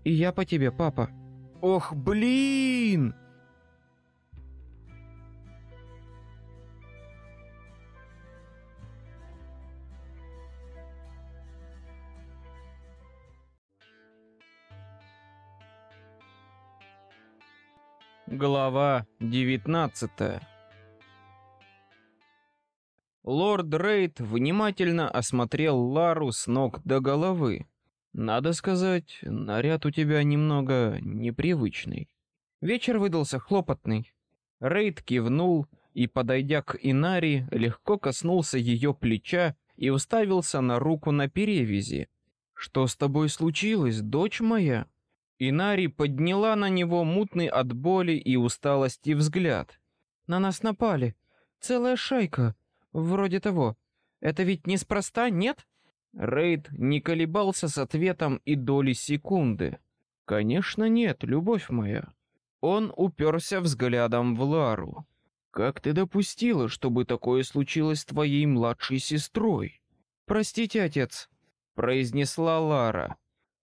A: «И я по тебе, папа». «Ох, блин!» Глава 19 Лорд Рейд внимательно осмотрел Лару с ног до головы. Надо сказать, наряд у тебя немного непривычный. Вечер выдался хлопотный. Рейд кивнул и, подойдя к Инари, легко коснулся ее плеча и уставился на руку на перевязи. Что с тобой случилось, дочь моя? Инари подняла на него мутный от боли и усталости взгляд. На нас напали. Целая шайка. Вроде того. Это ведь неспроста, нет? Рейд не колебался с ответом и доли секунды. Конечно, нет, любовь моя. Он уперся взглядом в Лару. Как ты допустила, чтобы такое случилось с твоей младшей сестрой? Простите, отец, произнесла Лара.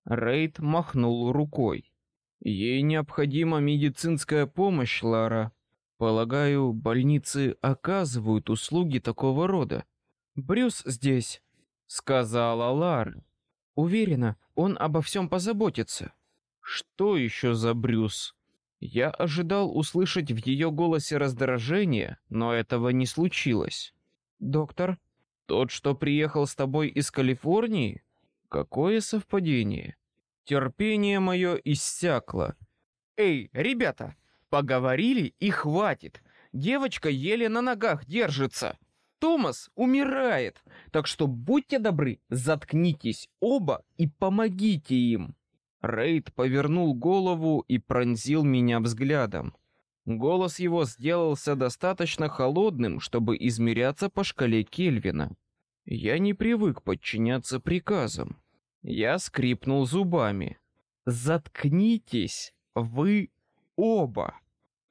A: Рейд махнул рукой. Ей необходима медицинская помощь, Лара. Полагаю, больницы оказывают услуги такого рода. Брюс здесь, сказала Лара. Уверена, он обо всем позаботится. Что еще за Брюс? Я ожидал услышать в ее голосе раздражение, но этого не случилось. Доктор, тот, что приехал с тобой из Калифорнии? Какое совпадение? Терпение мое иссякло. Эй, ребята, поговорили и хватит. Девочка еле на ногах держится. Томас умирает, так что будьте добры, заткнитесь оба и помогите им. Рейд повернул голову и пронзил меня взглядом. Голос его сделался достаточно холодным, чтобы измеряться по шкале Кельвина. Я не привык подчиняться приказам. Я скрипнул зубами. Заткнитесь, вы оба,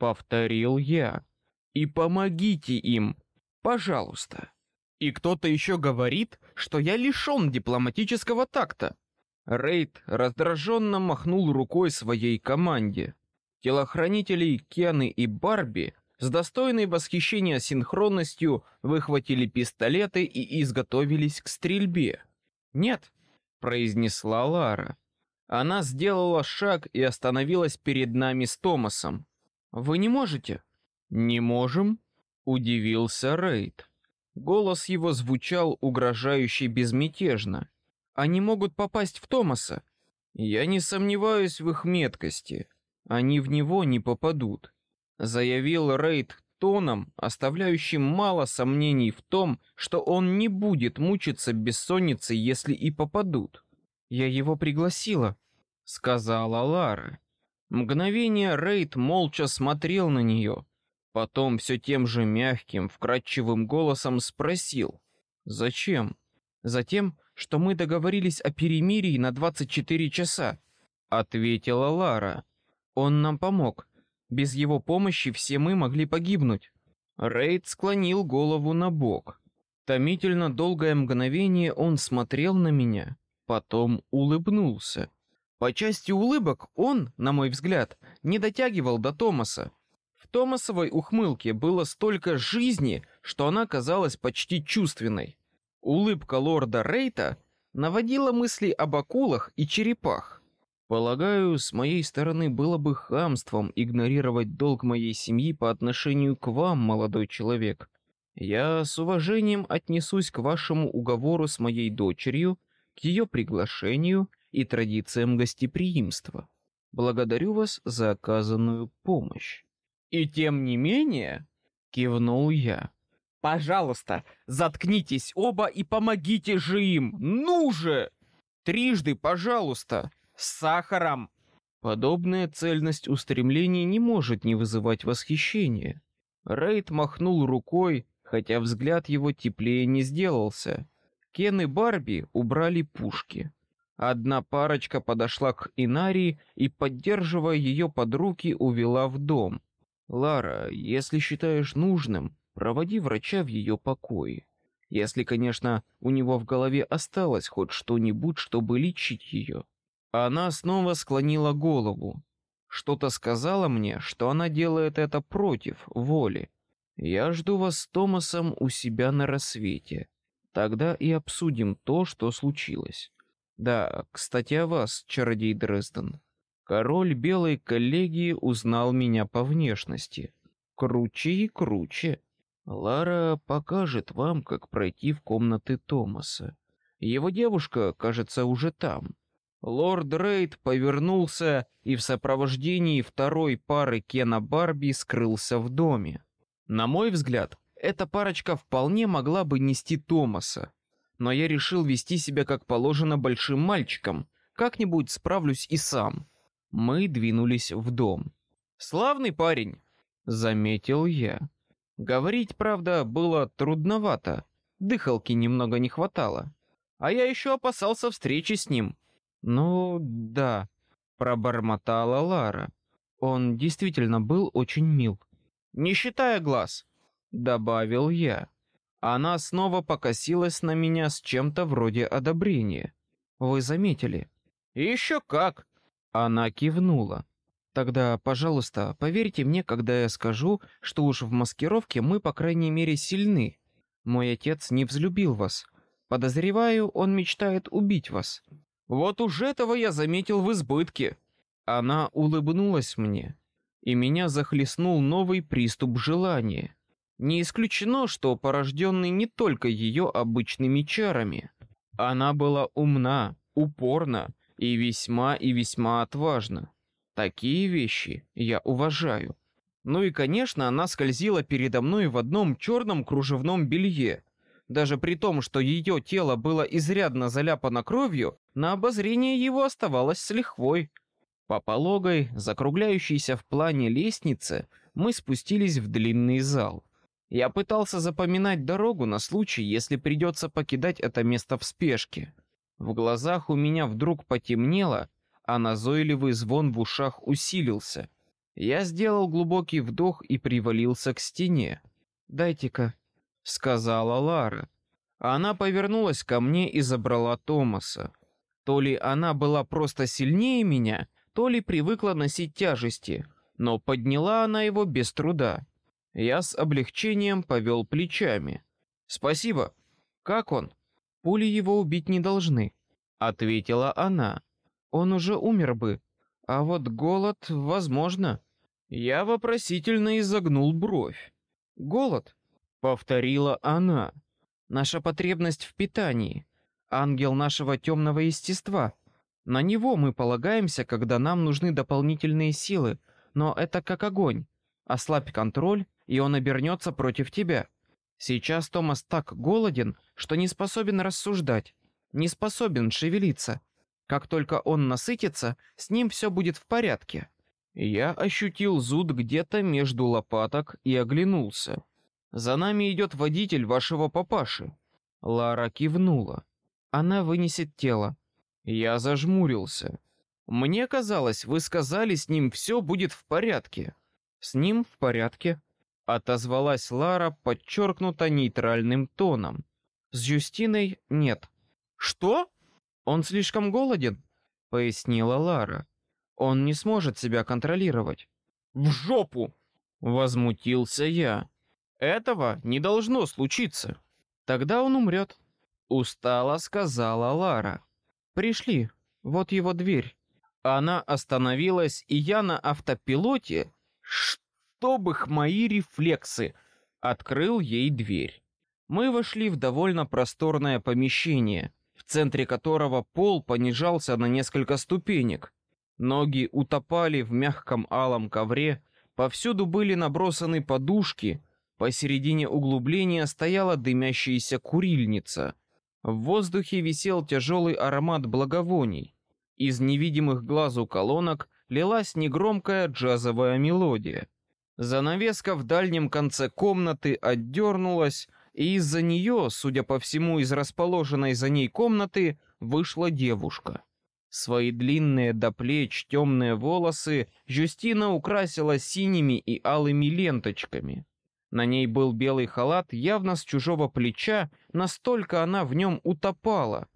A: повторил я. И помогите им, пожалуйста. И кто-то еще говорит, что я лишен дипломатического такта. Рейд раздраженно махнул рукой своей команде. Телохранителей Кены и Барби с достойной восхищения синхронностью выхватили пистолеты и изготовились к стрельбе. Нет, произнесла Лара. Она сделала шаг и остановилась перед нами с Томасом. Вы не можете? Не можем? Удивился Рейд. Голос его звучал угрожающе безмятежно. Они могут попасть в Томаса. Я не сомневаюсь в их меткости. Они в него не попадут, заявил Рейд тоном, оставляющим мало сомнений в том, что он не будет мучиться бессонницей, если и попадут. Я его пригласила, сказала Лара. Мгновение Рейд молча смотрел на нее, потом все тем же мягким, вкрадчивым голосом спросил: "Зачем?" "Затем, что мы договорились о перемирии на 24 часа", ответила Лара. "Он нам помог, без его помощи все мы могли погибнуть. Рейд склонил голову на бок. Томительно долгое мгновение он смотрел на меня, потом улыбнулся. По части улыбок он, на мой взгляд, не дотягивал до Томаса. В Томасовой ухмылке было столько жизни, что она казалась почти чувственной. Улыбка лорда Рейта наводила мысли об акулах и черепах. Полагаю, с моей стороны было бы хамством игнорировать долг моей семьи по отношению к вам, молодой человек. Я с уважением отнесусь к вашему уговору с моей дочерью, к ее приглашению и традициям гостеприимства. Благодарю вас за оказанную помощь. И тем не менее, кивнул я. Пожалуйста, заткнитесь оба и помогите же им. Ну же! Трижды, пожалуйста. С сахаром. Подобная цельность устремлений не может не вызывать восхищения. Рейд махнул рукой, хотя взгляд его теплее не сделался. Кен и Барби убрали пушки. Одна парочка подошла к Инарии и, поддерживая ее под руки, увела в дом. Лара, если считаешь нужным, проводи врача в ее покое. Если, конечно, у него в голове осталось хоть что-нибудь, чтобы лечить ее. Она снова склонила голову. Что-то сказала мне, что она делает это против воли. Я жду вас с Томасом у себя на рассвете. Тогда и обсудим то, что случилось. Да, кстати, о вас, чародей Дрезден. Король белой коллегии узнал меня по внешности. Круче и круче. Лара покажет вам, как пройти в комнаты Томаса. Его девушка, кажется, уже там. Лорд Рейд повернулся и в сопровождении второй пары Кена Барби скрылся в доме. На мой взгляд, эта парочка вполне могла бы нести Томаса, но я решил вести себя как положено большим мальчиком. Как-нибудь справлюсь и сам. Мы двинулись в дом. Славный парень, заметил я. Говорить, правда, было трудновато. Дыхалки немного не хватало. А я еще опасался встречи с ним. Ну, да, пробормотала Лара. Он действительно был очень мил. Не считая глаз, добавил я. Она снова покосилась на меня с чем-то вроде одобрения. Вы заметили? Еще как. Она кивнула. Тогда, пожалуйста, поверьте мне, когда я скажу, что уж в маскировке мы по крайней мере сильны. Мой отец не взлюбил вас. Подозреваю, он мечтает убить вас. Вот уж этого я заметил в избытке. Она улыбнулась мне, и меня захлестнул новый приступ желания. Не исключено, что порожденный не только ее обычными чарами. Она была умна, упорна и весьма и весьма отважна. Такие вещи я уважаю. Ну и, конечно, она скользила передо мной в одном черном кружевном белье. Даже при том, что ее тело было изрядно заляпано кровью, на обозрение его оставалось с лихвой. По пологой, закругляющейся в плане лестнице, мы спустились в длинный зал. Я пытался запоминать дорогу на случай, если придется покидать это место в спешке. В глазах у меня вдруг потемнело, а назойливый звон в ушах усилился. Я сделал глубокий вдох и привалился к стене. «Дайте-ка», — сказала Лара. Она повернулась ко мне и забрала Томаса. То ли она была просто сильнее меня, то ли привыкла носить тяжести, но подняла она его без труда. Я с облегчением повел плечами. «Спасибо. Как он?» «Пули его убить не должны», — ответила она он уже умер бы. А вот голод, возможно. Я вопросительно изогнул бровь. Голод, повторила она. Наша потребность в питании, ангел нашего темного естества. На него мы полагаемся, когда нам нужны дополнительные силы, но это как огонь. Ослабь контроль, и он обернется против тебя. Сейчас Томас так голоден, что не способен рассуждать, не способен шевелиться. Как только он насытится, с ним все будет в порядке. Я ощутил зуд где-то между лопаток и оглянулся. За нами идет водитель вашего папаши. Лара кивнула. Она вынесет тело. Я зажмурился. Мне казалось, вы сказали, с ним все будет в порядке. С ним в порядке. Отозвалась Лара подчеркнуто нейтральным тоном. С Юстиной нет. Что? Он слишком голоден, пояснила Лара. Он не сможет себя контролировать. В жопу! Возмутился я. Этого не должно случиться. Тогда он умрет. Устало сказала Лара. Пришли. Вот его дверь. Она остановилась, и я на автопилоте, чтобы мои рефлексы, открыл ей дверь. Мы вошли в довольно просторное помещение в центре которого пол понижался на несколько ступенек. Ноги утопали в мягком алом ковре, повсюду были набросаны подушки, Посередине углубления стояла дымящаяся курильница. В воздухе висел тяжелый аромат благовоний. Из невидимых глазу колонок лилась негромкая джазовая мелодия. Занавеска в дальнем конце комнаты отдернулась, и из-за нее, судя по всему, из расположенной за ней комнаты вышла девушка. Свои длинные до плеч темные волосы Жюстина украсила синими и алыми ленточками. На ней был белый халат, явно с чужого плеча, настолько она в нем утопала.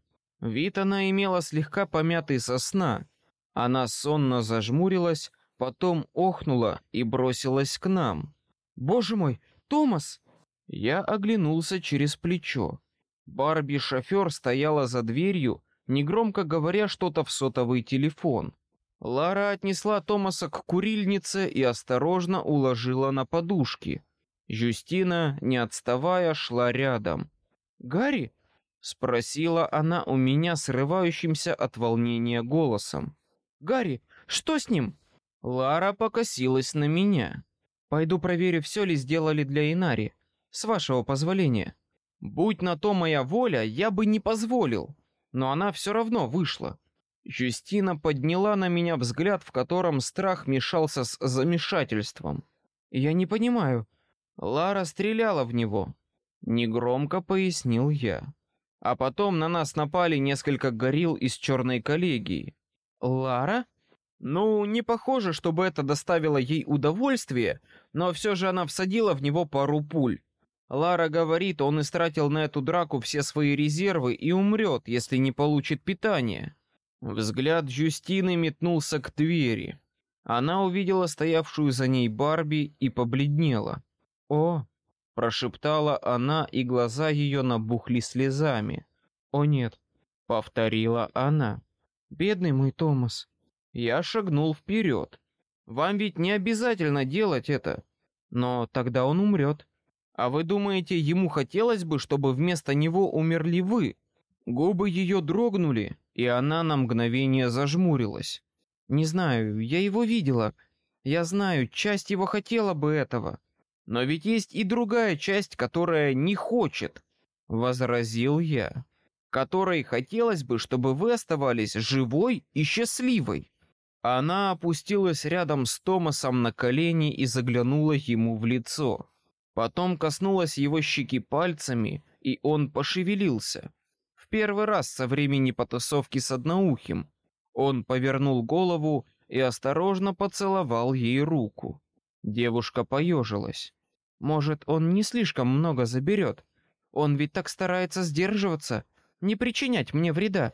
A: Вид она имела слегка помятый со сна. Она сонно зажмурилась, потом охнула и бросилась к нам. «Боже мой, Томас!» Я оглянулся через плечо. Барби-шофер стояла за дверью, негромко говоря что-то в сотовый телефон. Лара отнесла Томаса к курильнице и осторожно уложила на подушки. Жюстина, не отставая, шла рядом. «Гарри?» — спросила она у меня срывающимся от волнения голосом. «Гарри, что с ним?» Лара покосилась на меня. «Пойду проверю, все ли сделали для Инари. С вашего позволения. Будь на то моя воля, я бы не позволил. Но она все равно вышла». Жюстина подняла на меня взгляд, в котором страх мешался с замешательством. «Я не понимаю», Лара стреляла в него. Негромко пояснил я. А потом на нас напали несколько горил из черной коллегии. Лара? Ну, не похоже, чтобы это доставило ей удовольствие, но все же она всадила в него пару пуль. Лара говорит, он истратил на эту драку все свои резервы и умрет, если не получит питание. Взгляд Джустины метнулся к двери. Она увидела стоявшую за ней Барби и побледнела. «О!» — прошептала она, и глаза ее набухли слезами. «О нет!» — повторила она. «Бедный мой Томас!» Я шагнул вперед. «Вам ведь не обязательно делать это, но тогда он умрет. А вы думаете, ему хотелось бы, чтобы вместо него умерли вы?» Губы ее дрогнули, и она на мгновение зажмурилась. «Не знаю, я его видела. Я знаю, часть его хотела бы этого. Но ведь есть и другая часть, которая не хочет, возразил я, которой хотелось бы, чтобы вы оставались живой и счастливой. Она опустилась рядом с Томасом на колени и заглянула ему в лицо. Потом коснулась его щеки пальцами, и он пошевелился. В первый раз со времени потасовки с одноухим. Он повернул голову и осторожно поцеловал ей руку. Девушка поежилась. Может, он не слишком много заберет. Он ведь так старается сдерживаться, не причинять мне вреда.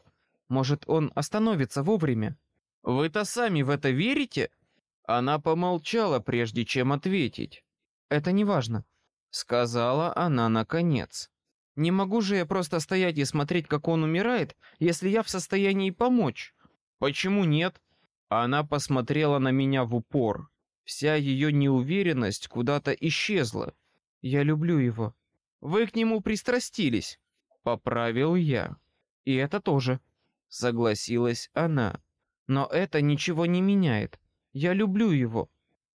A: Может, он остановится вовремя. Вы-то сами в это верите? Она помолчала, прежде чем ответить. Это не важно, сказала она наконец. Не могу же я просто стоять и смотреть, как он умирает, если я в состоянии помочь. Почему нет? Она посмотрела на меня в упор. Вся ее неуверенность куда-то исчезла. Я люблю его. Вы к нему пристрастились, поправил я. И это тоже, согласилась она. Но это ничего не меняет. Я люблю его.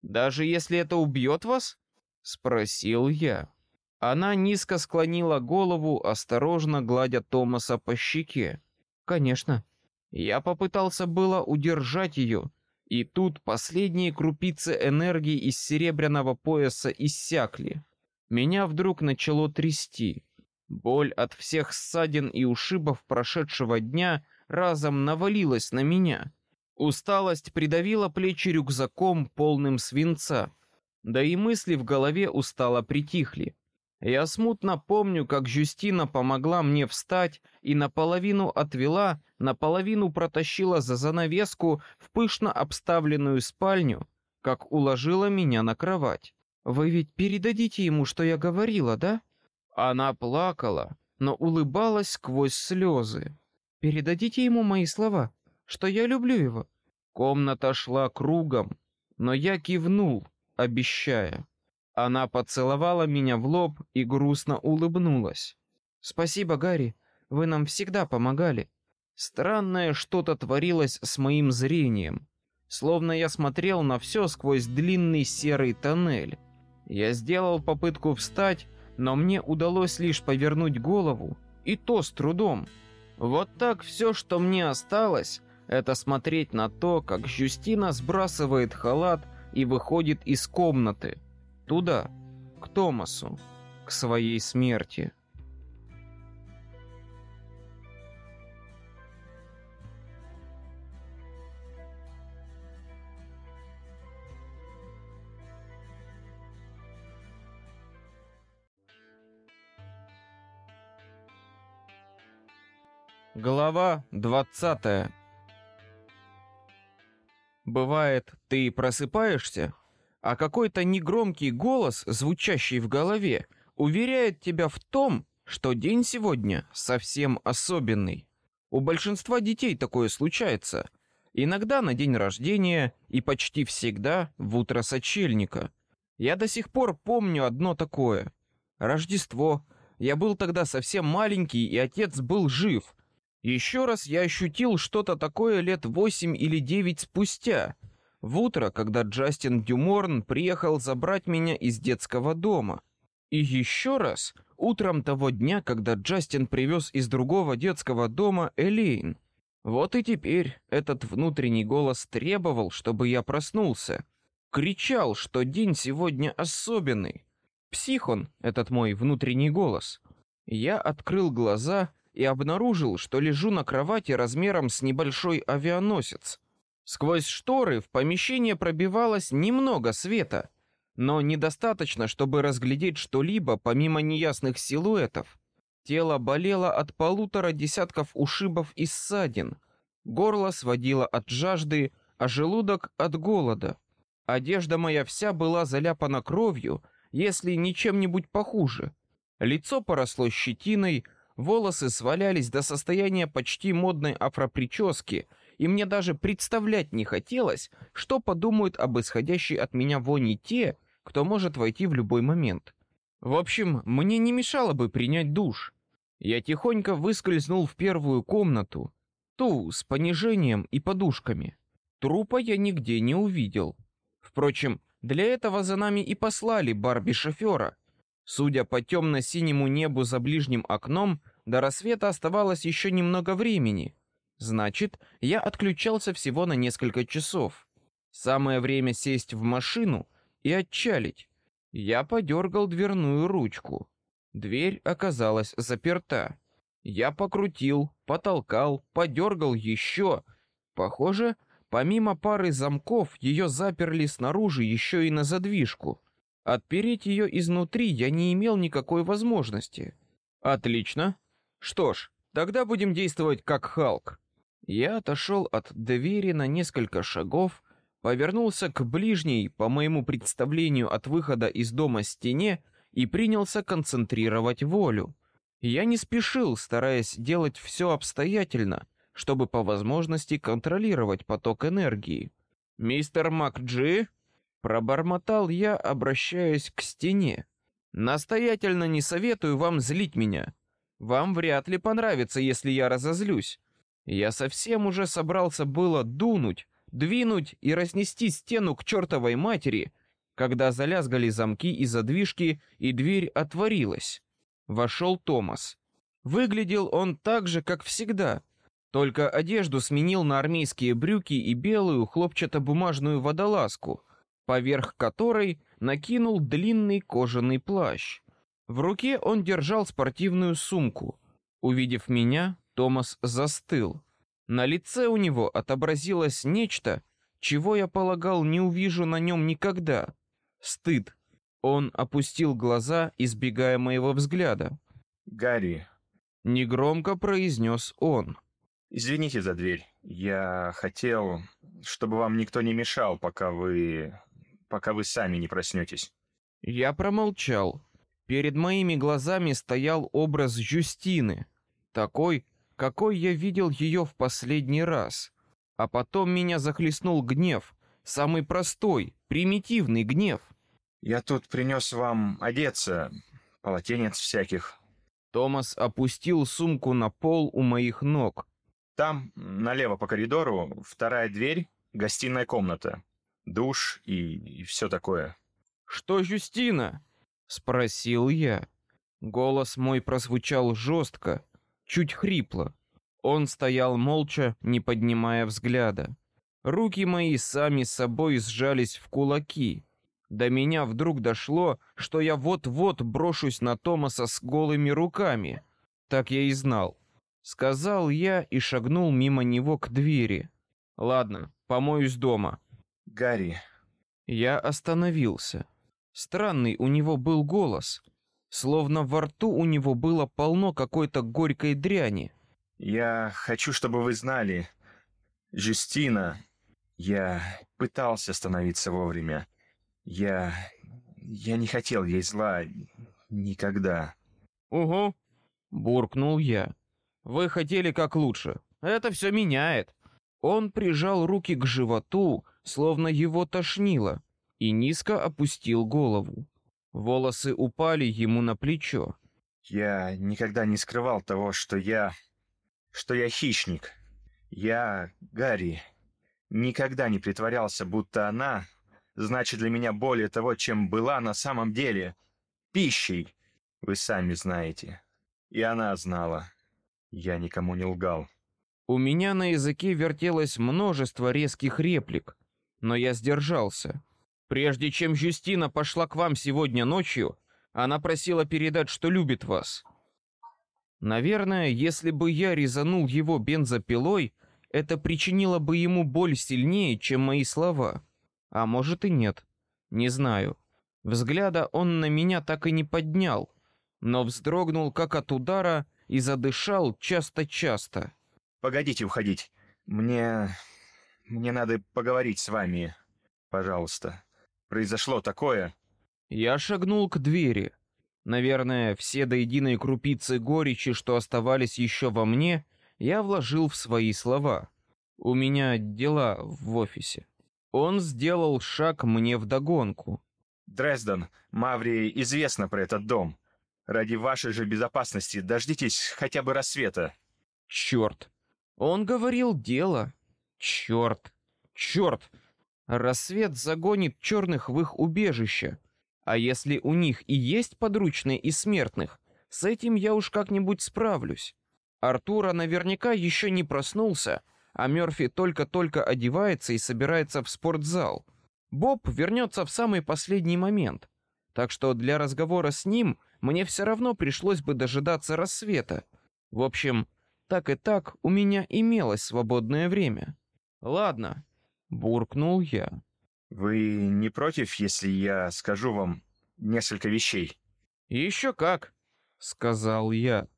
A: Даже если это убьет вас? спросил я. Она низко склонила голову, осторожно гладя Томаса по щеке. Конечно. Я попытался было удержать ее, и тут последние крупицы энергии из серебряного пояса иссякли. Меня вдруг начало трясти. Боль от всех ссадин и ушибов прошедшего дня разом навалилась на меня. Усталость придавила плечи рюкзаком, полным свинца. Да и мысли в голове устало притихли. Я смутно помню, как Жюстина помогла мне встать и наполовину отвела, наполовину протащила за занавеску в пышно обставленную спальню, как уложила меня на кровать. Вы ведь передадите ему, что я говорила, да? Она плакала, но улыбалась сквозь слезы. Передадите ему мои слова, что я люблю его. Комната шла кругом, но я кивнул, обещая. Она поцеловала меня в лоб и грустно улыбнулась. Спасибо, Гарри, вы нам всегда помогали. Странное что-то творилось с моим зрением, словно я смотрел на все сквозь длинный серый тоннель. Я сделал попытку встать, но мне удалось лишь повернуть голову, и то с трудом. Вот так все, что мне осталось, это смотреть на то, как Жюстина сбрасывает халат и выходит из комнаты. Туда, к Томасу, к своей смерти. Глава 20 Бывает, ты просыпаешься, а какой-то негромкий голос, звучащий в голове, уверяет тебя в том, что день сегодня совсем особенный. У большинства детей такое случается. Иногда на день рождения и почти всегда в утро сочельника. Я до сих пор помню одно такое. Рождество. Я был тогда совсем маленький, и отец был жив. Еще раз я ощутил что-то такое лет восемь или девять спустя, в утро, когда Джастин Дюморн приехал забрать меня из детского дома. И еще раз утром того дня, когда Джастин привез из другого детского дома Элейн. Вот и теперь этот внутренний голос требовал, чтобы я проснулся. Кричал, что день сегодня особенный. Психон, этот мой внутренний голос. Я открыл глаза и обнаружил, что лежу на кровати размером с небольшой авианосец. Сквозь шторы в помещение пробивалось немного света, но недостаточно, чтобы разглядеть что-либо помимо неясных силуэтов. Тело болело от полутора десятков ушибов и ссадин, горло сводило от жажды, а желудок от голода. Одежда моя вся была заляпана кровью, если не чем-нибудь похуже. Лицо поросло щетиной, Волосы свалялись до состояния почти модной афропрически, и мне даже представлять не хотелось, что подумают об исходящей от меня вони те, кто может войти в любой момент. В общем, мне не мешало бы принять душ. Я тихонько выскользнул в первую комнату, ту с понижением и подушками. Трупа я нигде не увидел. Впрочем, для этого за нами и послали Барби-шофера — Судя по темно-синему небу за ближним окном, до рассвета оставалось еще немного времени. Значит, я отключался всего на несколько часов. Самое время сесть в машину и отчалить. Я подергал дверную ручку. Дверь оказалась заперта. Я покрутил, потолкал, подергал еще. Похоже, помимо пары замков, ее заперли снаружи еще и на задвижку. Отпереть ее изнутри я не имел никакой возможности. Отлично. Что ж, тогда будем действовать как Халк. Я отошел от двери на несколько шагов, повернулся к ближней, по моему представлению, от выхода из дома стене и принялся концентрировать волю. Я не спешил, стараясь делать все обстоятельно, чтобы по возможности контролировать поток энергии. Мистер Макджи, Пробормотал я, обращаясь к стене. Настоятельно не советую вам злить меня. Вам вряд ли понравится, если я разозлюсь. Я совсем уже собрался было дунуть, двинуть и разнести стену к чертовой матери, когда залязгали замки и задвижки, и дверь отворилась. Вошел Томас. Выглядел он так же, как всегда, только одежду сменил на армейские брюки и белую хлопчатобумажную водолазку, поверх которой накинул длинный кожаный плащ. В руке он держал спортивную сумку. Увидев меня, Томас застыл. На лице у него отобразилось нечто, чего я полагал не увижу на нем никогда. Стыд. Он опустил глаза, избегая моего взгляда.
B: Гарри.
A: Негромко произнес он.
B: Извините за дверь. Я хотел, чтобы вам никто не мешал, пока вы пока вы сами не проснетесь.
A: Я промолчал. Перед моими глазами стоял образ Жюстины, такой, какой я видел ее в последний раз. А потом меня захлестнул гнев, самый простой, примитивный гнев.
B: Я тут принес вам одеться, полотенец всяких.
A: Томас опустил сумку на пол у моих ног.
B: Там, налево по коридору, вторая дверь, гостиная комната душ и, и все такое.
A: Что, Юстина? спросил я. Голос мой прозвучал жестко, чуть хрипло. Он стоял молча, не поднимая взгляда. Руки мои сами собой сжались в кулаки. До меня вдруг дошло, что я вот-вот брошусь на Томаса с голыми руками. Так я и знал. Сказал я и шагнул мимо него к двери. Ладно, помоюсь дома.
B: Гарри.
A: Я остановился. Странный у него был голос, словно во рту у него было полно какой-то горькой дряни.
B: Я хочу, чтобы вы знали, Жюстина, я пытался остановиться вовремя. Я... я не хотел ей зла никогда.
A: Угу, буркнул я. Вы хотели как лучше. Это все меняет. Он прижал руки к животу, словно его тошнило, и низко опустил голову. Волосы упали ему на плечо.
B: Я никогда не скрывал того, что я... что я хищник. Я Гарри. Никогда не притворялся, будто она значит для меня более того, чем была на самом деле. Пищей. Вы сами знаете. И она знала. Я никому не лгал.
A: У меня на языке вертелось множество резких реплик, но я сдержался. Прежде чем Юстина пошла к вам сегодня ночью, она просила передать, что любит вас. Наверное, если бы я резанул его бензопилой, это причинило бы ему боль сильнее, чем мои слова. А может и нет, не знаю. Взгляда он на меня так и не поднял, но вздрогнул как от удара и задышал часто-часто.
B: Погодите уходить. Мне... мне надо поговорить с вами. Пожалуйста. Произошло такое.
A: Я шагнул к двери. Наверное, все до единой крупицы горечи, что оставались еще во мне, я вложил в свои слова. У меня дела в офисе. Он сделал шаг мне вдогонку.
B: Дрезден, Маврии известно про этот дом. Ради вашей же безопасности дождитесь хотя бы рассвета.
A: Черт. Он говорил дело. Черт. Черт. Рассвет загонит черных в их убежище. А если у них и есть подручные из смертных, с этим я уж как-нибудь справлюсь. Артура наверняка еще не проснулся, а Мерфи только-только одевается и собирается в спортзал. Боб вернется в самый последний момент, так что для разговора с ним мне все равно пришлось бы дожидаться рассвета. В общем, так и так у меня имелось свободное время. Ладно, буркнул я.
B: Вы не против, если я скажу вам несколько вещей?
A: Еще как, сказал я.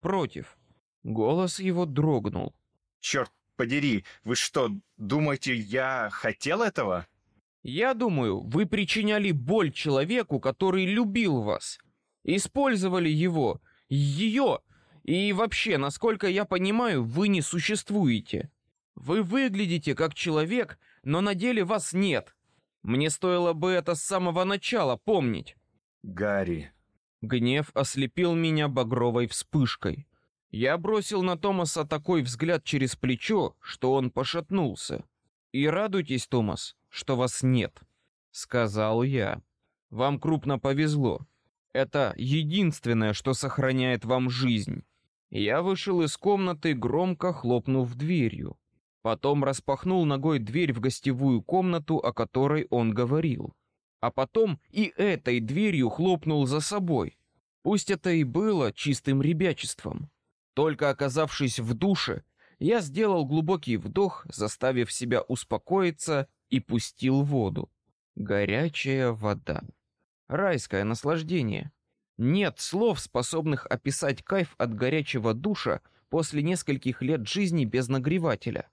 A: Против. Голос его дрогнул.
B: Черт подери, вы что, думаете, я хотел этого?
A: Я думаю, вы причиняли боль человеку, который любил вас. Использовали его, ее и вообще, насколько я понимаю, вы не существуете. Вы выглядите как человек, но на деле вас нет. Мне стоило бы это с самого начала помнить.
B: Гарри.
A: Гнев ослепил меня багровой вспышкой. Я бросил на Томаса такой взгляд через плечо, что он пошатнулся. И радуйтесь, Томас, что вас нет, сказал я. Вам крупно повезло. Это единственное, что сохраняет вам жизнь. Я вышел из комнаты, громко хлопнув дверью. Потом распахнул ногой дверь в гостевую комнату, о которой он говорил. А потом и этой дверью хлопнул за собой. Пусть это и было чистым ребячеством. Только оказавшись в душе, я сделал глубокий вдох, заставив себя успокоиться и пустил воду. Горячая вода. Райское наслаждение. Нет слов, способных описать кайф от горячего душа после нескольких лет жизни без нагревателя.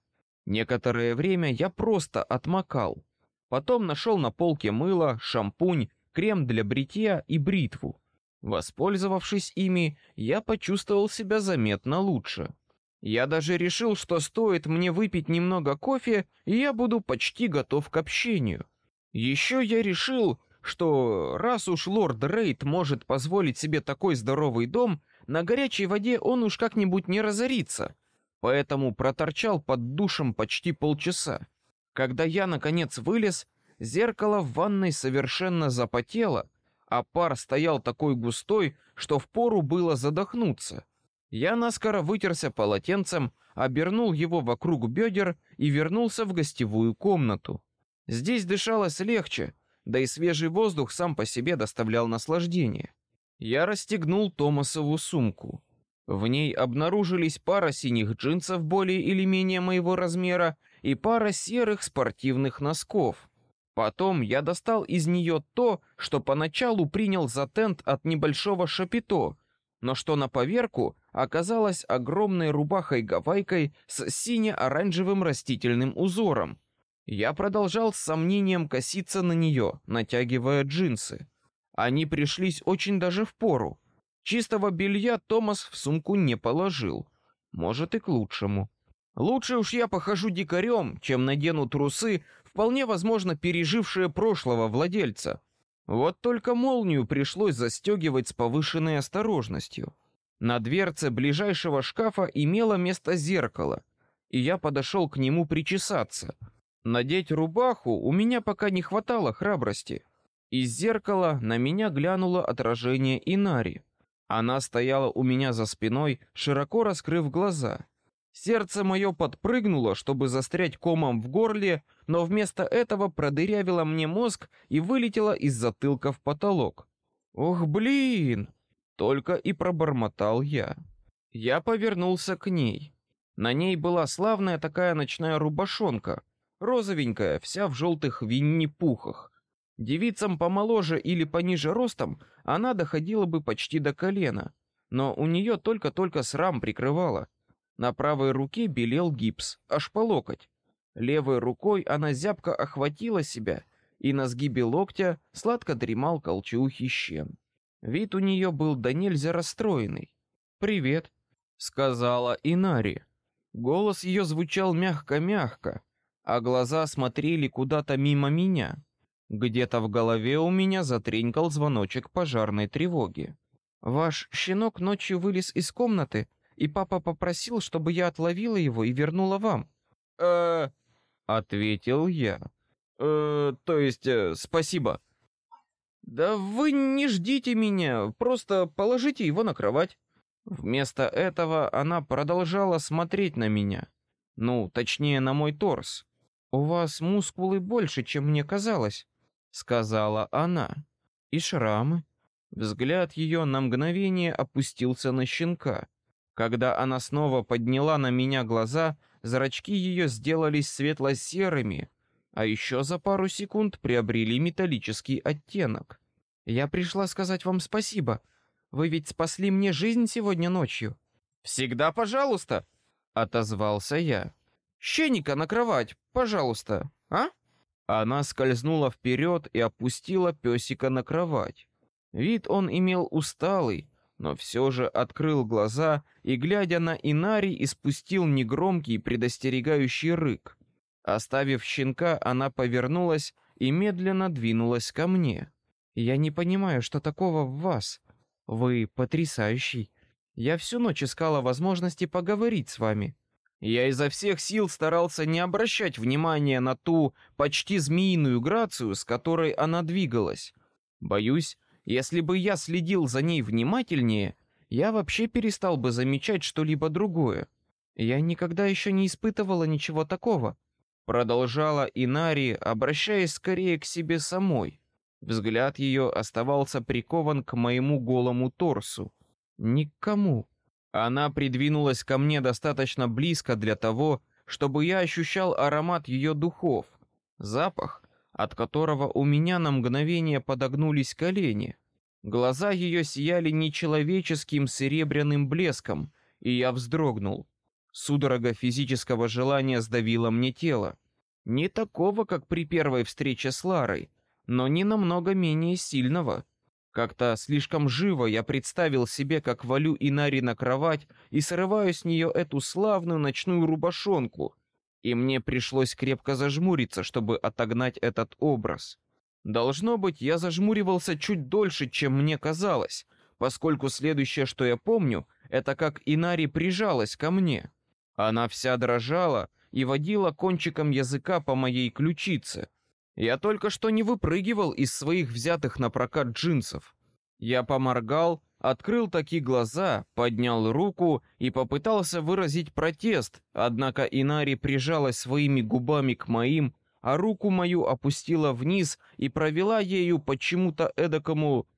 A: Некоторое время я просто отмокал. Потом нашел на полке мыло, шампунь, крем для бритья и бритву. Воспользовавшись ими, я почувствовал себя заметно лучше. Я даже решил, что стоит мне выпить немного кофе, и я буду почти готов к общению. Еще я решил, что раз уж лорд Рейд может позволить себе такой здоровый дом, на горячей воде он уж как-нибудь не разорится. Поэтому проторчал под душем почти полчаса. Когда я наконец вылез, Зеркало в ванной совершенно запотело, а пар стоял такой густой, что впору было задохнуться. Я наскоро вытерся полотенцем, обернул его вокруг бедер и вернулся в гостевую комнату. Здесь дышалось легче, да и свежий воздух сам по себе доставлял наслаждение. Я расстегнул Томасову сумку. В ней обнаружились пара синих джинсов более или менее моего размера и пара серых спортивных носков. Потом я достал из нее то, что поначалу принял за тент от небольшого шапито, но что на поверку оказалось огромной рубахой-гавайкой с сине-оранжевым растительным узором. Я продолжал с сомнением коситься на нее, натягивая джинсы. Они пришлись очень даже в пору. Чистого белья Томас в сумку не положил. Может и к лучшему. Лучше уж я похожу дикарем, чем надену трусы, вполне возможно пережившие прошлого владельца. Вот только молнию пришлось застегивать с повышенной осторожностью. На дверце ближайшего шкафа имело место зеркало, и я подошел к нему причесаться. Надеть рубаху у меня пока не хватало храбрости. Из зеркала на меня глянуло отражение Инари. Она стояла у меня за спиной, широко раскрыв глаза. Сердце мое подпрыгнуло, чтобы застрять комом в горле, но вместо этого продырявило мне мозг и вылетело из затылка в потолок. Ох, блин! Только и пробормотал я. Я повернулся к ней. На ней была славная такая ночная рубашонка, розовенькая, вся в желтых винни-пухах. Девицам помоложе или пониже ростом она доходила бы почти до колена, но у нее только-только срам прикрывала. На правой руке белел гипс, аж по локоть. Левой рукой она зябко охватила себя, и на сгибе локтя сладко дремал колчеухий щем. Вид у нее был до нельзя расстроенный. «Привет», — сказала Инари. Голос ее звучал мягко-мягко, а глаза смотрели куда-то мимо меня. Где-то в голове у меня затренькал звоночек пожарной тревоги. «Ваш щенок ночью вылез из комнаты и папа попросил, чтобы я отловила его и вернула вам. Э, ответил я. Э, то есть, э, спасибо. Да вы не ждите меня, просто положите его на кровать. Вместо этого она продолжала смотреть на меня. Ну, точнее, на мой торс. У вас мускулы больше, чем мне казалось, сказала она. И шрамы. Взгляд ее на мгновение опустился на щенка. Когда она снова подняла на меня глаза, зрачки ее сделались светло-серыми, а еще за пару секунд приобрели металлический оттенок. Я пришла сказать вам спасибо. Вы ведь спасли мне жизнь сегодня ночью. Всегда, пожалуйста, отозвался я. Щеника на кровать, пожалуйста, а? Она скользнула вперед и опустила песика на кровать. Вид он имел усталый, но все же открыл глаза и, глядя на Инари, испустил негромкий предостерегающий рык. Оставив щенка, она повернулась и медленно двинулась ко мне. Я не понимаю, что такого в вас. Вы потрясающий. Я всю ночь искала возможности поговорить с вами. Я изо всех сил старался не обращать внимания на ту почти змеиную грацию, с которой она двигалась. Боюсь, если бы я следил за ней внимательнее, я вообще перестал бы замечать что-либо другое. Я никогда еще не испытывала ничего такого. Продолжала Инари, обращаясь скорее к себе самой. Взгляд ее оставался прикован к моему голому торсу. Никому. Она придвинулась ко мне достаточно близко для того, чтобы я ощущал аромат ее духов, запах, от которого у меня на мгновение подогнулись колени. Глаза ее сияли нечеловеческим серебряным блеском, и я вздрогнул. Судорога физического желания сдавила мне тело. Не такого, как при первой встрече с Ларой, но не намного менее сильного. Как-то слишком живо я представил себе, как валю Инари на кровать и срываю с нее эту славную ночную рубашонку, и мне пришлось крепко зажмуриться, чтобы отогнать этот образ. Должно быть, я зажмуривался чуть дольше, чем мне казалось, поскольку следующее, что я помню, это как Инари прижалась ко мне. Она вся дрожала и водила кончиком языка по моей ключице. Я только что не выпрыгивал из своих взятых на прокат джинсов. Я поморгал, открыл такие глаза, поднял руку и попытался выразить протест, однако Инари прижалась своими губами к моим, а руку мою опустила вниз и провела ею почему-то эдакому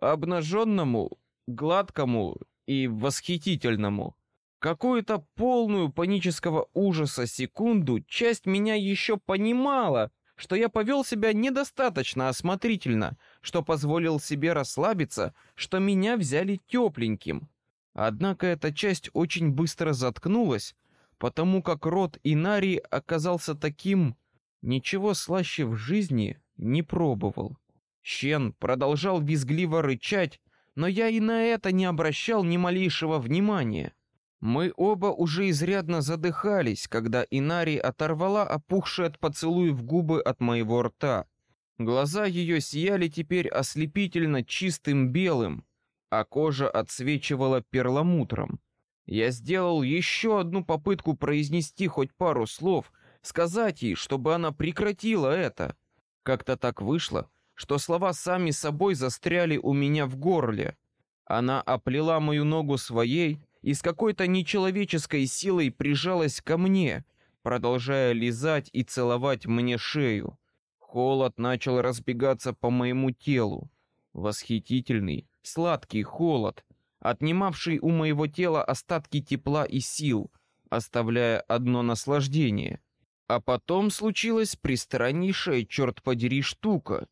A: обнаженному, гладкому и восхитительному. Какую-то полную панического ужаса секунду часть меня еще понимала, что я повел себя недостаточно осмотрительно, что позволил себе расслабиться, что меня взяли тепленьким. Однако эта часть очень быстро заткнулась, потому как рот Инари оказался таким, ничего слаще в жизни не пробовал. Щен продолжал визгливо рычать, но я и на это не обращал ни малейшего внимания. Мы оба уже изрядно задыхались, когда Инари оторвала опухшие от поцелуев губы от моего рта. Глаза ее сияли теперь ослепительно чистым белым, а кожа отсвечивала перламутром. Я сделал еще одну попытку произнести хоть пару слов, сказать ей, чтобы она прекратила это. Как-то так вышло, что слова сами собой застряли у меня в горле. Она оплела мою ногу своей и с какой-то нечеловеческой силой прижалась ко мне, продолжая лизать и целовать мне шею. Холод начал разбегаться по моему телу. Восхитительный, сладкий холод, отнимавший у моего тела остатки тепла и сил, оставляя одно наслаждение. А потом случилась пристраннейшая, черт подери, штука.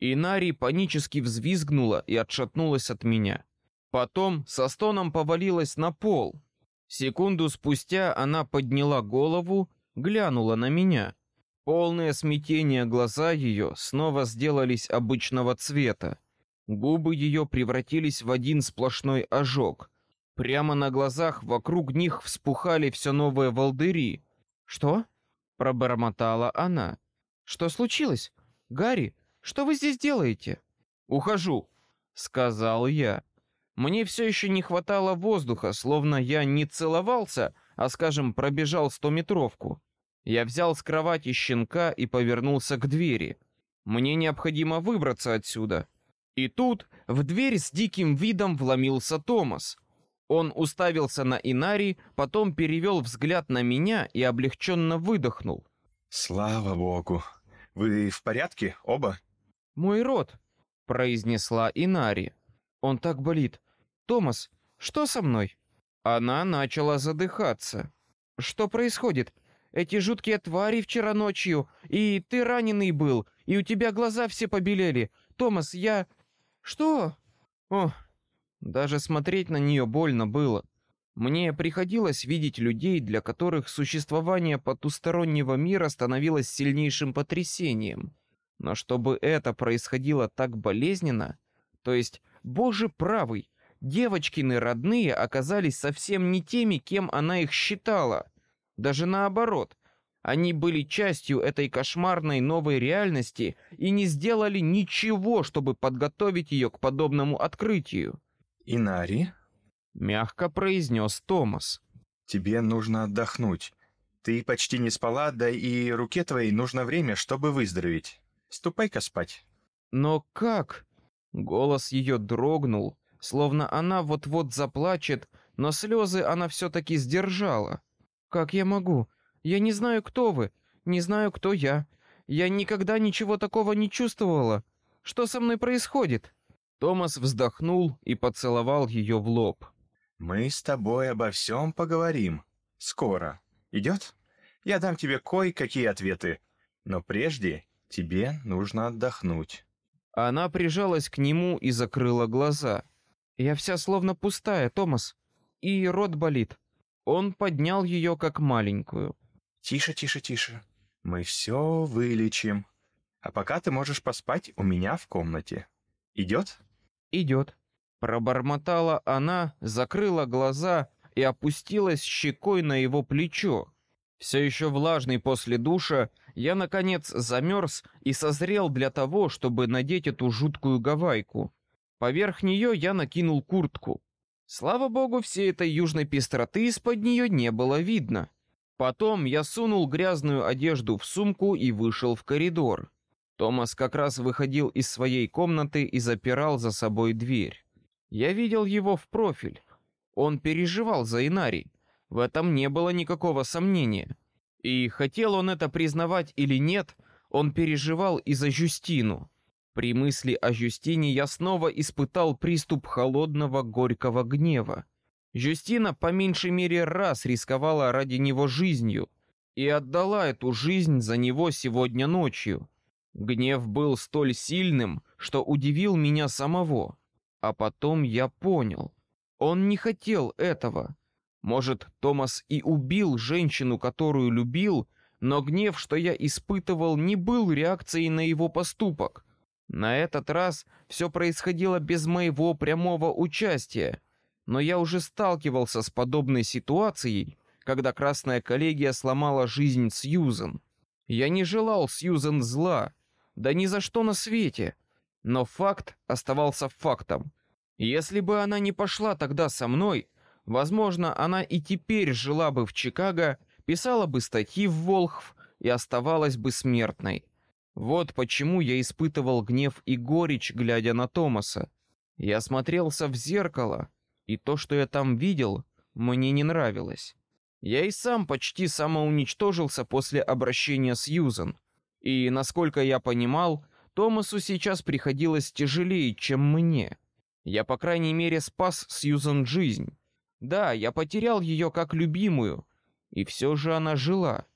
A: И Нари панически взвизгнула и отшатнулась от меня. Потом со стоном повалилась на пол. Секунду спустя она подняла голову, глянула на меня. Полное смятение глаза ее снова сделались обычного цвета. Губы ее превратились в один сплошной ожог. Прямо на глазах вокруг них вспухали все новые волдыри. Что? пробормотала она. Что случилось, Гарри? Что вы здесь делаете? Ухожу, сказал я. Мне все еще не хватало воздуха, словно я не целовался, а, скажем, пробежал стометровку. Я взял с кровати щенка и повернулся к двери. Мне необходимо выбраться отсюда. И тут в дверь с диким видом вломился Томас. Он уставился на Инари, потом перевел взгляд на меня и облегченно выдохнул.
B: Слава богу. Вы в порядке, оба?
A: Мой рот, произнесла Инари. Он так болит. Томас, что со мной? Она начала задыхаться. Что происходит? Эти жуткие твари вчера ночью, и ты раненый был, и у тебя глаза все побелели. Томас, я... Что? О, даже смотреть на нее больно было. Мне приходилось видеть людей, для которых существование потустороннего мира становилось сильнейшим потрясением. Но чтобы это происходило так болезненно, то есть, Боже правый, девочкины родные оказались совсем не теми, кем она их считала. Даже наоборот, они были частью этой кошмарной новой реальности и не сделали ничего, чтобы подготовить ее к подобному открытию.
B: Инари,
A: мягко произнес Томас.
B: Тебе нужно отдохнуть. Ты почти не спала, да и руке твоей нужно время, чтобы выздороветь. Ступай-ка спать.
A: Но как? Голос ее дрогнул, словно она вот-вот заплачет, но слезы она все-таки сдержала. Как я могу? Я не знаю, кто вы, не знаю, кто я. Я никогда ничего такого не чувствовала. Что со мной происходит? Томас вздохнул и поцеловал ее в лоб.
B: Мы с тобой обо всем поговорим. Скоро. Идет? Я дам тебе кое-какие ответы. Но прежде тебе нужно отдохнуть.
A: Она прижалась к нему и закрыла глаза. Я вся словно пустая, Томас, и рот болит. Он поднял ее как маленькую.
B: Тише, тише, тише. Мы все вылечим. А пока ты можешь поспать у меня в комнате. Идет?
A: Идет. Пробормотала она, закрыла глаза и опустилась щекой на его плечо. Все еще влажный после душа, я наконец замерз и созрел для того, чтобы надеть эту жуткую гавайку. Поверх нее я накинул куртку. Слава богу, всей этой южной пестроты из-под нее не было видно. Потом я сунул грязную одежду в сумку и вышел в коридор. Томас как раз выходил из своей комнаты и запирал за собой дверь. Я видел его в профиль. Он переживал за Инари. В этом не было никакого сомнения. И хотел он это признавать или нет, он переживал и за Жюстину. При мысли о Жюстине я снова испытал приступ холодного горького гнева. Жюстина по меньшей мере раз рисковала ради него жизнью и отдала эту жизнь за него сегодня ночью. Гнев был столь сильным, что удивил меня самого. А потом я понял, он не хотел этого. Может, Томас и убил женщину, которую любил, но гнев, что я испытывал, не был реакцией на его поступок. На этот раз все происходило без моего прямого участия, но я уже сталкивался с подобной ситуацией, когда Красная коллегия сломала жизнь Сьюзен. Я не желал Сьюзен зла, да ни за что на свете, но факт оставался фактом. Если бы она не пошла тогда со мной, возможно, она и теперь жила бы в Чикаго, писала бы статьи в Волхв и оставалась бы смертной. Вот почему я испытывал гнев и горечь, глядя на Томаса. Я смотрелся в зеркало, и то, что я там видел, мне не нравилось. Я и сам почти самоуничтожился после обращения с Юзан, и, насколько я понимал, Томасу сейчас приходилось тяжелее, чем мне. Я, по крайней мере, спас Сьюзан жизнь. Да, я потерял ее как любимую, и все же она жила.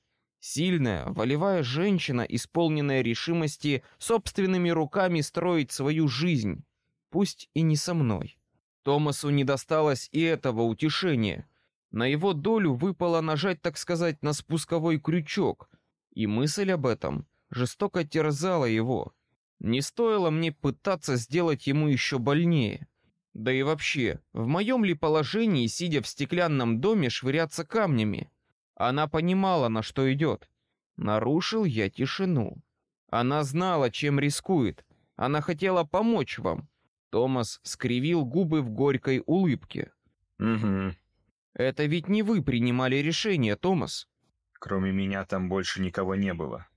A: Сильная, волевая женщина, исполненная решимости собственными руками строить свою жизнь, пусть и не со мной. Томасу не досталось и этого утешения. На его долю выпало нажать, так сказать, на спусковой крючок, и мысль об этом жестоко терзала его. Не стоило мне пытаться сделать ему еще больнее. Да и вообще, в моем ли положении, сидя в стеклянном доме, швыряться камнями? Она понимала, на что идет. Нарушил я тишину. Она знала, чем рискует. Она хотела помочь вам. Томас скривил губы в горькой улыбке.
B: Угу.
A: Это ведь не вы принимали решение, Томас.
B: Кроме меня там больше никого не было.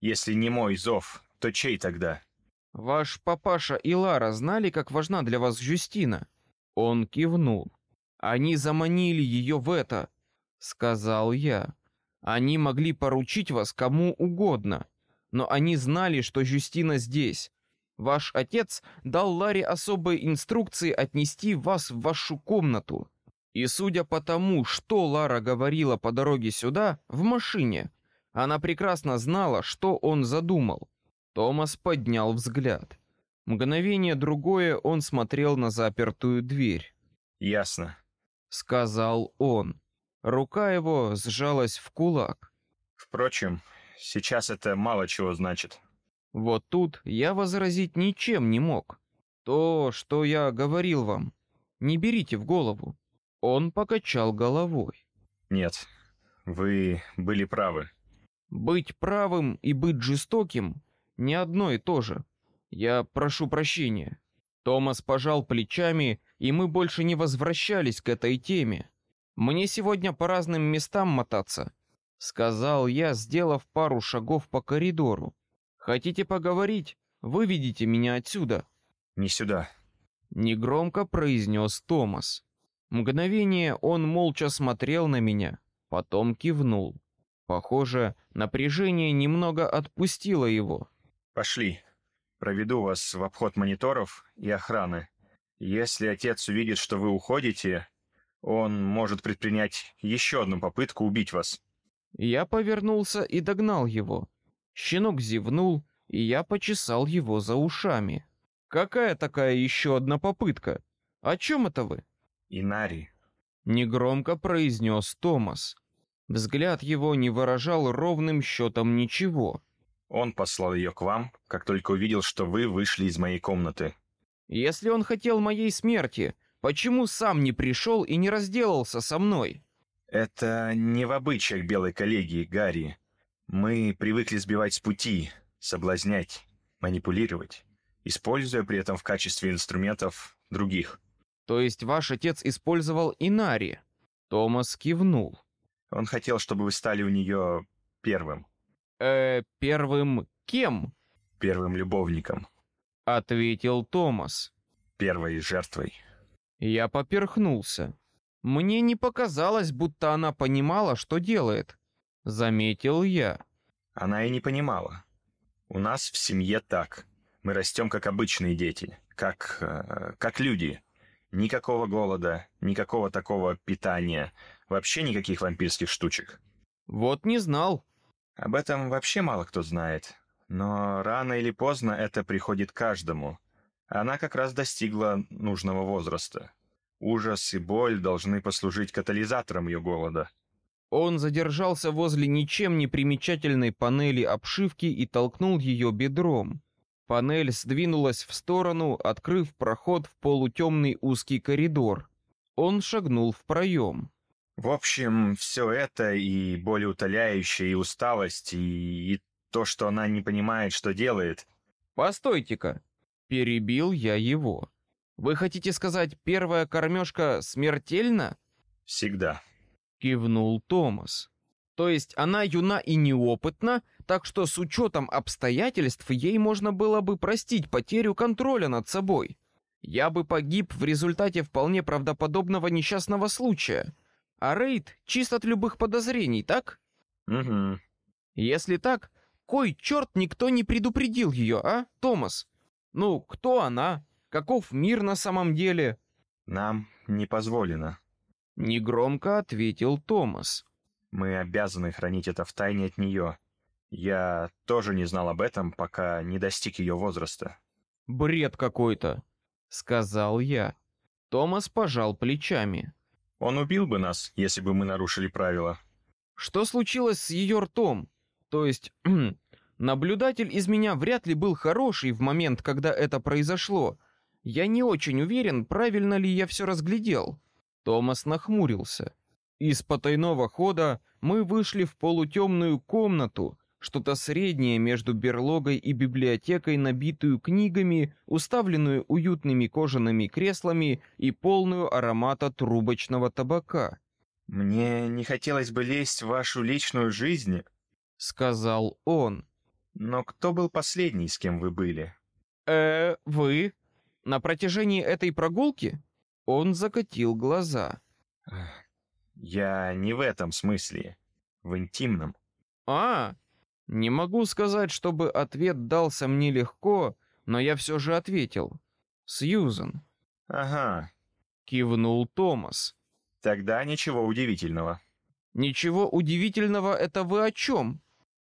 B: Если не мой зов, то чей тогда?
A: Ваш папаша и Лара знали, как важна для вас Жюстина? Он кивнул. Они заманили ее в это, сказал я. Они могли поручить вас кому угодно, но они знали, что Жюстина здесь. Ваш отец дал Ларе особые инструкции отнести вас в вашу комнату. И судя по тому, что Лара говорила по дороге сюда, в машине, она прекрасно знала, что он задумал. Томас поднял взгляд. Мгновение другое он смотрел на запертую дверь.
B: Ясно,
A: сказал он. Рука его сжалась в кулак.
B: Впрочем, сейчас это мало чего значит.
A: Вот тут я возразить ничем не мог. То, что я говорил вам, не берите в голову. Он покачал головой.
B: Нет, вы были правы.
A: Быть правым и быть жестоким не одно и то же. Я прошу прощения. Томас пожал плечами, и мы больше не возвращались к этой теме. Мне сегодня по разным местам мотаться, сказал я, сделав пару шагов по коридору. Хотите поговорить? Выведите меня отсюда.
B: Не сюда.
A: Негромко произнес Томас. Мгновение он молча смотрел на меня, потом кивнул. Похоже, напряжение немного отпустило его.
B: Пошли. Проведу вас в обход мониторов и охраны. Если отец увидит, что вы уходите, он может предпринять еще одну попытку убить вас.
A: Я повернулся и догнал его. Щенок зевнул, и я почесал его за ушами. Какая такая еще одна попытка? О чем это вы?
B: Инари.
A: Негромко произнес Томас. Взгляд его не выражал ровным счетом ничего.
B: Он послал ее к вам, как только увидел, что вы вышли из моей комнаты.
A: Если он хотел моей смерти, почему сам не пришел и не разделался со мной?
B: Это не в обычаях белой коллегии, Гарри. Мы привыкли сбивать с пути, соблазнять, манипулировать, используя при этом в качестве инструментов других.
A: То есть ваш отец использовал Инари? Томас кивнул.
B: Он хотел, чтобы вы стали у нее первым
A: э, первым кем?
B: первым любовником,
A: ответил Томас.
B: первой жертвой.
A: Я поперхнулся. Мне не показалось, будто она понимала, что делает. Заметил я.
B: Она и не понимала. У нас в семье так. Мы растем как обычные дети, как, э, как люди. Никакого голода, никакого такого питания, вообще никаких вампирских штучек.
A: Вот не знал.
B: Об этом вообще мало кто знает. Но рано или поздно это приходит каждому. Она как раз достигла нужного возраста. Ужас и боль должны послужить катализатором ее голода.
A: Он задержался возле ничем не примечательной панели обшивки и толкнул ее бедром. Панель сдвинулась в сторону, открыв проход в полутемный узкий коридор. Он шагнул в проем.
B: В общем, все это и болеутоляющее, и усталость, и, и то, что она не понимает, что делает.
A: Постойте-ка, перебил я его. Вы хотите сказать, первая кормежка смертельна?
B: Всегда.
A: Кивнул Томас. То есть она юна и неопытна, так что с учетом обстоятельств ей можно было бы простить потерю контроля над собой. Я бы погиб в результате вполне правдоподобного несчастного случая. А Рейд чист от любых подозрений, так?
B: Угу.
A: Если так, кой черт никто не предупредил ее, а, Томас? Ну, кто она? Каков мир на самом деле?
B: Нам не позволено.
A: Негромко ответил Томас.
B: Мы обязаны хранить это в тайне от нее. Я тоже не знал об этом, пока не достиг ее возраста.
A: Бред какой-то, сказал я. Томас пожал плечами.
B: Он убил бы нас, если бы мы нарушили правила.
A: Что случилось с ее ртом? То есть, наблюдатель из меня вряд ли был хороший в момент, когда это произошло. Я не очень уверен, правильно ли я все разглядел. Томас нахмурился. Из потайного хода мы вышли в полутемную комнату, что-то среднее между берлогой и библиотекой, набитую книгами, уставленную уютными кожаными креслами и полную аромата трубочного табака.
B: Мне не хотелось бы лезть в вашу личную жизнь,
A: сказал он.
B: Но кто был последний, с кем вы были?
A: Э, вы? На протяжении этой прогулки? Он закатил глаза.
B: Я не в этом смысле, в интимном.
A: А, не могу сказать, чтобы ответ дался мне легко, но я все же ответил. Сьюзен.
B: Ага.
A: Кивнул Томас.
B: Тогда ничего удивительного.
A: Ничего удивительного, это вы о чем?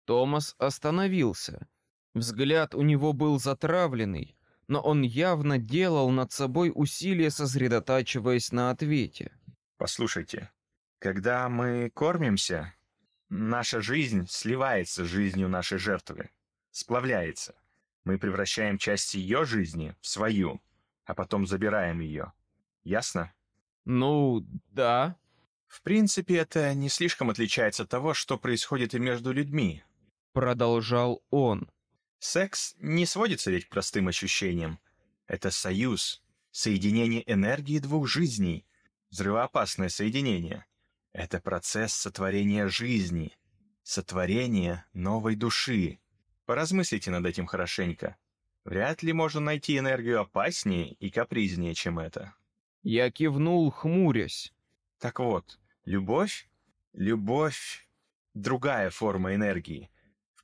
A: Томас остановился. Взгляд у него был затравленный, но он явно делал над собой усилие, сосредотачиваясь на ответе.
B: Послушайте, когда мы кормимся, наша жизнь сливается с жизнью нашей жертвы, сплавляется. Мы превращаем часть ее жизни в свою, а потом забираем ее. Ясно?
A: Ну, да.
B: В принципе, это не слишком отличается от того, что происходит и между людьми.
A: Продолжал он.
B: Секс не сводится ведь к простым ощущениям. Это союз, соединение энергии двух жизней, взрывоопасное соединение. Это процесс сотворения жизни, сотворения новой души. Поразмыслите над этим хорошенько. Вряд ли можно найти энергию опаснее и капризнее, чем это.
A: Я кивнул, хмурясь.
B: Так вот, любовь? Любовь — другая форма энергии.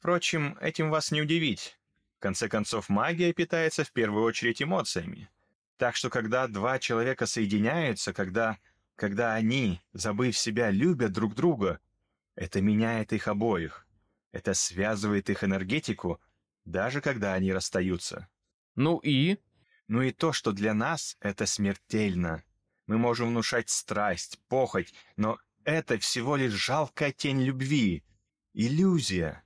B: Впрочем, этим вас не удивить. В конце концов, магия питается в первую очередь эмоциями. Так что, когда два человека соединяются, когда, когда они, забыв себя, любят друг друга, это меняет их обоих. Это связывает их энергетику, даже когда они расстаются.
A: Ну и?
B: Ну и то, что для нас это смертельно. Мы можем внушать страсть, похоть, но это всего лишь жалкая тень любви. Иллюзия.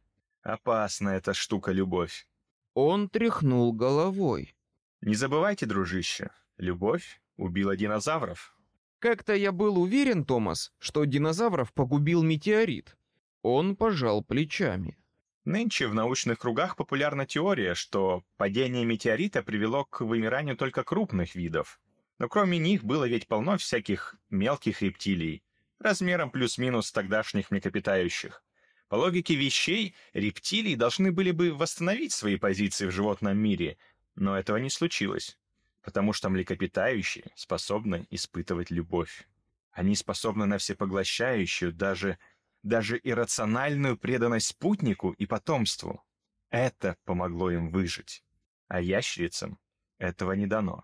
B: Опасна эта штука любовь.
A: Он тряхнул головой.
B: Не забывайте, дружище, любовь убила динозавров.
A: Как-то я был уверен, Томас, что динозавров погубил метеорит. Он пожал плечами.
B: Нынче в научных кругах популярна теория, что падение метеорита привело к вымиранию только крупных видов. Но кроме них было ведь полно всяких мелких рептилий, размером плюс-минус тогдашних млекопитающих. По логике вещей, рептилии должны были бы восстановить свои позиции в животном мире, но этого не случилось, потому что млекопитающие способны испытывать любовь. Они способны на всепоглощающую, даже, даже иррациональную преданность спутнику и потомству. Это помогло им выжить. А ящерицам этого не дано.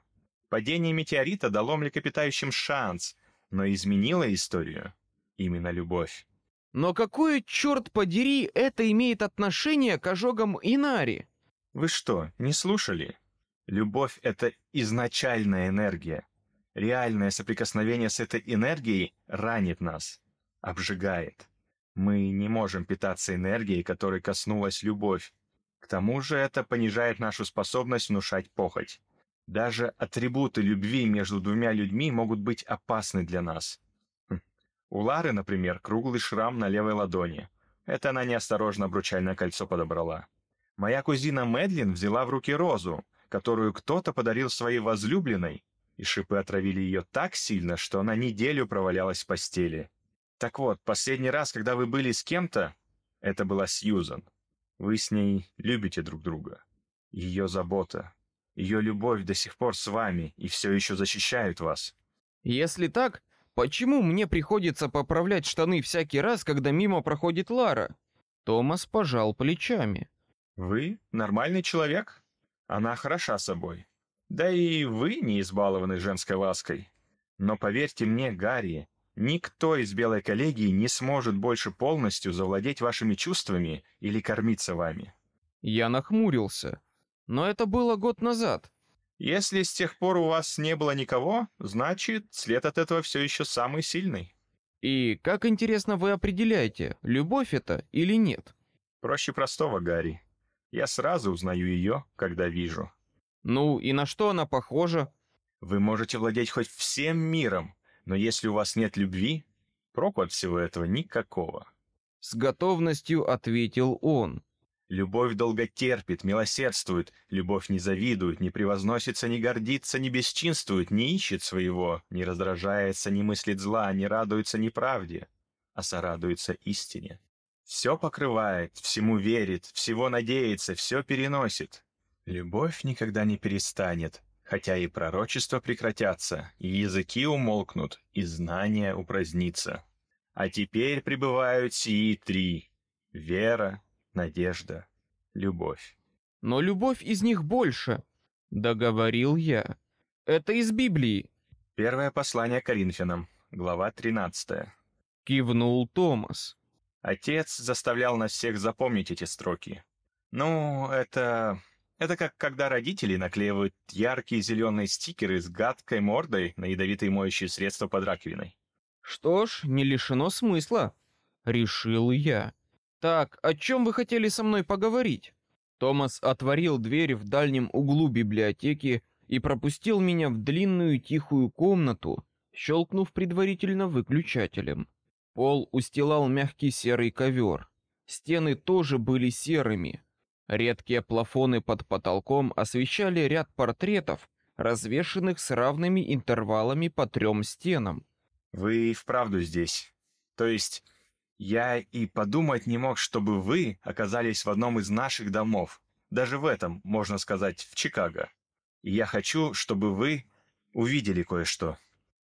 B: Падение метеорита дало млекопитающим шанс, но изменило историю именно любовь.
A: Но какое, черт подери, это имеет отношение к ожогам Инари?
B: Вы что, не слушали? Любовь — это изначальная энергия. Реальное соприкосновение с этой энергией ранит нас, обжигает. Мы не можем питаться энергией, которой коснулась любовь. К тому же это понижает нашу способность внушать похоть. Даже атрибуты любви между двумя людьми могут быть опасны для нас. У Лары, например, круглый шрам на левой ладони. Это она неосторожно обручальное кольцо подобрала. Моя кузина Мэдлин взяла в руки розу, которую кто-то подарил своей возлюбленной, и шипы отравили ее так сильно, что она неделю провалялась в постели. Так вот, последний раз, когда вы были с кем-то, это была Сьюзан. Вы с ней любите друг друга. Ее забота, ее любовь до сих пор с вами и все еще защищают вас.
A: Если так, почему мне приходится поправлять штаны всякий раз, когда мимо проходит Лара? Томас пожал плечами.
B: Вы нормальный человек? Она хороша собой. Да и вы не избалованы женской лаской. Но поверьте мне, Гарри, никто из белой коллегии не сможет больше полностью завладеть вашими чувствами или кормиться вами.
A: Я нахмурился. Но это было год назад.
B: Если с тех пор у вас не было никого, значит, след от этого все еще самый сильный.
A: И как интересно вы определяете, любовь это или нет?
B: Проще простого, Гарри. Я сразу узнаю ее, когда вижу.
A: Ну и на что она похожа?
B: Вы можете владеть хоть всем миром, но если у вас нет любви, проку от всего этого никакого.
A: С готовностью ответил он.
B: Любовь долго терпит, милосердствует, любовь не завидует, не превозносится, не гордится, не бесчинствует, не ищет своего, не раздражается, не мыслит зла, не радуется неправде, а сорадуется истине. Все покрывает, всему верит, всего надеется, все переносит. Любовь никогда не перестанет, хотя и пророчества прекратятся, и языки умолкнут, и знания упразднится. А теперь пребывают сии три — вера, надежда, любовь.
A: Но любовь из них больше, договорил я. Это из Библии.
B: Первое послание Коринфянам, глава 13.
A: Кивнул Томас.
B: Отец заставлял нас всех запомнить эти строки. Ну, это... Это как когда родители наклеивают яркие зеленые стикеры с гадкой мордой на ядовитые моющие средства под раковиной.
A: Что ж, не лишено смысла, решил я. Так, о чем вы хотели со мной поговорить? Томас отворил дверь в дальнем углу библиотеки и пропустил меня в длинную тихую комнату, щелкнув предварительно выключателем. Пол устилал мягкий серый ковер. Стены тоже были серыми. Редкие плафоны под потолком освещали ряд портретов, развешанных с равными интервалами по трем стенам.
B: Вы вправду здесь. То есть я и подумать не мог, чтобы вы оказались в одном из наших домов. Даже в этом, можно сказать, в Чикаго. И я хочу, чтобы вы увидели кое-что.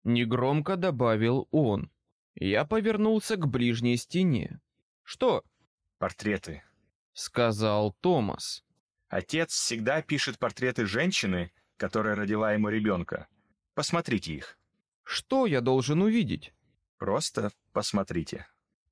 A: Негромко добавил он. Я повернулся к ближней стене. Что?
B: Портреты.
A: Сказал Томас.
B: Отец всегда пишет портреты женщины, которая родила ему ребенка. Посмотрите их.
A: Что я должен увидеть?
B: Просто посмотрите.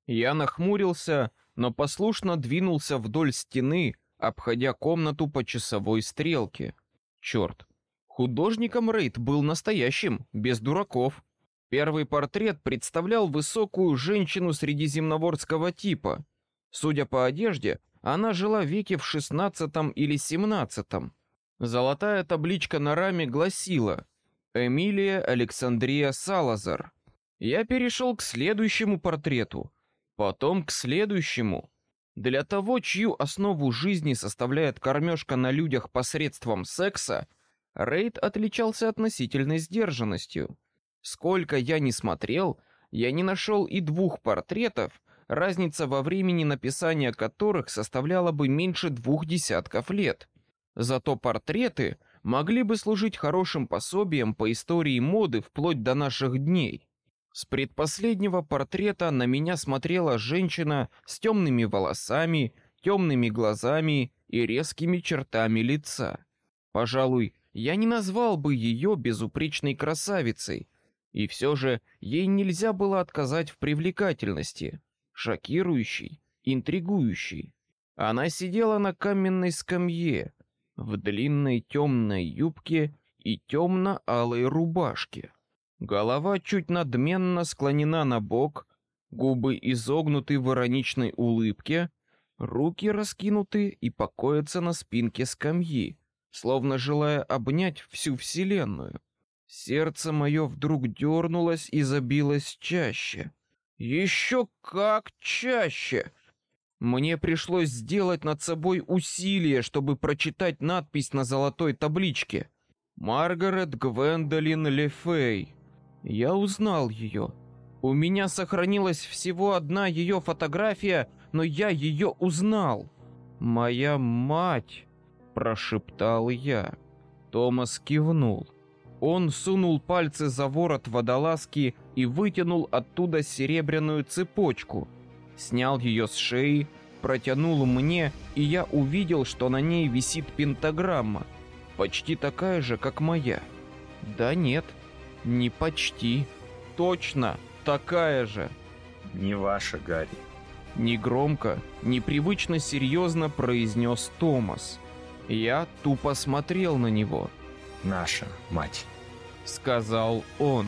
A: Я нахмурился, но послушно двинулся вдоль стены, обходя комнату по часовой стрелке. Черт, художником Рейд был настоящим, без дураков. Первый портрет представлял высокую женщину средиземноморского типа. Судя по одежде, она жила веке в шестнадцатом или семнадцатом. Золотая табличка на раме гласила «Эмилия Александрия Салазар». Я перешел к следующему портрету, потом к следующему. Для того, чью основу жизни составляет кормежка на людях посредством секса, Рейд отличался относительной сдержанностью. Сколько я не смотрел, я не нашел и двух портретов, разница во времени написания которых составляла бы меньше двух десятков лет. Зато портреты могли бы служить хорошим пособием по истории моды вплоть до наших дней. С предпоследнего портрета на меня смотрела женщина с темными волосами, темными глазами и резкими чертами лица. Пожалуй, я не назвал бы ее безупречной красавицей, и все же ей нельзя было отказать в привлекательности, шокирующей, интригующей. Она сидела на каменной скамье, в длинной темной юбке и темно-алой рубашке. Голова чуть надменно склонена на бок, губы изогнуты в ироничной улыбке, руки раскинуты и покоятся на спинке скамьи, словно желая обнять всю вселенную. Сердце мое вдруг дернулось и забилось чаще. Еще как чаще! Мне пришлось сделать над собой усилие, чтобы прочитать надпись на золотой табличке. Маргарет Гвендолин Лефей. Я узнал ее. У меня сохранилась всего одна ее фотография, но я ее узнал. Моя мать, прошептал я. Томас кивнул. Он сунул пальцы за ворот водолазки и вытянул оттуда серебряную цепочку. Снял ее с шеи, протянул мне, и я увидел, что на ней висит пентаграмма, почти такая же, как моя. Да нет, не почти, точно такая же.
B: Не ваша, Гарри.
A: Негромко, непривычно серьезно произнес Томас. Я тупо смотрел на него.
B: Наша мать.
A: Сказал он.